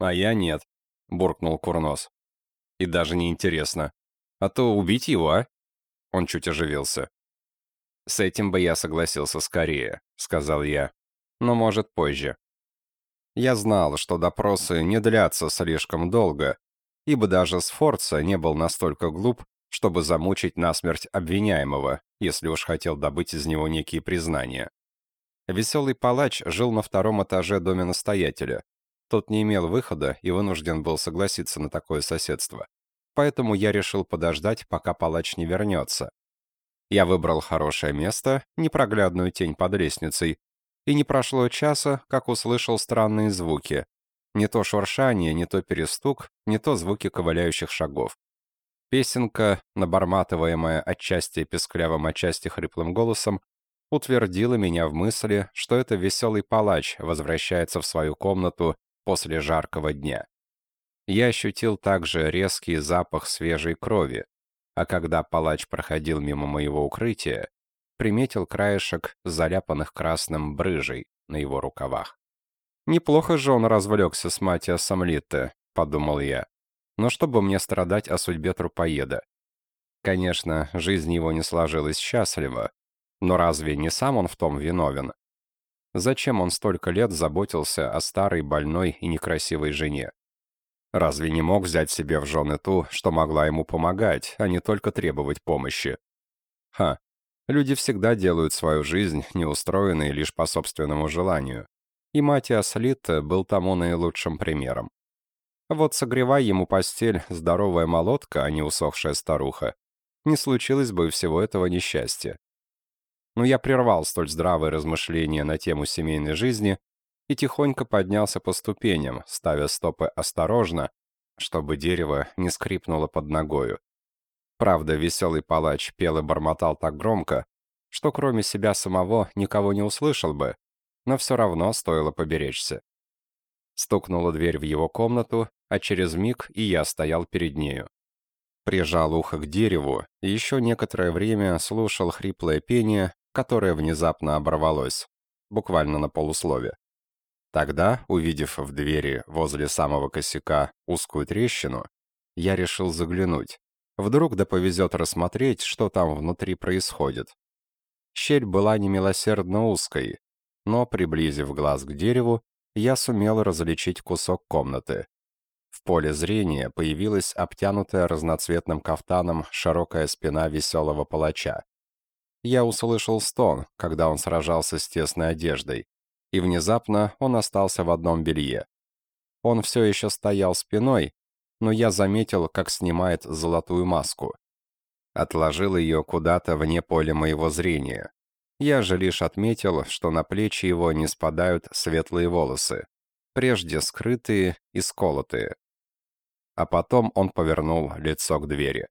«А я нет», — буркнул Курнос. «И даже не интересно. А то убить его, а?» Он чуть оживился. «С этим бы я согласился скорее», — сказал я. «Но, может, позже». Я знал, что допросы не длятся слишком долго, ибо даже Сфорца не был настолько глуп, чтобы замучить насмерть обвиняемого, если уж хотел добыть из него некие признания. Веселый палач жил на втором этаже доме настоятеля. Тот не имел выхода и вынужден был согласиться на такое соседство поэтому я решил подождать, пока палач не вернется. Я выбрал хорошее место, непроглядную тень под лестницей, и не прошло часа, как услышал странные звуки. Не то шуршание, не то перестук, не то звуки ковыляющих шагов. Песенка, наборматываемая отчасти песклявым, отчасти хриплым голосом, утвердила меня в мысли, что это веселый палач возвращается в свою комнату после жаркого дня. Я ощутил также резкий запах свежей крови, а когда палач проходил мимо моего укрытия, приметил краешек заляпанных красным брыжей на его рукавах. Неплохо же он развлекся с Матиасом Литте, подумал я. Но чтобы мне страдать о судьбе трупоеда? Конечно, жизнь его не сложилась счастливо, но разве не сам он в том виновен? Зачем он столько лет заботился о старой, больной и некрасивой жене? Разве не мог взять себе в жены ту, что могла ему помогать, а не только требовать помощи? Ха, люди всегда делают свою жизнь неустроенной лишь по собственному желанию. И Матиас Литте был тому наилучшим примером. Вот согревай ему постель здоровая молотка, а не усохшая старуха, не случилось бы всего этого несчастья. Но я прервал столь здравые размышления на тему семейной жизни и тихонько поднялся по ступеням, ставя стопы осторожно, чтобы дерево не скрипнуло под ногою. Правда, веселый палач пел и бормотал так громко, что кроме себя самого никого не услышал бы, но все равно стоило поберечься. Стукнула дверь в его комнату, а через миг и я стоял перед нею. Прижал ухо к дереву и еще некоторое время слушал хриплое пение, которое внезапно оборвалось, буквально на полуслове. Тогда, увидев в двери возле самого косяка узкую трещину, я решил заглянуть. Вдруг да повезет рассмотреть, что там внутри происходит. Щель была немилосердно узкой, но, приблизив глаз к дереву, я сумел различить кусок комнаты. В поле зрения появилась обтянутая разноцветным кафтаном широкая спина веселого палача. Я услышал стон, когда он сражался с тесной одеждой, и внезапно он остался в одном белье. Он все еще стоял спиной, но я заметил, как снимает золотую маску. Отложил ее куда-то вне поля моего зрения. Я же лишь отметил, что на плечи его не спадают светлые волосы, прежде скрытые и сколотые. А потом он повернул лицо к двери.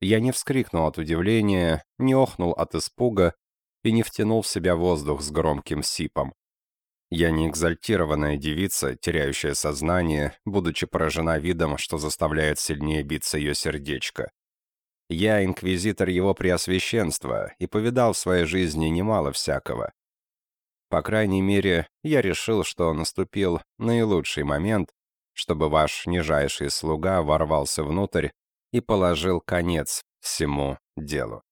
Я не вскрикнул от удивления, не охнул от испуга и не втянул в себя воздух с громким сипом. Я не экзальтированная девица, теряющая сознание, будучи поражена видом, что заставляет сильнее биться ее сердечко. Я инквизитор его преосвященства и повидал в своей жизни немало всякого. По крайней мере, я решил, что наступил наилучший момент, чтобы ваш нижайший слуга ворвался внутрь и положил конец всему делу.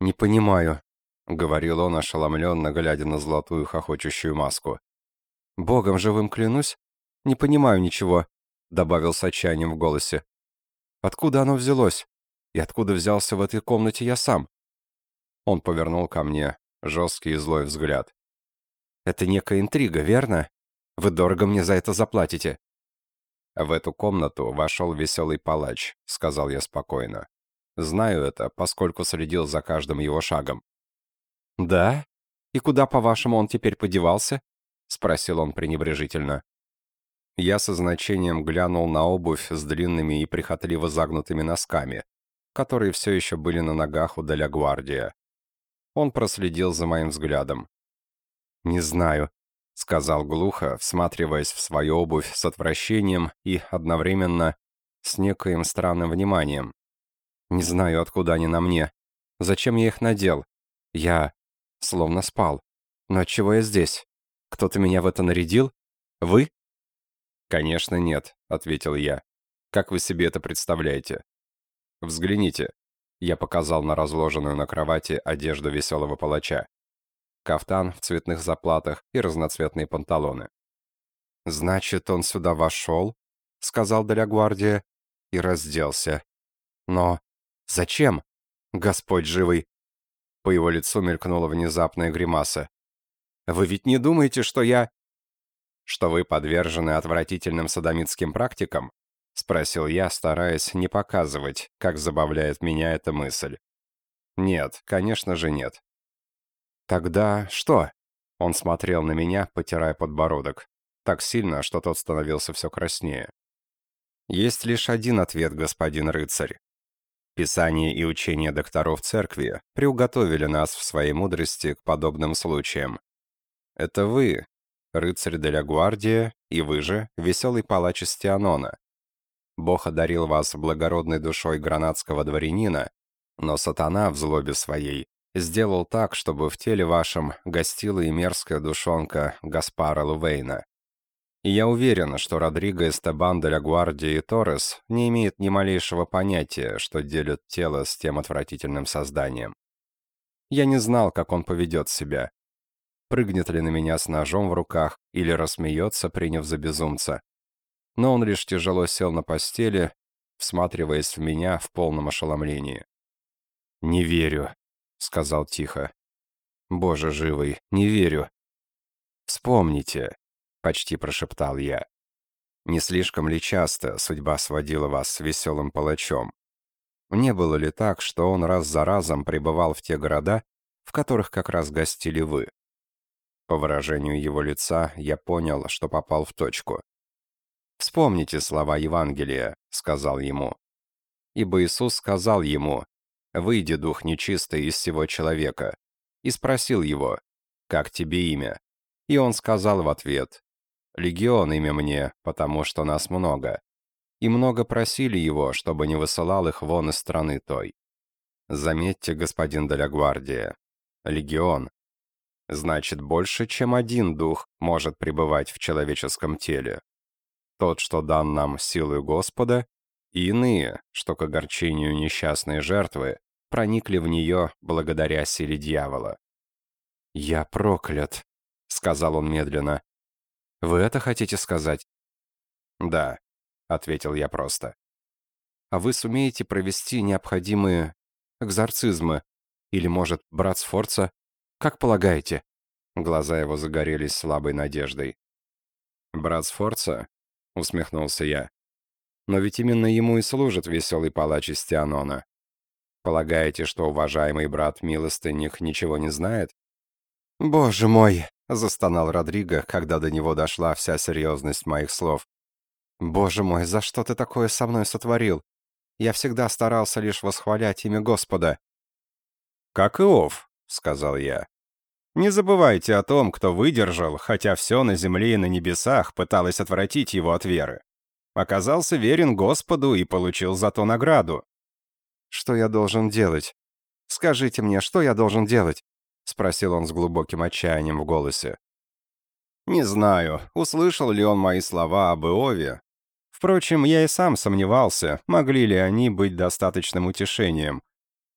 «Не понимаю», — говорил он, ошеломленно, глядя на золотую хохочущую маску. «Богом живым клянусь, не понимаю ничего», — добавил с отчаянием в голосе. Откуда оно взялось? И откуда взялся в этой комнате я сам? Он повернул ко мне жесткий и злой взгляд. Это некая интрига, верно? Вы дорого мне за это заплатите. В эту комнату вошел веселый палач, сказал я спокойно. Знаю это, поскольку следил за каждым его шагом. Да? И куда, по-вашему, он теперь подевался? Спросил он пренебрежительно. Я со значением глянул на обувь с длинными и прихотливо загнутыми носками, которые все еще были на ногах у Деля Гвардия. Он проследил за моим взглядом. «Не знаю», — сказал глухо, всматриваясь в свою обувь с отвращением и одновременно с некоим странным вниманием. «Не знаю, откуда они на мне. Зачем я их надел? Я словно спал. Но отчего я здесь? Кто-то меня в это нарядил? Вы?» «Конечно нет», — ответил я. «Как вы себе это представляете?» «Взгляните». Я показал на разложенную на кровати одежду веселого палача. Кафтан в цветных заплатах и разноцветные панталоны. «Значит, он сюда вошел?» — сказал Далягвардия и разделся. «Но зачем? Господь живый!» По его лицу мелькнула внезапная гримаса. «Вы ведь не думаете, что я...» что вы подвержены отвратительным садомитским практикам?» — спросил я, стараясь не показывать, как забавляет меня эта мысль. «Нет, конечно же нет». «Тогда что?» — он смотрел на меня, потирая подбородок, так сильно, что тот становился все краснее. «Есть лишь один ответ, господин рыцарь. Писание и учение докторов церкви приуготовили нас в своей мудрости к подобным случаям. Это вы, рыцарь де ля Гвардия, и вы же, веселый палач из Тианона. Бог одарил вас благородной душой гранадского дворянина, но сатана в злобе своей сделал так, чтобы в теле вашем гостила и мерзкая душонка Гаспара Лувейна. И я уверен, что Родриго Эстебан де ла и Торрес не имеет ни малейшего понятия, что делят тело с тем отвратительным созданием. Я не знал, как он поведет себя. Прыгнет ли на меня с ножом в руках или рассмеется, приняв за безумца. Но он лишь тяжело сел на постели, всматриваясь в меня в полном ошеломлении. «Не верю», — сказал тихо. «Боже живый, не верю». «Вспомните», — почти прошептал я. «Не слишком ли часто судьба сводила вас с веселым палачом? Не было ли так, что он раз за разом пребывал в те города, в которых как раз гостили вы?» По выражению его лица я понял, что попал в точку. «Вспомните слова Евангелия», — сказал ему. Ибо Иисус сказал ему, «Выйди, дух нечистый, из всего человека», и спросил его, «Как тебе имя?» И он сказал в ответ, «Легион имя мне, потому что нас много». И много просили его, чтобы не высылал их вон из страны той. Заметьте, господин Далягвардия, легион. Значит, больше, чем один дух может пребывать в человеческом теле. Тот, что дан нам силой Господа, и иные, что к огорчению несчастной жертвы проникли в нее благодаря силе дьявола. «Я проклят», — сказал он медленно. «Вы это хотите сказать?» «Да», — ответил я просто. «А вы сумеете провести необходимые экзорцизмы? Или, может, брат Сфорца? Как полагаете?» Глаза его загорелись слабой надеждой. «Брат Сфорца?» — усмехнулся я. «Но ведь именно ему и служит веселый палач из Тианона. Полагаете, что уважаемый брат Милостынник ничего не знает?» «Боже мой!» — застонал Родриго, когда до него дошла вся серьезность моих слов. «Боже мой, за что ты такое со мной сотворил? Я всегда старался лишь восхвалять имя Господа». «Как Иов», — сказал я. «Не забывайте о том, кто выдержал, хотя все на земле и на небесах пыталось отвратить его от веры. Оказался верен Господу и получил за то награду». «Что я должен делать? Скажите мне, что я должен делать?» — спросил он с глубоким отчаянием в голосе. Не знаю, услышал ли он мои слова об Иове, Впрочем, я и сам сомневался, могли ли они быть достаточным утешением,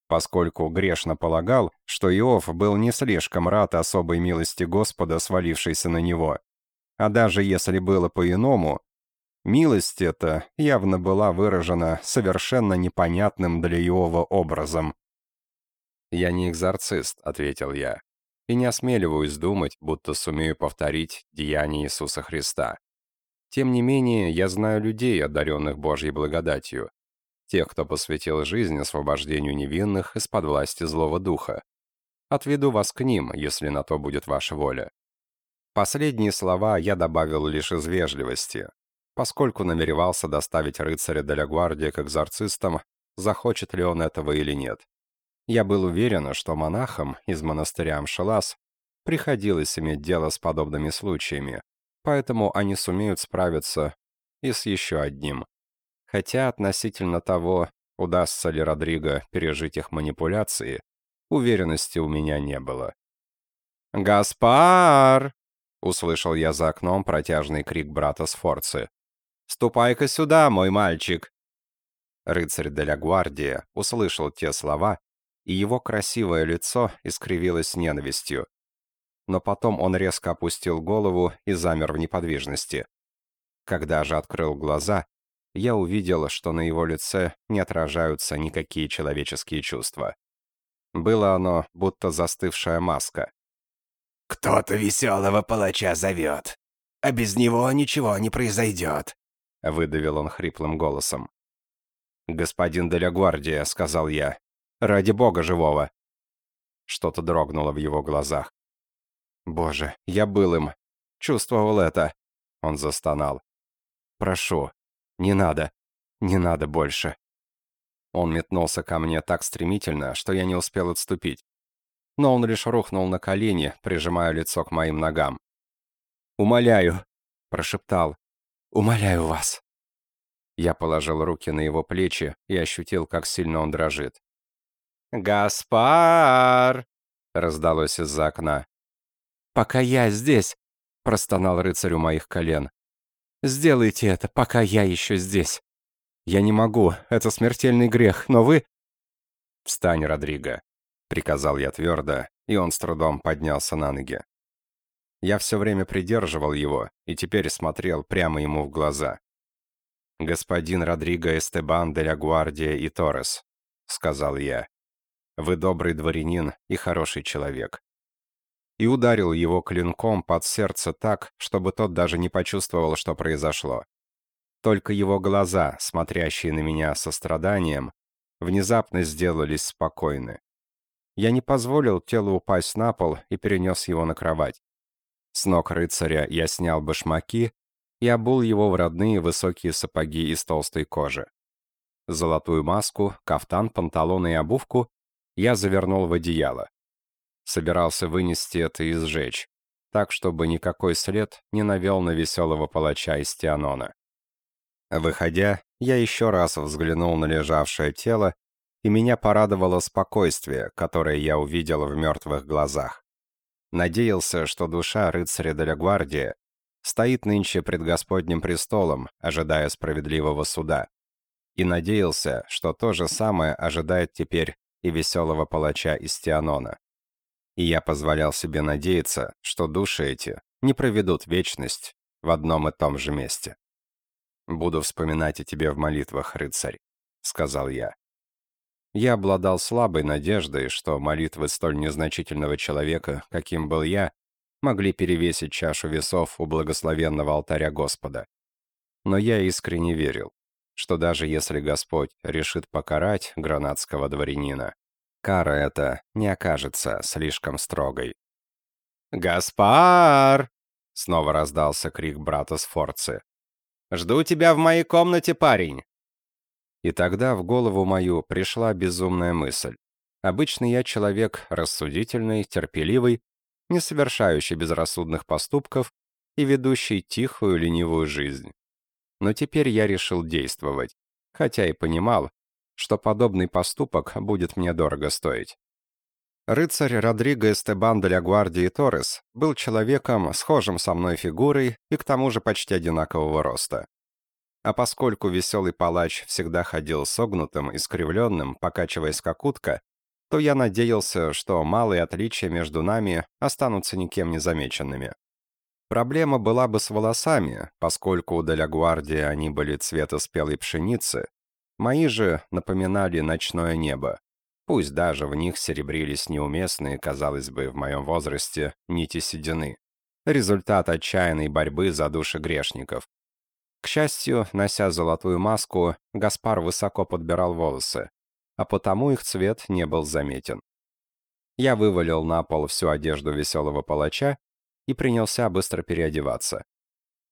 поскольку грешно полагал, что Иов был не слишком рад особой милости Господа, свалившейся на него. А даже если было по-иному, милость эта явно была выражена совершенно непонятным для Иова образом. «Я не экзорцист», — ответил я, «и не осмеливаюсь думать, будто сумею повторить деяния Иисуса Христа. Тем не менее, я знаю людей, одаренных Божьей благодатью, тех, кто посвятил жизнь освобождению невинных из-под власти злого духа. Отведу вас к ним, если на то будет ваша воля. Последние слова я добавил лишь из вежливости, поскольку намеревался доставить рыцаря Деля Гвардия к экзорцистам, захочет ли он этого или нет. Я был уверен, что монахам из монастыря Амшелас приходилось иметь дело с подобными случаями, поэтому они сумеют справиться и с еще одним. Хотя относительно того, удастся ли Родриго пережить их манипуляции, уверенности у меня не было. «Гаспар!» — услышал я за окном протяжный крик брата Сфорцы. «Ступай-ка сюда, мой мальчик!» Рыцарь де ла Гвардия услышал те слова, и его красивое лицо искривилось ненавистью но потом он резко опустил голову и замер в неподвижности. Когда же открыл глаза, я увидел, что на его лице не отражаются никакие человеческие чувства. Было оно, будто застывшая маска. «Кто-то веселого палача зовет, а без него ничего не произойдет», — выдавил он хриплым голосом. «Господин Делягвардия», — сказал я, — «ради бога живого». Что-то дрогнуло в его глазах. Боже, я был им. Чувствовал это. Он застонал. Прошу, не надо. Не надо больше. Он метнулся ко мне так стремительно, что я не успел отступить. Но он лишь рухнул на колени, прижимая лицо к моим ногам. «Умоляю», — прошептал, — «умоляю вас». Я положил руки на его плечи и ощутил, как сильно он дрожит. «Гаспар!» — раздалось из-за окна. «Пока я здесь!» — простонал рыцарь у моих колен. «Сделайте это, пока я еще здесь!» «Я не могу, это смертельный грех, но вы...» «Встань, Родриго!» — приказал я твердо, и он с трудом поднялся на ноги. Я все время придерживал его и теперь смотрел прямо ему в глаза. «Господин Родриго Эстебан де ля Гвардия и Торрес», — сказал я. «Вы добрый дворянин и хороший человек». И ударил его клинком под сердце так, чтобы тот даже не почувствовал, что произошло. Только его глаза, смотрящие на меня со страданием, внезапно сделались спокойны. Я не позволил телу упасть на пол и перенес его на кровать. С ног рыцаря я снял башмаки и обул его в родные высокие сапоги из толстой кожи. Золотую маску, кафтан, панталоны и обувку я завернул в одеяло. Собирался вынести это и сжечь, так, чтобы никакой след не навел на веселого палача из Тианона. Выходя, я еще раз взглянул на лежавшее тело, и меня порадовало спокойствие, которое я увидел в мертвых глазах. Надеялся, что душа рыцаря Деля Гвардия стоит нынче пред Господним престолом, ожидая справедливого суда. И надеялся, что то же самое ожидает теперь и веселого палача из Тианона. И я позволял себе надеяться, что души эти не проведут вечность в одном и том же месте. «Буду вспоминать о тебе в молитвах, рыцарь», — сказал я. Я обладал слабой надеждой, что молитвы столь незначительного человека, каким был я, могли перевесить чашу весов у благословенного алтаря Господа. Но я искренне верил, что даже если Господь решит покарать гранадского дворянина, кара эта не окажется слишком строгой. «Гаспар!» — снова раздался крик брата Сфорцы. «Жду тебя в моей комнате, парень!» И тогда в голову мою пришла безумная мысль. Обычно я человек рассудительный, терпеливый, не совершающий безрассудных поступков и ведущий тихую ленивую жизнь. Но теперь я решил действовать, хотя и понимал, что подобный поступок будет мне дорого стоить. Рыцарь Родриго Эстебан де ля Гвардии Торрес был человеком, схожим со мной фигурой и к тому же почти одинакового роста. А поскольку веселый палач всегда ходил согнутым, искривленным, покачиваясь как утка, то я надеялся, что малые отличия между нами останутся никем не замеченными. Проблема была бы с волосами, поскольку у Делягвардии они были цвета спелой пшеницы, мои же напоминали ночное небо. Пусть даже в них серебрились неуместные, казалось бы, в моем возрасте, нити седины. Результат отчаянной борьбы за души грешников. К счастью, нося золотую маску, Гаспар высоко подбирал волосы, а потому их цвет не был заметен. Я вывалил на пол всю одежду веселого палача и принялся быстро переодеваться.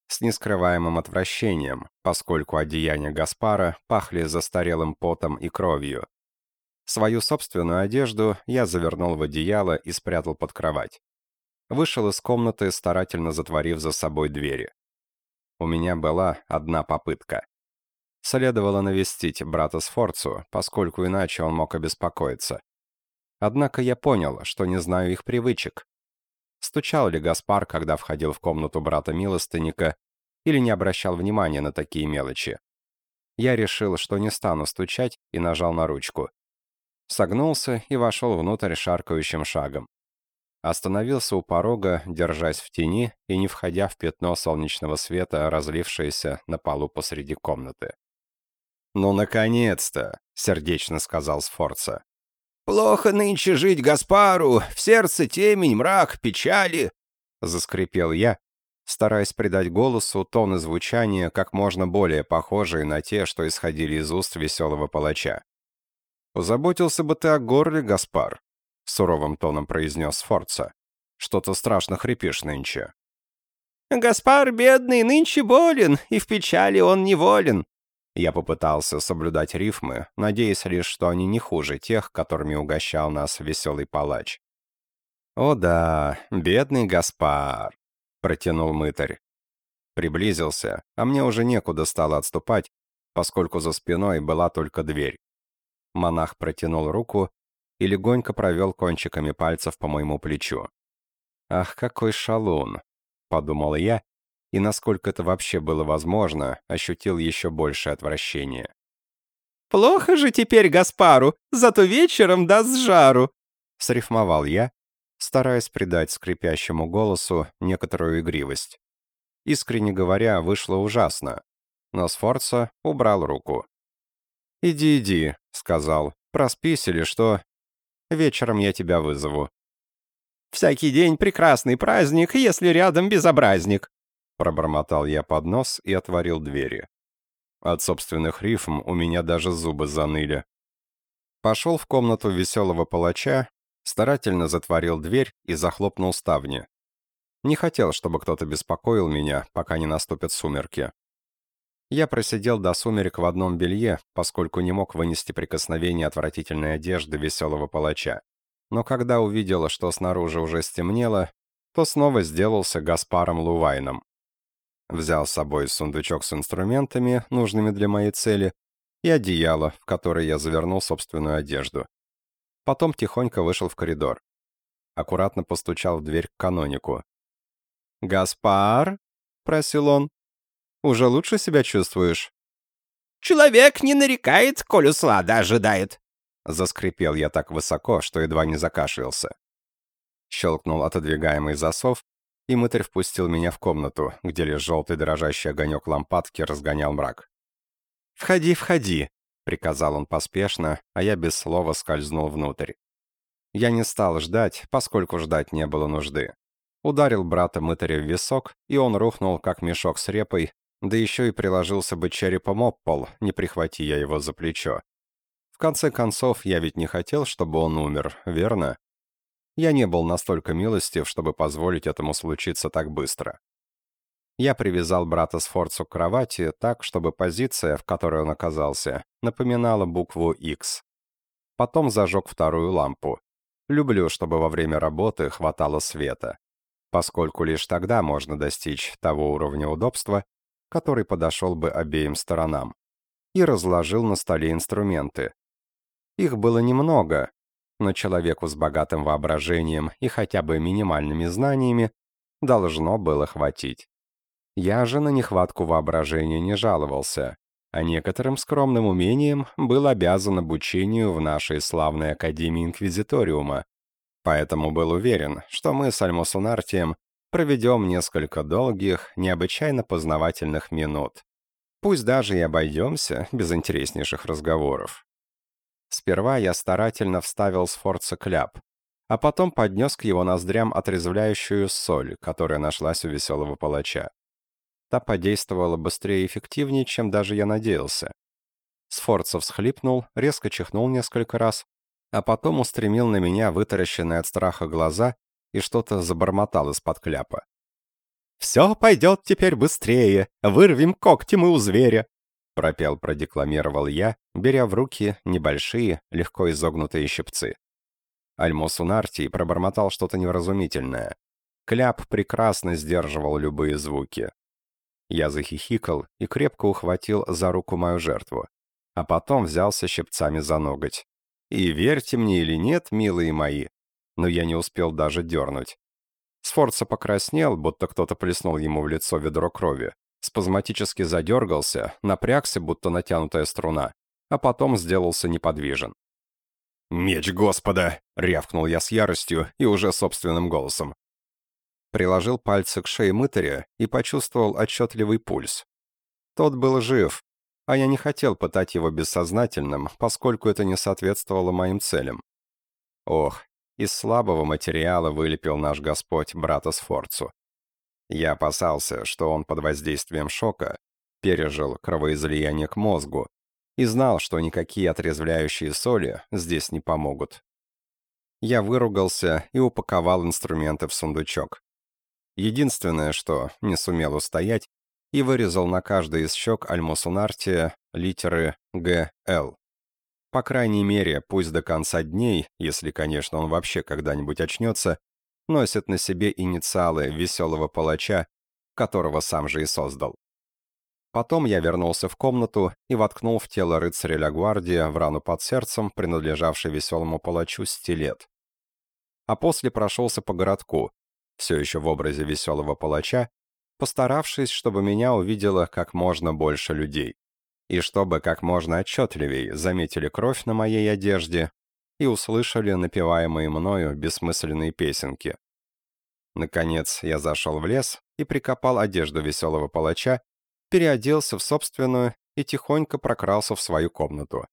С нескрываемым отвращением, поскольку одеяния Гаспара пахли застарелым потом и кровью. Свою собственную одежду я завернул в одеяло и спрятал под кровать. Вышел из комнаты, старательно затворив за собой двери. У меня была одна попытка. Следовало навестить брата Сфорцу, поскольку иначе он мог обеспокоиться. Однако я понял, что не знаю их привычек. Стучал ли Гаспар, когда входил в комнату брата Милостыника, или не обращал внимания на такие мелочи. Я решил, что не стану стучать, и нажал на ручку. Согнулся и вошел внутрь шаркающим шагом. Остановился у порога, держась в тени и не входя в пятно солнечного света, разлившееся на полу посреди комнаты. «Ну, наконец-то!» — сердечно сказал Сфорца. «Плохо нынче жить Гаспару, в сердце темень, мрак, печали!» — заскрипел я, стараясь придать голосу тон и звучание как можно более похожие на те, что исходили из уст веселого палача. «Позаботился бы ты о горле, Гаспар», — суровым тоном произнес Форца. «Что-то страшно хрипишь нынче». «Гаспар, бедный, нынче болен, и в печали он неволен». Я попытался соблюдать рифмы, надеясь лишь, что они не хуже тех, которыми угощал нас веселый палач. «О да, бедный Гаспар», — протянул мытарь. Приблизился, а мне уже некуда стало отступать, поскольку за спиной была только дверь. Монах протянул руку и легонько провел кончиками пальцев по моему плечу. «Ах, какой шалун!» — подумал я, и, насколько это вообще было возможно, ощутил еще большее отвращение. «Плохо же теперь Гаспару, зато вечером даст жару!» — срифмовал я, стараясь придать скрипящему голосу некоторую игривость. Искренне говоря, вышло ужасно, но Сфорца убрал руку. «Иди, иди», — сказал, — «проспись или что? Вечером я тебя вызову». «Всякий день прекрасный праздник, если рядом безобразник», — пробормотал я под нос и отворил двери. От собственных рифм у меня даже зубы заныли. Пошел в комнату веселого палача, старательно затворил дверь и захлопнул ставни. Не хотел, чтобы кто-то беспокоил меня, пока не наступят сумерки. Я просидел до сумерек в одном белье, поскольку не мог вынести прикосновение отвратительной одежды веселого палача. Но когда увидел, что снаружи уже стемнело, то снова сделался Гаспаром Лувайном. Взял с собой сундучок с инструментами, нужными для моей цели, и одеяло, в которое я завернул собственную одежду. Потом тихонько вышел в коридор. Аккуратно постучал в дверь к канонику. «Гаспар?» — просил он. Уже лучше себя чувствуешь?» «Человек не нарекает, коль услада ожидает!» Заскрипел я так высоко, что едва не закашлялся. Щелкнул отодвигаемый засов, и мытарь впустил меня в комнату, где лишь желтый дрожащий огонек лампадки разгонял мрак. «Входи, входи!» — приказал он поспешно, а я без слова скользнул внутрь. Я не стал ждать, поскольку ждать не было нужды. Ударил брата мытаря в висок, и он рухнул, как мешок с репой, да еще и приложился бы черепом об пол, не прихвати я его за плечо. В конце концов, я ведь не хотел, чтобы он умер, верно? Я не был настолько милостив, чтобы позволить этому случиться так быстро. Я привязал брата с Форцу к кровати так, чтобы позиция, в которой он оказался, напоминала букву X. Потом зажег вторую лампу. Люблю, чтобы во время работы хватало света, поскольку лишь тогда можно достичь того уровня удобства, который подошел бы обеим сторонам, и разложил на столе инструменты. Их было немного, но человеку с богатым воображением и хотя бы минимальными знаниями должно было хватить. Я же на нехватку воображения не жаловался, а некоторым скромным умением был обязан обучению в нашей славной Академии Инквизиториума, поэтому был уверен, что мы с Альмусунартием проведем несколько долгих, необычайно познавательных минут. Пусть даже и обойдемся без интереснейших разговоров. Сперва я старательно вставил Сфорца кляп, а потом поднес к его ноздрям отрезвляющую соль, которая нашлась у веселого палача. Та подействовала быстрее и эффективнее, чем даже я надеялся. Сфорца всхлипнул, резко чихнул несколько раз, а потом устремил на меня вытаращенные от страха глаза и что-то забормотал из-под кляпа. «Все пойдет теперь быстрее, вырвем когти мы у зверя!» Пропел, продекламировал я, беря в руки небольшие, легко изогнутые щипцы. Альмос Унартий пробормотал что-то невразумительное. Кляп прекрасно сдерживал любые звуки. Я захихикал и крепко ухватил за руку мою жертву, а потом взялся щипцами за ноготь. И верьте мне или нет, милые мои, но я не успел даже дернуть. Сфорца покраснел, будто кто-то плеснул ему в лицо ведро крови. Спазматически задергался, напрягся, будто натянутая струна, а потом сделался неподвижен. «Меч Господа!» — рявкнул я с яростью и уже собственным голосом. Приложил пальцы к шее мытаря и почувствовал отчетливый пульс. Тот был жив, а я не хотел пытать его бессознательным, поскольку это не соответствовало моим целям. Ох, из слабого материала вылепил наш Господь брата Сфорцу. Я опасался, что он под воздействием шока пережил кровоизлияние к мозгу и знал, что никакие отрезвляющие соли здесь не помогут. Я выругался и упаковал инструменты в сундучок. Единственное, что не сумел устоять, и вырезал на каждой из щек Альмусунартия литеры «ГЛ». По крайней мере, пусть до конца дней, если, конечно, он вообще когда-нибудь очнется, носит на себе инициалы веселого палача, которого сам же и создал. Потом я вернулся в комнату и воткнул в тело рыцаря Ля Гвардия в рану под сердцем, принадлежавший веселому палачу, стилет. А после прошелся по городку, все еще в образе веселого палача, постаравшись, чтобы меня увидело как можно больше людей. И чтобы как можно отчетливей заметили кровь на моей одежде и услышали напеваемые мною бессмысленные песенки. Наконец я зашел в лес и прикопал одежду веселого палача, переоделся в собственную и тихонько прокрался в свою комнату.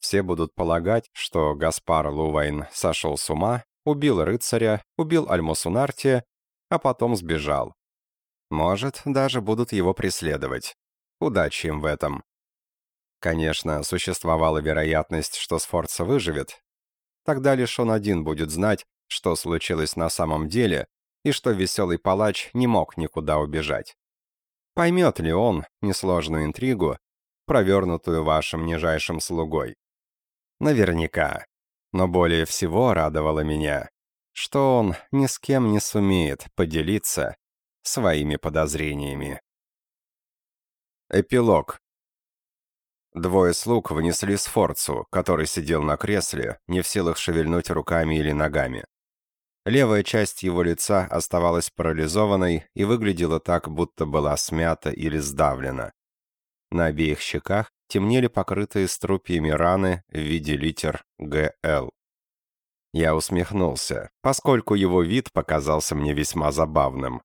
Все будут полагать, что Гаспар Лувайн сошел с ума, убил рыцаря, убил Альмосунартия, а потом сбежал. Может, даже будут его преследовать. Удачи им в этом. Конечно, существовала вероятность, что Сфорца выживет. Тогда лишь он один будет знать, что случилось на самом деле, и что веселый палач не мог никуда убежать. Поймет ли он несложную интригу, провернутую вашим нижайшим слугой? Наверняка. Но более всего радовало меня, что он ни с кем не сумеет поделиться своими подозрениями. Эпилог. Двое слуг внесли Сфорцу, который сидел на кресле, не в силах шевельнуть руками или ногами. Левая часть его лица оставалась парализованной и выглядела так, будто была смята или сдавлена. На обеих щеках темнели покрытые струпьями раны в виде литер «ГЛ». Я усмехнулся, поскольку его вид показался мне весьма забавным.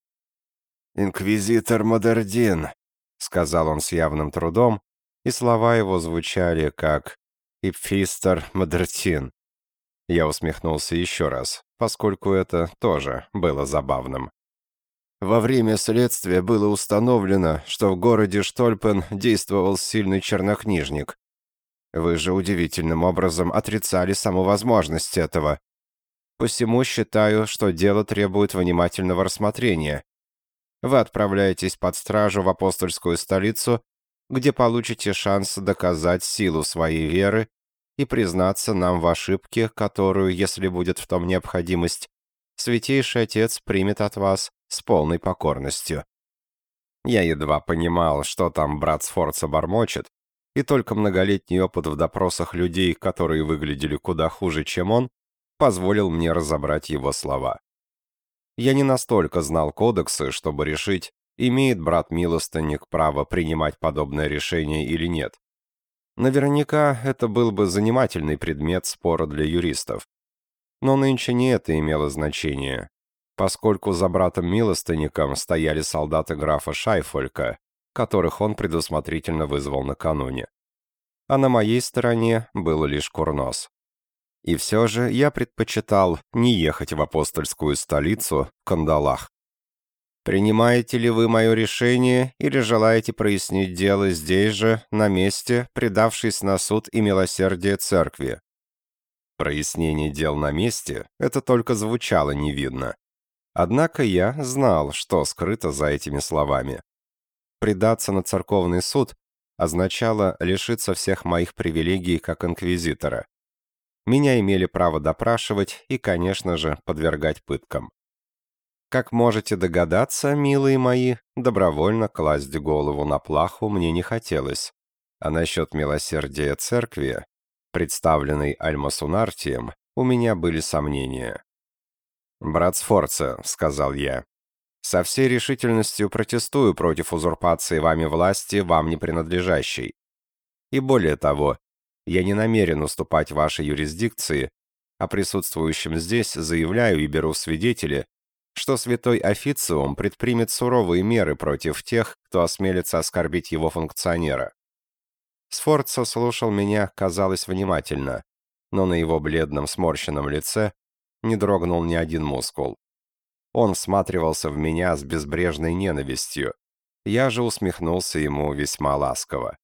«Инквизитор Модердин», — сказал он с явным трудом, и слова его звучали как «Ипфистер Модертин». Я усмехнулся еще раз, поскольку это тоже было забавным. Во время следствия было установлено, что в городе Штольпен действовал сильный чернокнижник. Вы же удивительным образом отрицали саму возможность этого. Посему считаю, что дело требует внимательного рассмотрения. Вы отправляетесь под стражу в апостольскую столицу, где получите шанс доказать силу своей веры и признаться нам в ошибке, которую, если будет в том необходимость, Святейший Отец примет от вас с полной покорностью. Я едва понимал, что там брат Сфорца бормочет, и только многолетний опыт в допросах людей, которые выглядели куда хуже, чем он, позволил мне разобрать его слова. Я не настолько знал кодексы, чтобы решить, имеет брат-милостынник право принимать подобное решение или нет. Наверняка это был бы занимательный предмет спора для юристов. Но нынче не это имело значение, поскольку за братом-милостынником стояли солдаты графа Шайфолька, которых он предусмотрительно вызвал накануне. А на моей стороне был лишь Курнос. И все же я предпочитал не ехать в апостольскую столицу, Кандалах. Принимаете ли вы мое решение или желаете прояснить дело здесь же, на месте, предавшись на суд и милосердие церкви? Прояснение дел на месте — это только звучало невидно. Однако я знал, что скрыто за этими словами. Предаться на церковный суд означало лишиться всех моих привилегий как инквизитора. Меня имели право допрашивать и, конечно же, подвергать пыткам. Как можете догадаться, милые мои, добровольно класть голову на плаху мне не хотелось. А насчет милосердия церкви, представленной Альмасунартием, у меня были сомнения. «Брат Сфорца», — сказал я, — «со всей решительностью протестую против узурпации вами власти, вам не принадлежащей. И более того, я не намерен уступать вашей юрисдикции, а присутствующим здесь заявляю и беру свидетели, что святой официум предпримет суровые меры против тех, кто осмелится оскорбить его функционера. Сфорца слушал меня, казалось, внимательно, но на его бледном сморщенном лице не дрогнул ни один мускул. Он всматривался в меня с безбрежной ненавистью. Я же усмехнулся ему весьма ласково.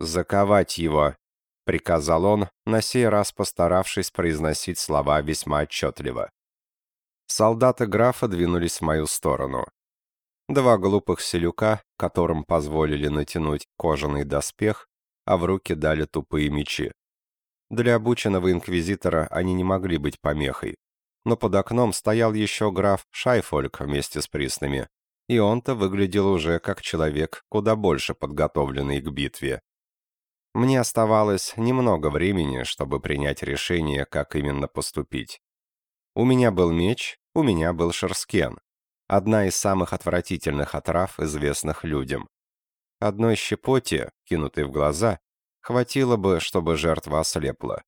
«Заковать его», — приказал он, на сей раз постаравшись произносить слова весьма отчетливо. Солдаты графа двинулись в мою сторону. Два глупых селюка, которым позволили натянуть кожаный доспех, а в руки дали тупые мечи. Для обученного инквизитора они не могли быть помехой. Но под окном стоял еще граф Шайфольк вместе с приснами, и он-то выглядел уже как человек, куда больше подготовленный к битве. Мне оставалось немного времени, чтобы принять решение, как именно поступить. У меня был меч, у меня был шерскен. Одна из самых отвратительных отрав, известных людям. Одной щепоте, кинутой в глаза, хватило бы, чтобы жертва ослепла.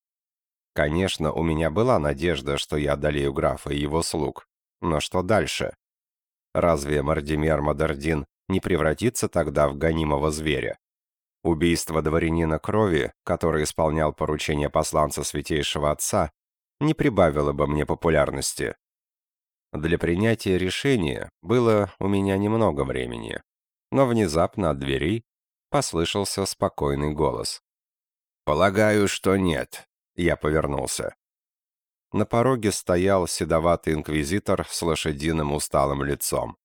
Конечно, у меня была надежда, что я одолею графа и его слуг. Но что дальше? Разве Мардимер Мадардин не превратится тогда в гонимого зверя? Убийство дворянина крови, который исполнял поручение посланца Святейшего Отца, не прибавило бы мне популярности. Для принятия решения было у меня немного времени, но внезапно от двери послышался спокойный голос. «Полагаю, что нет», — я повернулся. На пороге стоял седоватый инквизитор с лошадиным усталым лицом.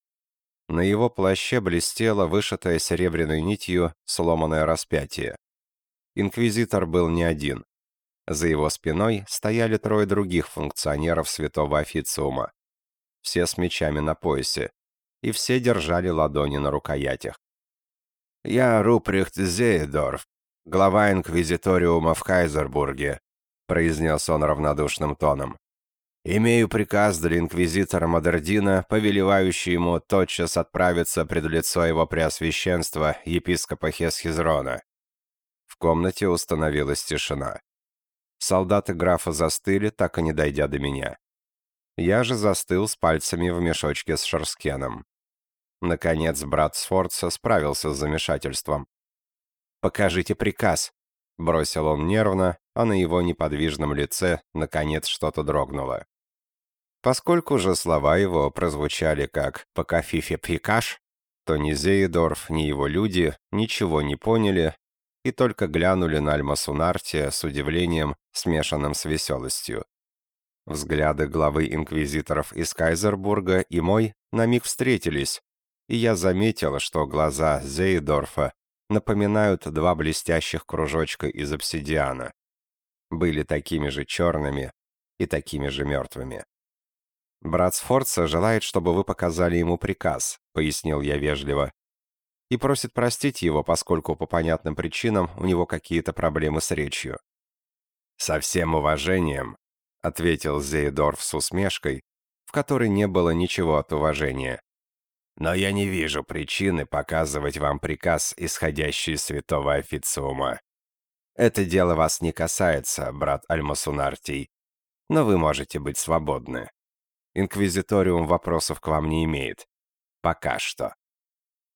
На его плаще блестело вышитое серебряной нитью сломанное распятие. Инквизитор был не один. За его спиной стояли трое других функционеров святого официума. Все с мечами на поясе. И все держали ладони на рукоятях. «Я Руприхт Зейдорф, глава инквизиториума в Хайзербурге», произнес он равнодушным тоном. Имею приказ для инквизитора Мадердина, повелевающий ему тотчас отправиться пред лицо его преосвященства, епископа Хесхизрона. В комнате установилась тишина. Солдаты графа застыли, так и не дойдя до меня. Я же застыл с пальцами в мешочке с шерскеном. Наконец брат Сфорца справился с замешательством. «Покажите приказ», — бросил он нервно, а на его неподвижном лице, наконец, что-то дрогнуло. Поскольку же слова его прозвучали как «покафифе прикаш», то ни Зейдорф, ни его люди ничего не поняли и только глянули на Альмасунартия с удивлением, смешанным с веселостью. Взгляды главы инквизиторов из Кайзербурга и мой на миг встретились, и я заметил, что глаза Зейдорфа напоминают два блестящих кружочка из обсидиана. Были такими же черными и такими же мертвыми. «Брат Сфорца желает, чтобы вы показали ему приказ», — пояснил я вежливо. «И просит простить его, поскольку по понятным причинам у него какие-то проблемы с речью». «Со всем уважением», — ответил Зейдорф с усмешкой, в которой не было ничего от уважения. «Но я не вижу причины показывать вам приказ, исходящий из святого официума. Это дело вас не касается, брат Альмасунартий, но вы можете быть свободны». Инквизиториум вопросов к вам не имеет. Пока что.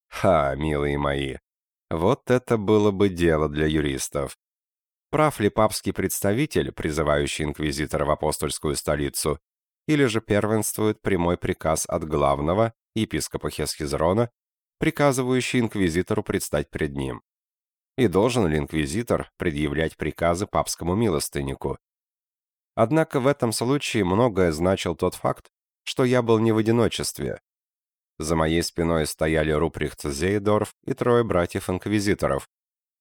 Ха, милые мои, вот это было бы дело для юристов. Прав ли папский представитель, призывающий инквизитора в апостольскую столицу, или же первенствует прямой приказ от главного, епископа Хесхизрона, приказывающий инквизитору предстать пред ним? И должен ли инквизитор предъявлять приказы папскому милостынику? Однако в этом случае многое значил тот факт, что я был не в одиночестве. За моей спиной стояли Руприхт Зейдорф и трое братьев-инквизиторов,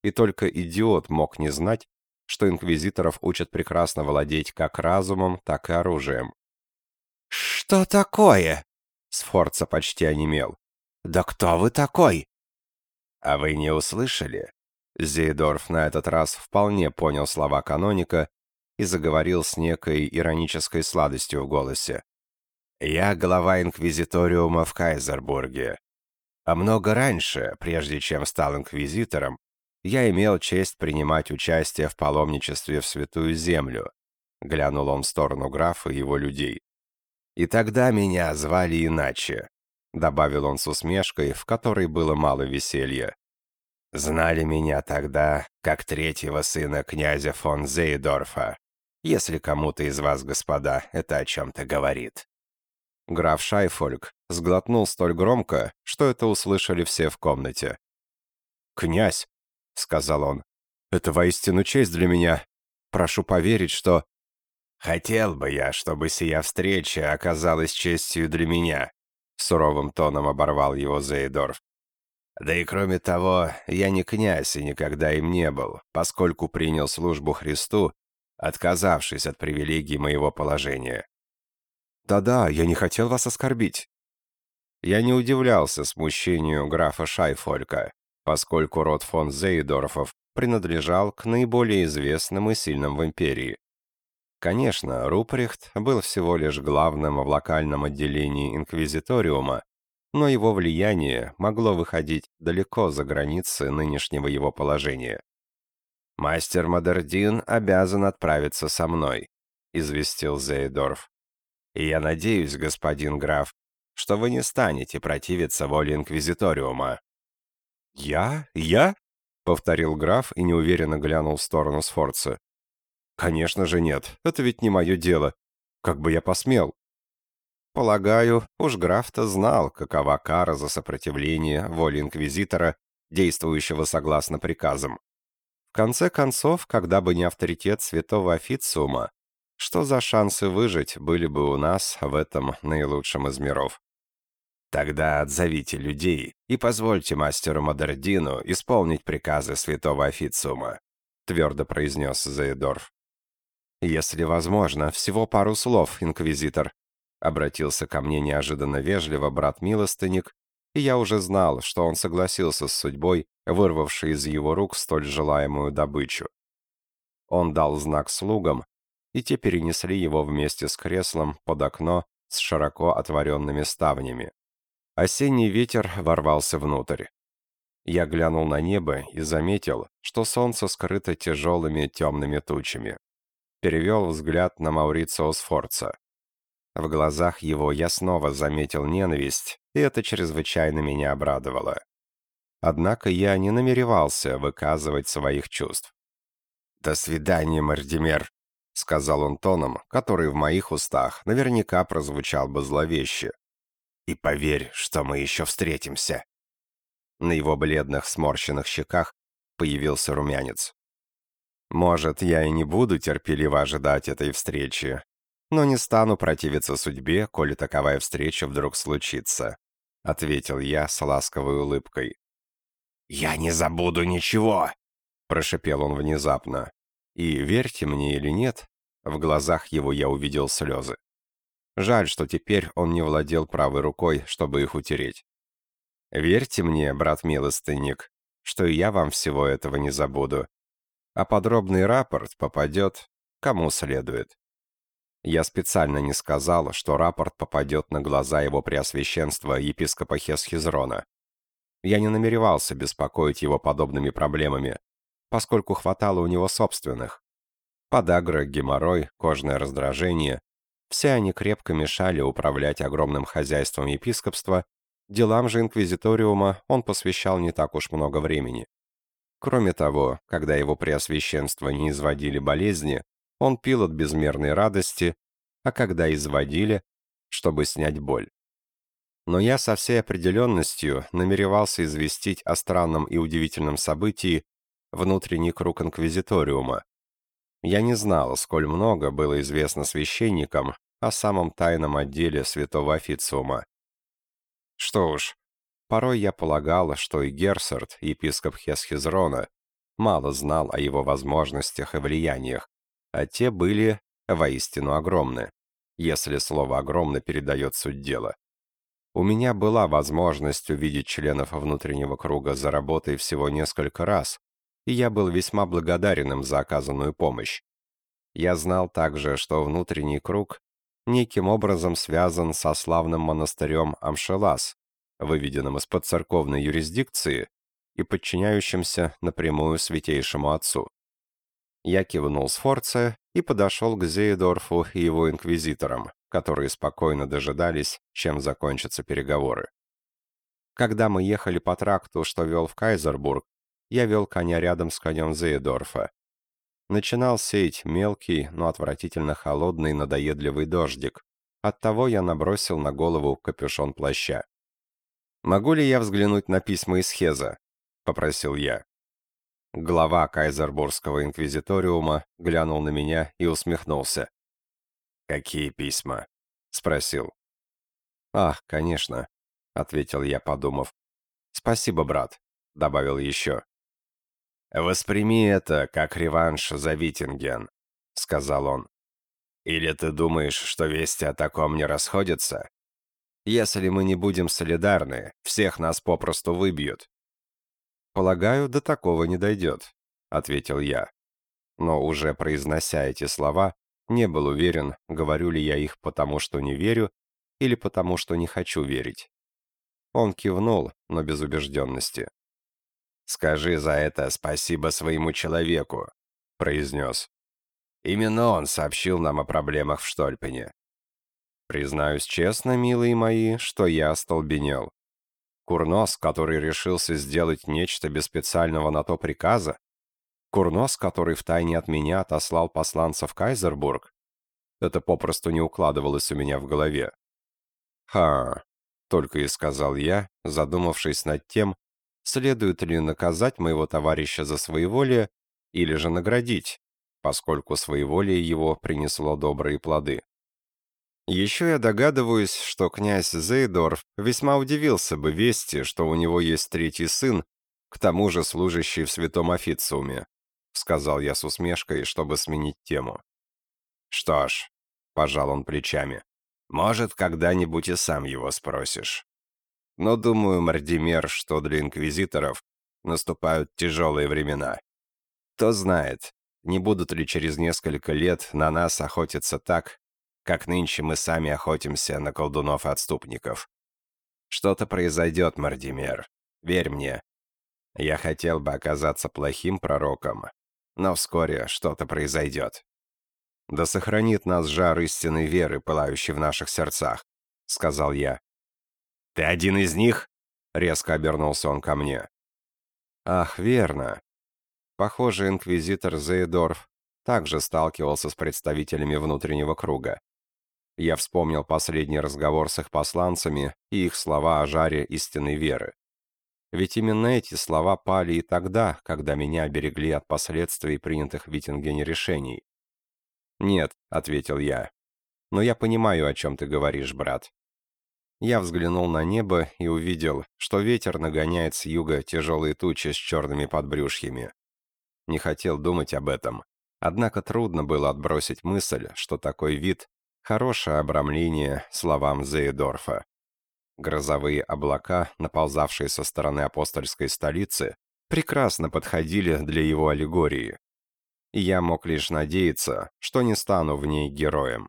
и только идиот мог не знать, что инквизиторов учат прекрасно владеть как разумом, так и оружием. «Что такое?» Сфорца почти онемел. «Да кто вы такой?» «А вы не услышали?» Зейдорф на этот раз вполне понял слова каноника и заговорил с некой иронической сладостью в голосе. «Я глава инквизиториума в Кайзербурге. А много раньше, прежде чем стал инквизитором, я имел честь принимать участие в паломничестве в Святую Землю», глянул он в сторону графа и его людей. «И тогда меня звали иначе», добавил он с усмешкой, в которой было мало веселья. «Знали меня тогда, как третьего сына князя фон Зейдорфа, если кому-то из вас, господа, это о чем-то говорит». Граф Шайфольк сглотнул столь громко, что это услышали все в комнате. «Князь», — сказал он, — «это воистину честь для меня. Прошу поверить, что...» «Хотел бы я, чтобы сия встреча оказалась честью для меня», — суровым тоном оборвал его Зейдорф. «Да и кроме того, я не князь и никогда им не был, поскольку принял службу Христу отказавшись от привилегий моего положения. «Да-да, я не хотел вас оскорбить». Я не удивлялся смущению графа Шайфолька, поскольку род фон Зейдорфов принадлежал к наиболее известным и сильным в империи. Конечно, Руприхт был всего лишь главным в локальном отделении Инквизиториума, но его влияние могло выходить далеко за границы нынешнего его положения. «Мастер Модердин обязан отправиться со мной», — известил Зейдорф. «И я надеюсь, господин граф, что вы не станете противиться воле Инквизиториума». «Я? Я?» — повторил граф и неуверенно глянул в сторону Сфорца. «Конечно же нет, это ведь не мое дело. Как бы я посмел?» Полагаю, уж граф-то знал, какова кара за сопротивление воле Инквизитора, действующего согласно приказам. В конце концов, когда бы не авторитет святого официума, что за шансы выжить были бы у нас в этом наилучшем из миров? Тогда отзовите людей и позвольте мастеру Модердину исполнить приказы святого официума, твердо произнес Заедорф. Если возможно, всего пару слов, инквизитор, обратился ко мне неожиданно вежливо брат-милостыник, и я уже знал, что он согласился с судьбой, вырвавшей из его рук столь желаемую добычу. Он дал знак слугам, и те перенесли его вместе с креслом под окно с широко отворенными ставнями. Осенний ветер ворвался внутрь. Я глянул на небо и заметил, что солнце скрыто тяжелыми темными тучами. Перевел взгляд на Маурицио Сфорца. В глазах его я снова заметил ненависть, и это чрезвычайно меня обрадовало. Однако я не намеревался выказывать своих чувств. «До свидания, Мардимер», — сказал он тоном, который в моих устах наверняка прозвучал бы зловеще. «И поверь, что мы еще встретимся». На его бледных сморщенных щеках появился румянец. «Может, я и не буду терпеливо ожидать этой встречи, но не стану противиться судьбе, коли таковая встреча вдруг случится ответил я с ласковой улыбкой. «Я не забуду ничего!» — прошипел он внезапно. И, верьте мне или нет, в глазах его я увидел слезы. Жаль, что теперь он не владел правой рукой, чтобы их утереть. Верьте мне, брат-милостынник, что и я вам всего этого не забуду. А подробный рапорт попадет кому следует. Я специально не сказал, что рапорт попадет на глаза его преосвященства епископа Хесхизрона. Я не намеревался беспокоить его подобными проблемами, поскольку хватало у него собственных. Подагра, геморрой, кожное раздражение – все они крепко мешали управлять огромным хозяйством епископства, делам же инквизиториума он посвящал не так уж много времени. Кроме того, когда его преосвященство не изводили болезни, он пил от безмерной радости, а когда изводили, чтобы снять боль. Но я со всей определенностью намеревался известить о странном и удивительном событии внутренний круг инквизиториума. Я не знал, сколь много было известно священникам о самом тайном отделе святого официума. Что уж, порой я полагал, что и Герсард, епископ Хесхизрона, мало знал о его возможностях и влияниях, а те были воистину огромны, если слово «огромно» передает суть дела. У меня была возможность увидеть членов внутреннего круга за работой всего несколько раз, и я был весьма благодарен им за оказанную помощь. Я знал также, что внутренний круг неким образом связан со славным монастырем Амшелас, выведенным из-под церковной юрисдикции и подчиняющимся напрямую Святейшему Отцу. Я кивнул Сфорце и подошел к Зейдорфу и его инквизиторам, которые спокойно дожидались, чем закончатся переговоры. Когда мы ехали по тракту, что вел в Кайзербург, я вел коня рядом с конем Зейдорфа. Начинал сеять мелкий, но отвратительно холодный надоедливый дождик. Оттого я набросил на голову капюшон плаща. «Могу ли я взглянуть на письма из Хеза?» — попросил я. Глава Кайзербургского инквизиториума глянул на меня и усмехнулся. «Какие письма?» — спросил. «Ах, конечно», — ответил я, подумав. «Спасибо, брат», — добавил еще. «Восприми это как реванш за Виттинген», — сказал он. «Или ты думаешь, что вести о таком не расходятся? Если мы не будем солидарны, всех нас попросту выбьют». «Полагаю, до такого не дойдет», — ответил я. Но уже произнося эти слова, не был уверен, говорю ли я их потому, что не верю, или потому, что не хочу верить. Он кивнул, но без убежденности. «Скажи за это спасибо своему человеку», — произнес. «Именно он сообщил нам о проблемах в Штольпене». Признаюсь честно, милые мои, что я остолбенел. Курнос, который решился сделать нечто без специального на то приказа? Курнос, который втайне от меня отослал посланца в Кайзербург? Это попросту не укладывалось у меня в голове. «Ха», — только и сказал я, задумавшись над тем, следует ли наказать моего товарища за своеволие или же наградить, поскольку своеволие его принесло добрые плоды. Еще я догадываюсь, что князь Зейдорф весьма удивился бы вести, что у него есть третий сын, к тому же служащий в святом официуме, сказал я с усмешкой, чтобы сменить тему. Что ж, пожал он плечами, может, когда-нибудь и сам его спросишь. Но думаю, Мардимер, что для инквизиторов наступают тяжелые времена. Кто знает, не будут ли через несколько лет на нас охотиться так, как нынче мы сами охотимся на колдунов и отступников. Что-то произойдет, Мардимер. Верь мне. Я хотел бы оказаться плохим пророком, но вскоре что-то произойдет. «Да сохранит нас жар истинной веры, пылающий в наших сердцах», — сказал я. «Ты один из них?» — резко обернулся он ко мне. «Ах, верно. Похоже, инквизитор Зейдорф также сталкивался с представителями внутреннего круга. Я вспомнил последний разговор с их посланцами и их слова о жаре истинной веры. Ведь именно эти слова пали и тогда, когда меня оберегли от последствий принятых в Виттингене решений. «Нет», — ответил я. «Но я понимаю, о чем ты говоришь, брат». Я взглянул на небо и увидел, что ветер нагоняет с юга тяжелые тучи с черными подбрюшьями. Не хотел думать об этом, однако трудно было отбросить мысль, что такой вид Хорошее обрамление словам Зейдорфа. Грозовые облака, наползавшие со стороны апостольской столицы, прекрасно подходили для его аллегории. И я мог лишь надеяться, что не стану в ней героем.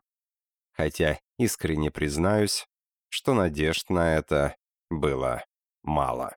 Хотя искренне признаюсь, что надежд на это было мало.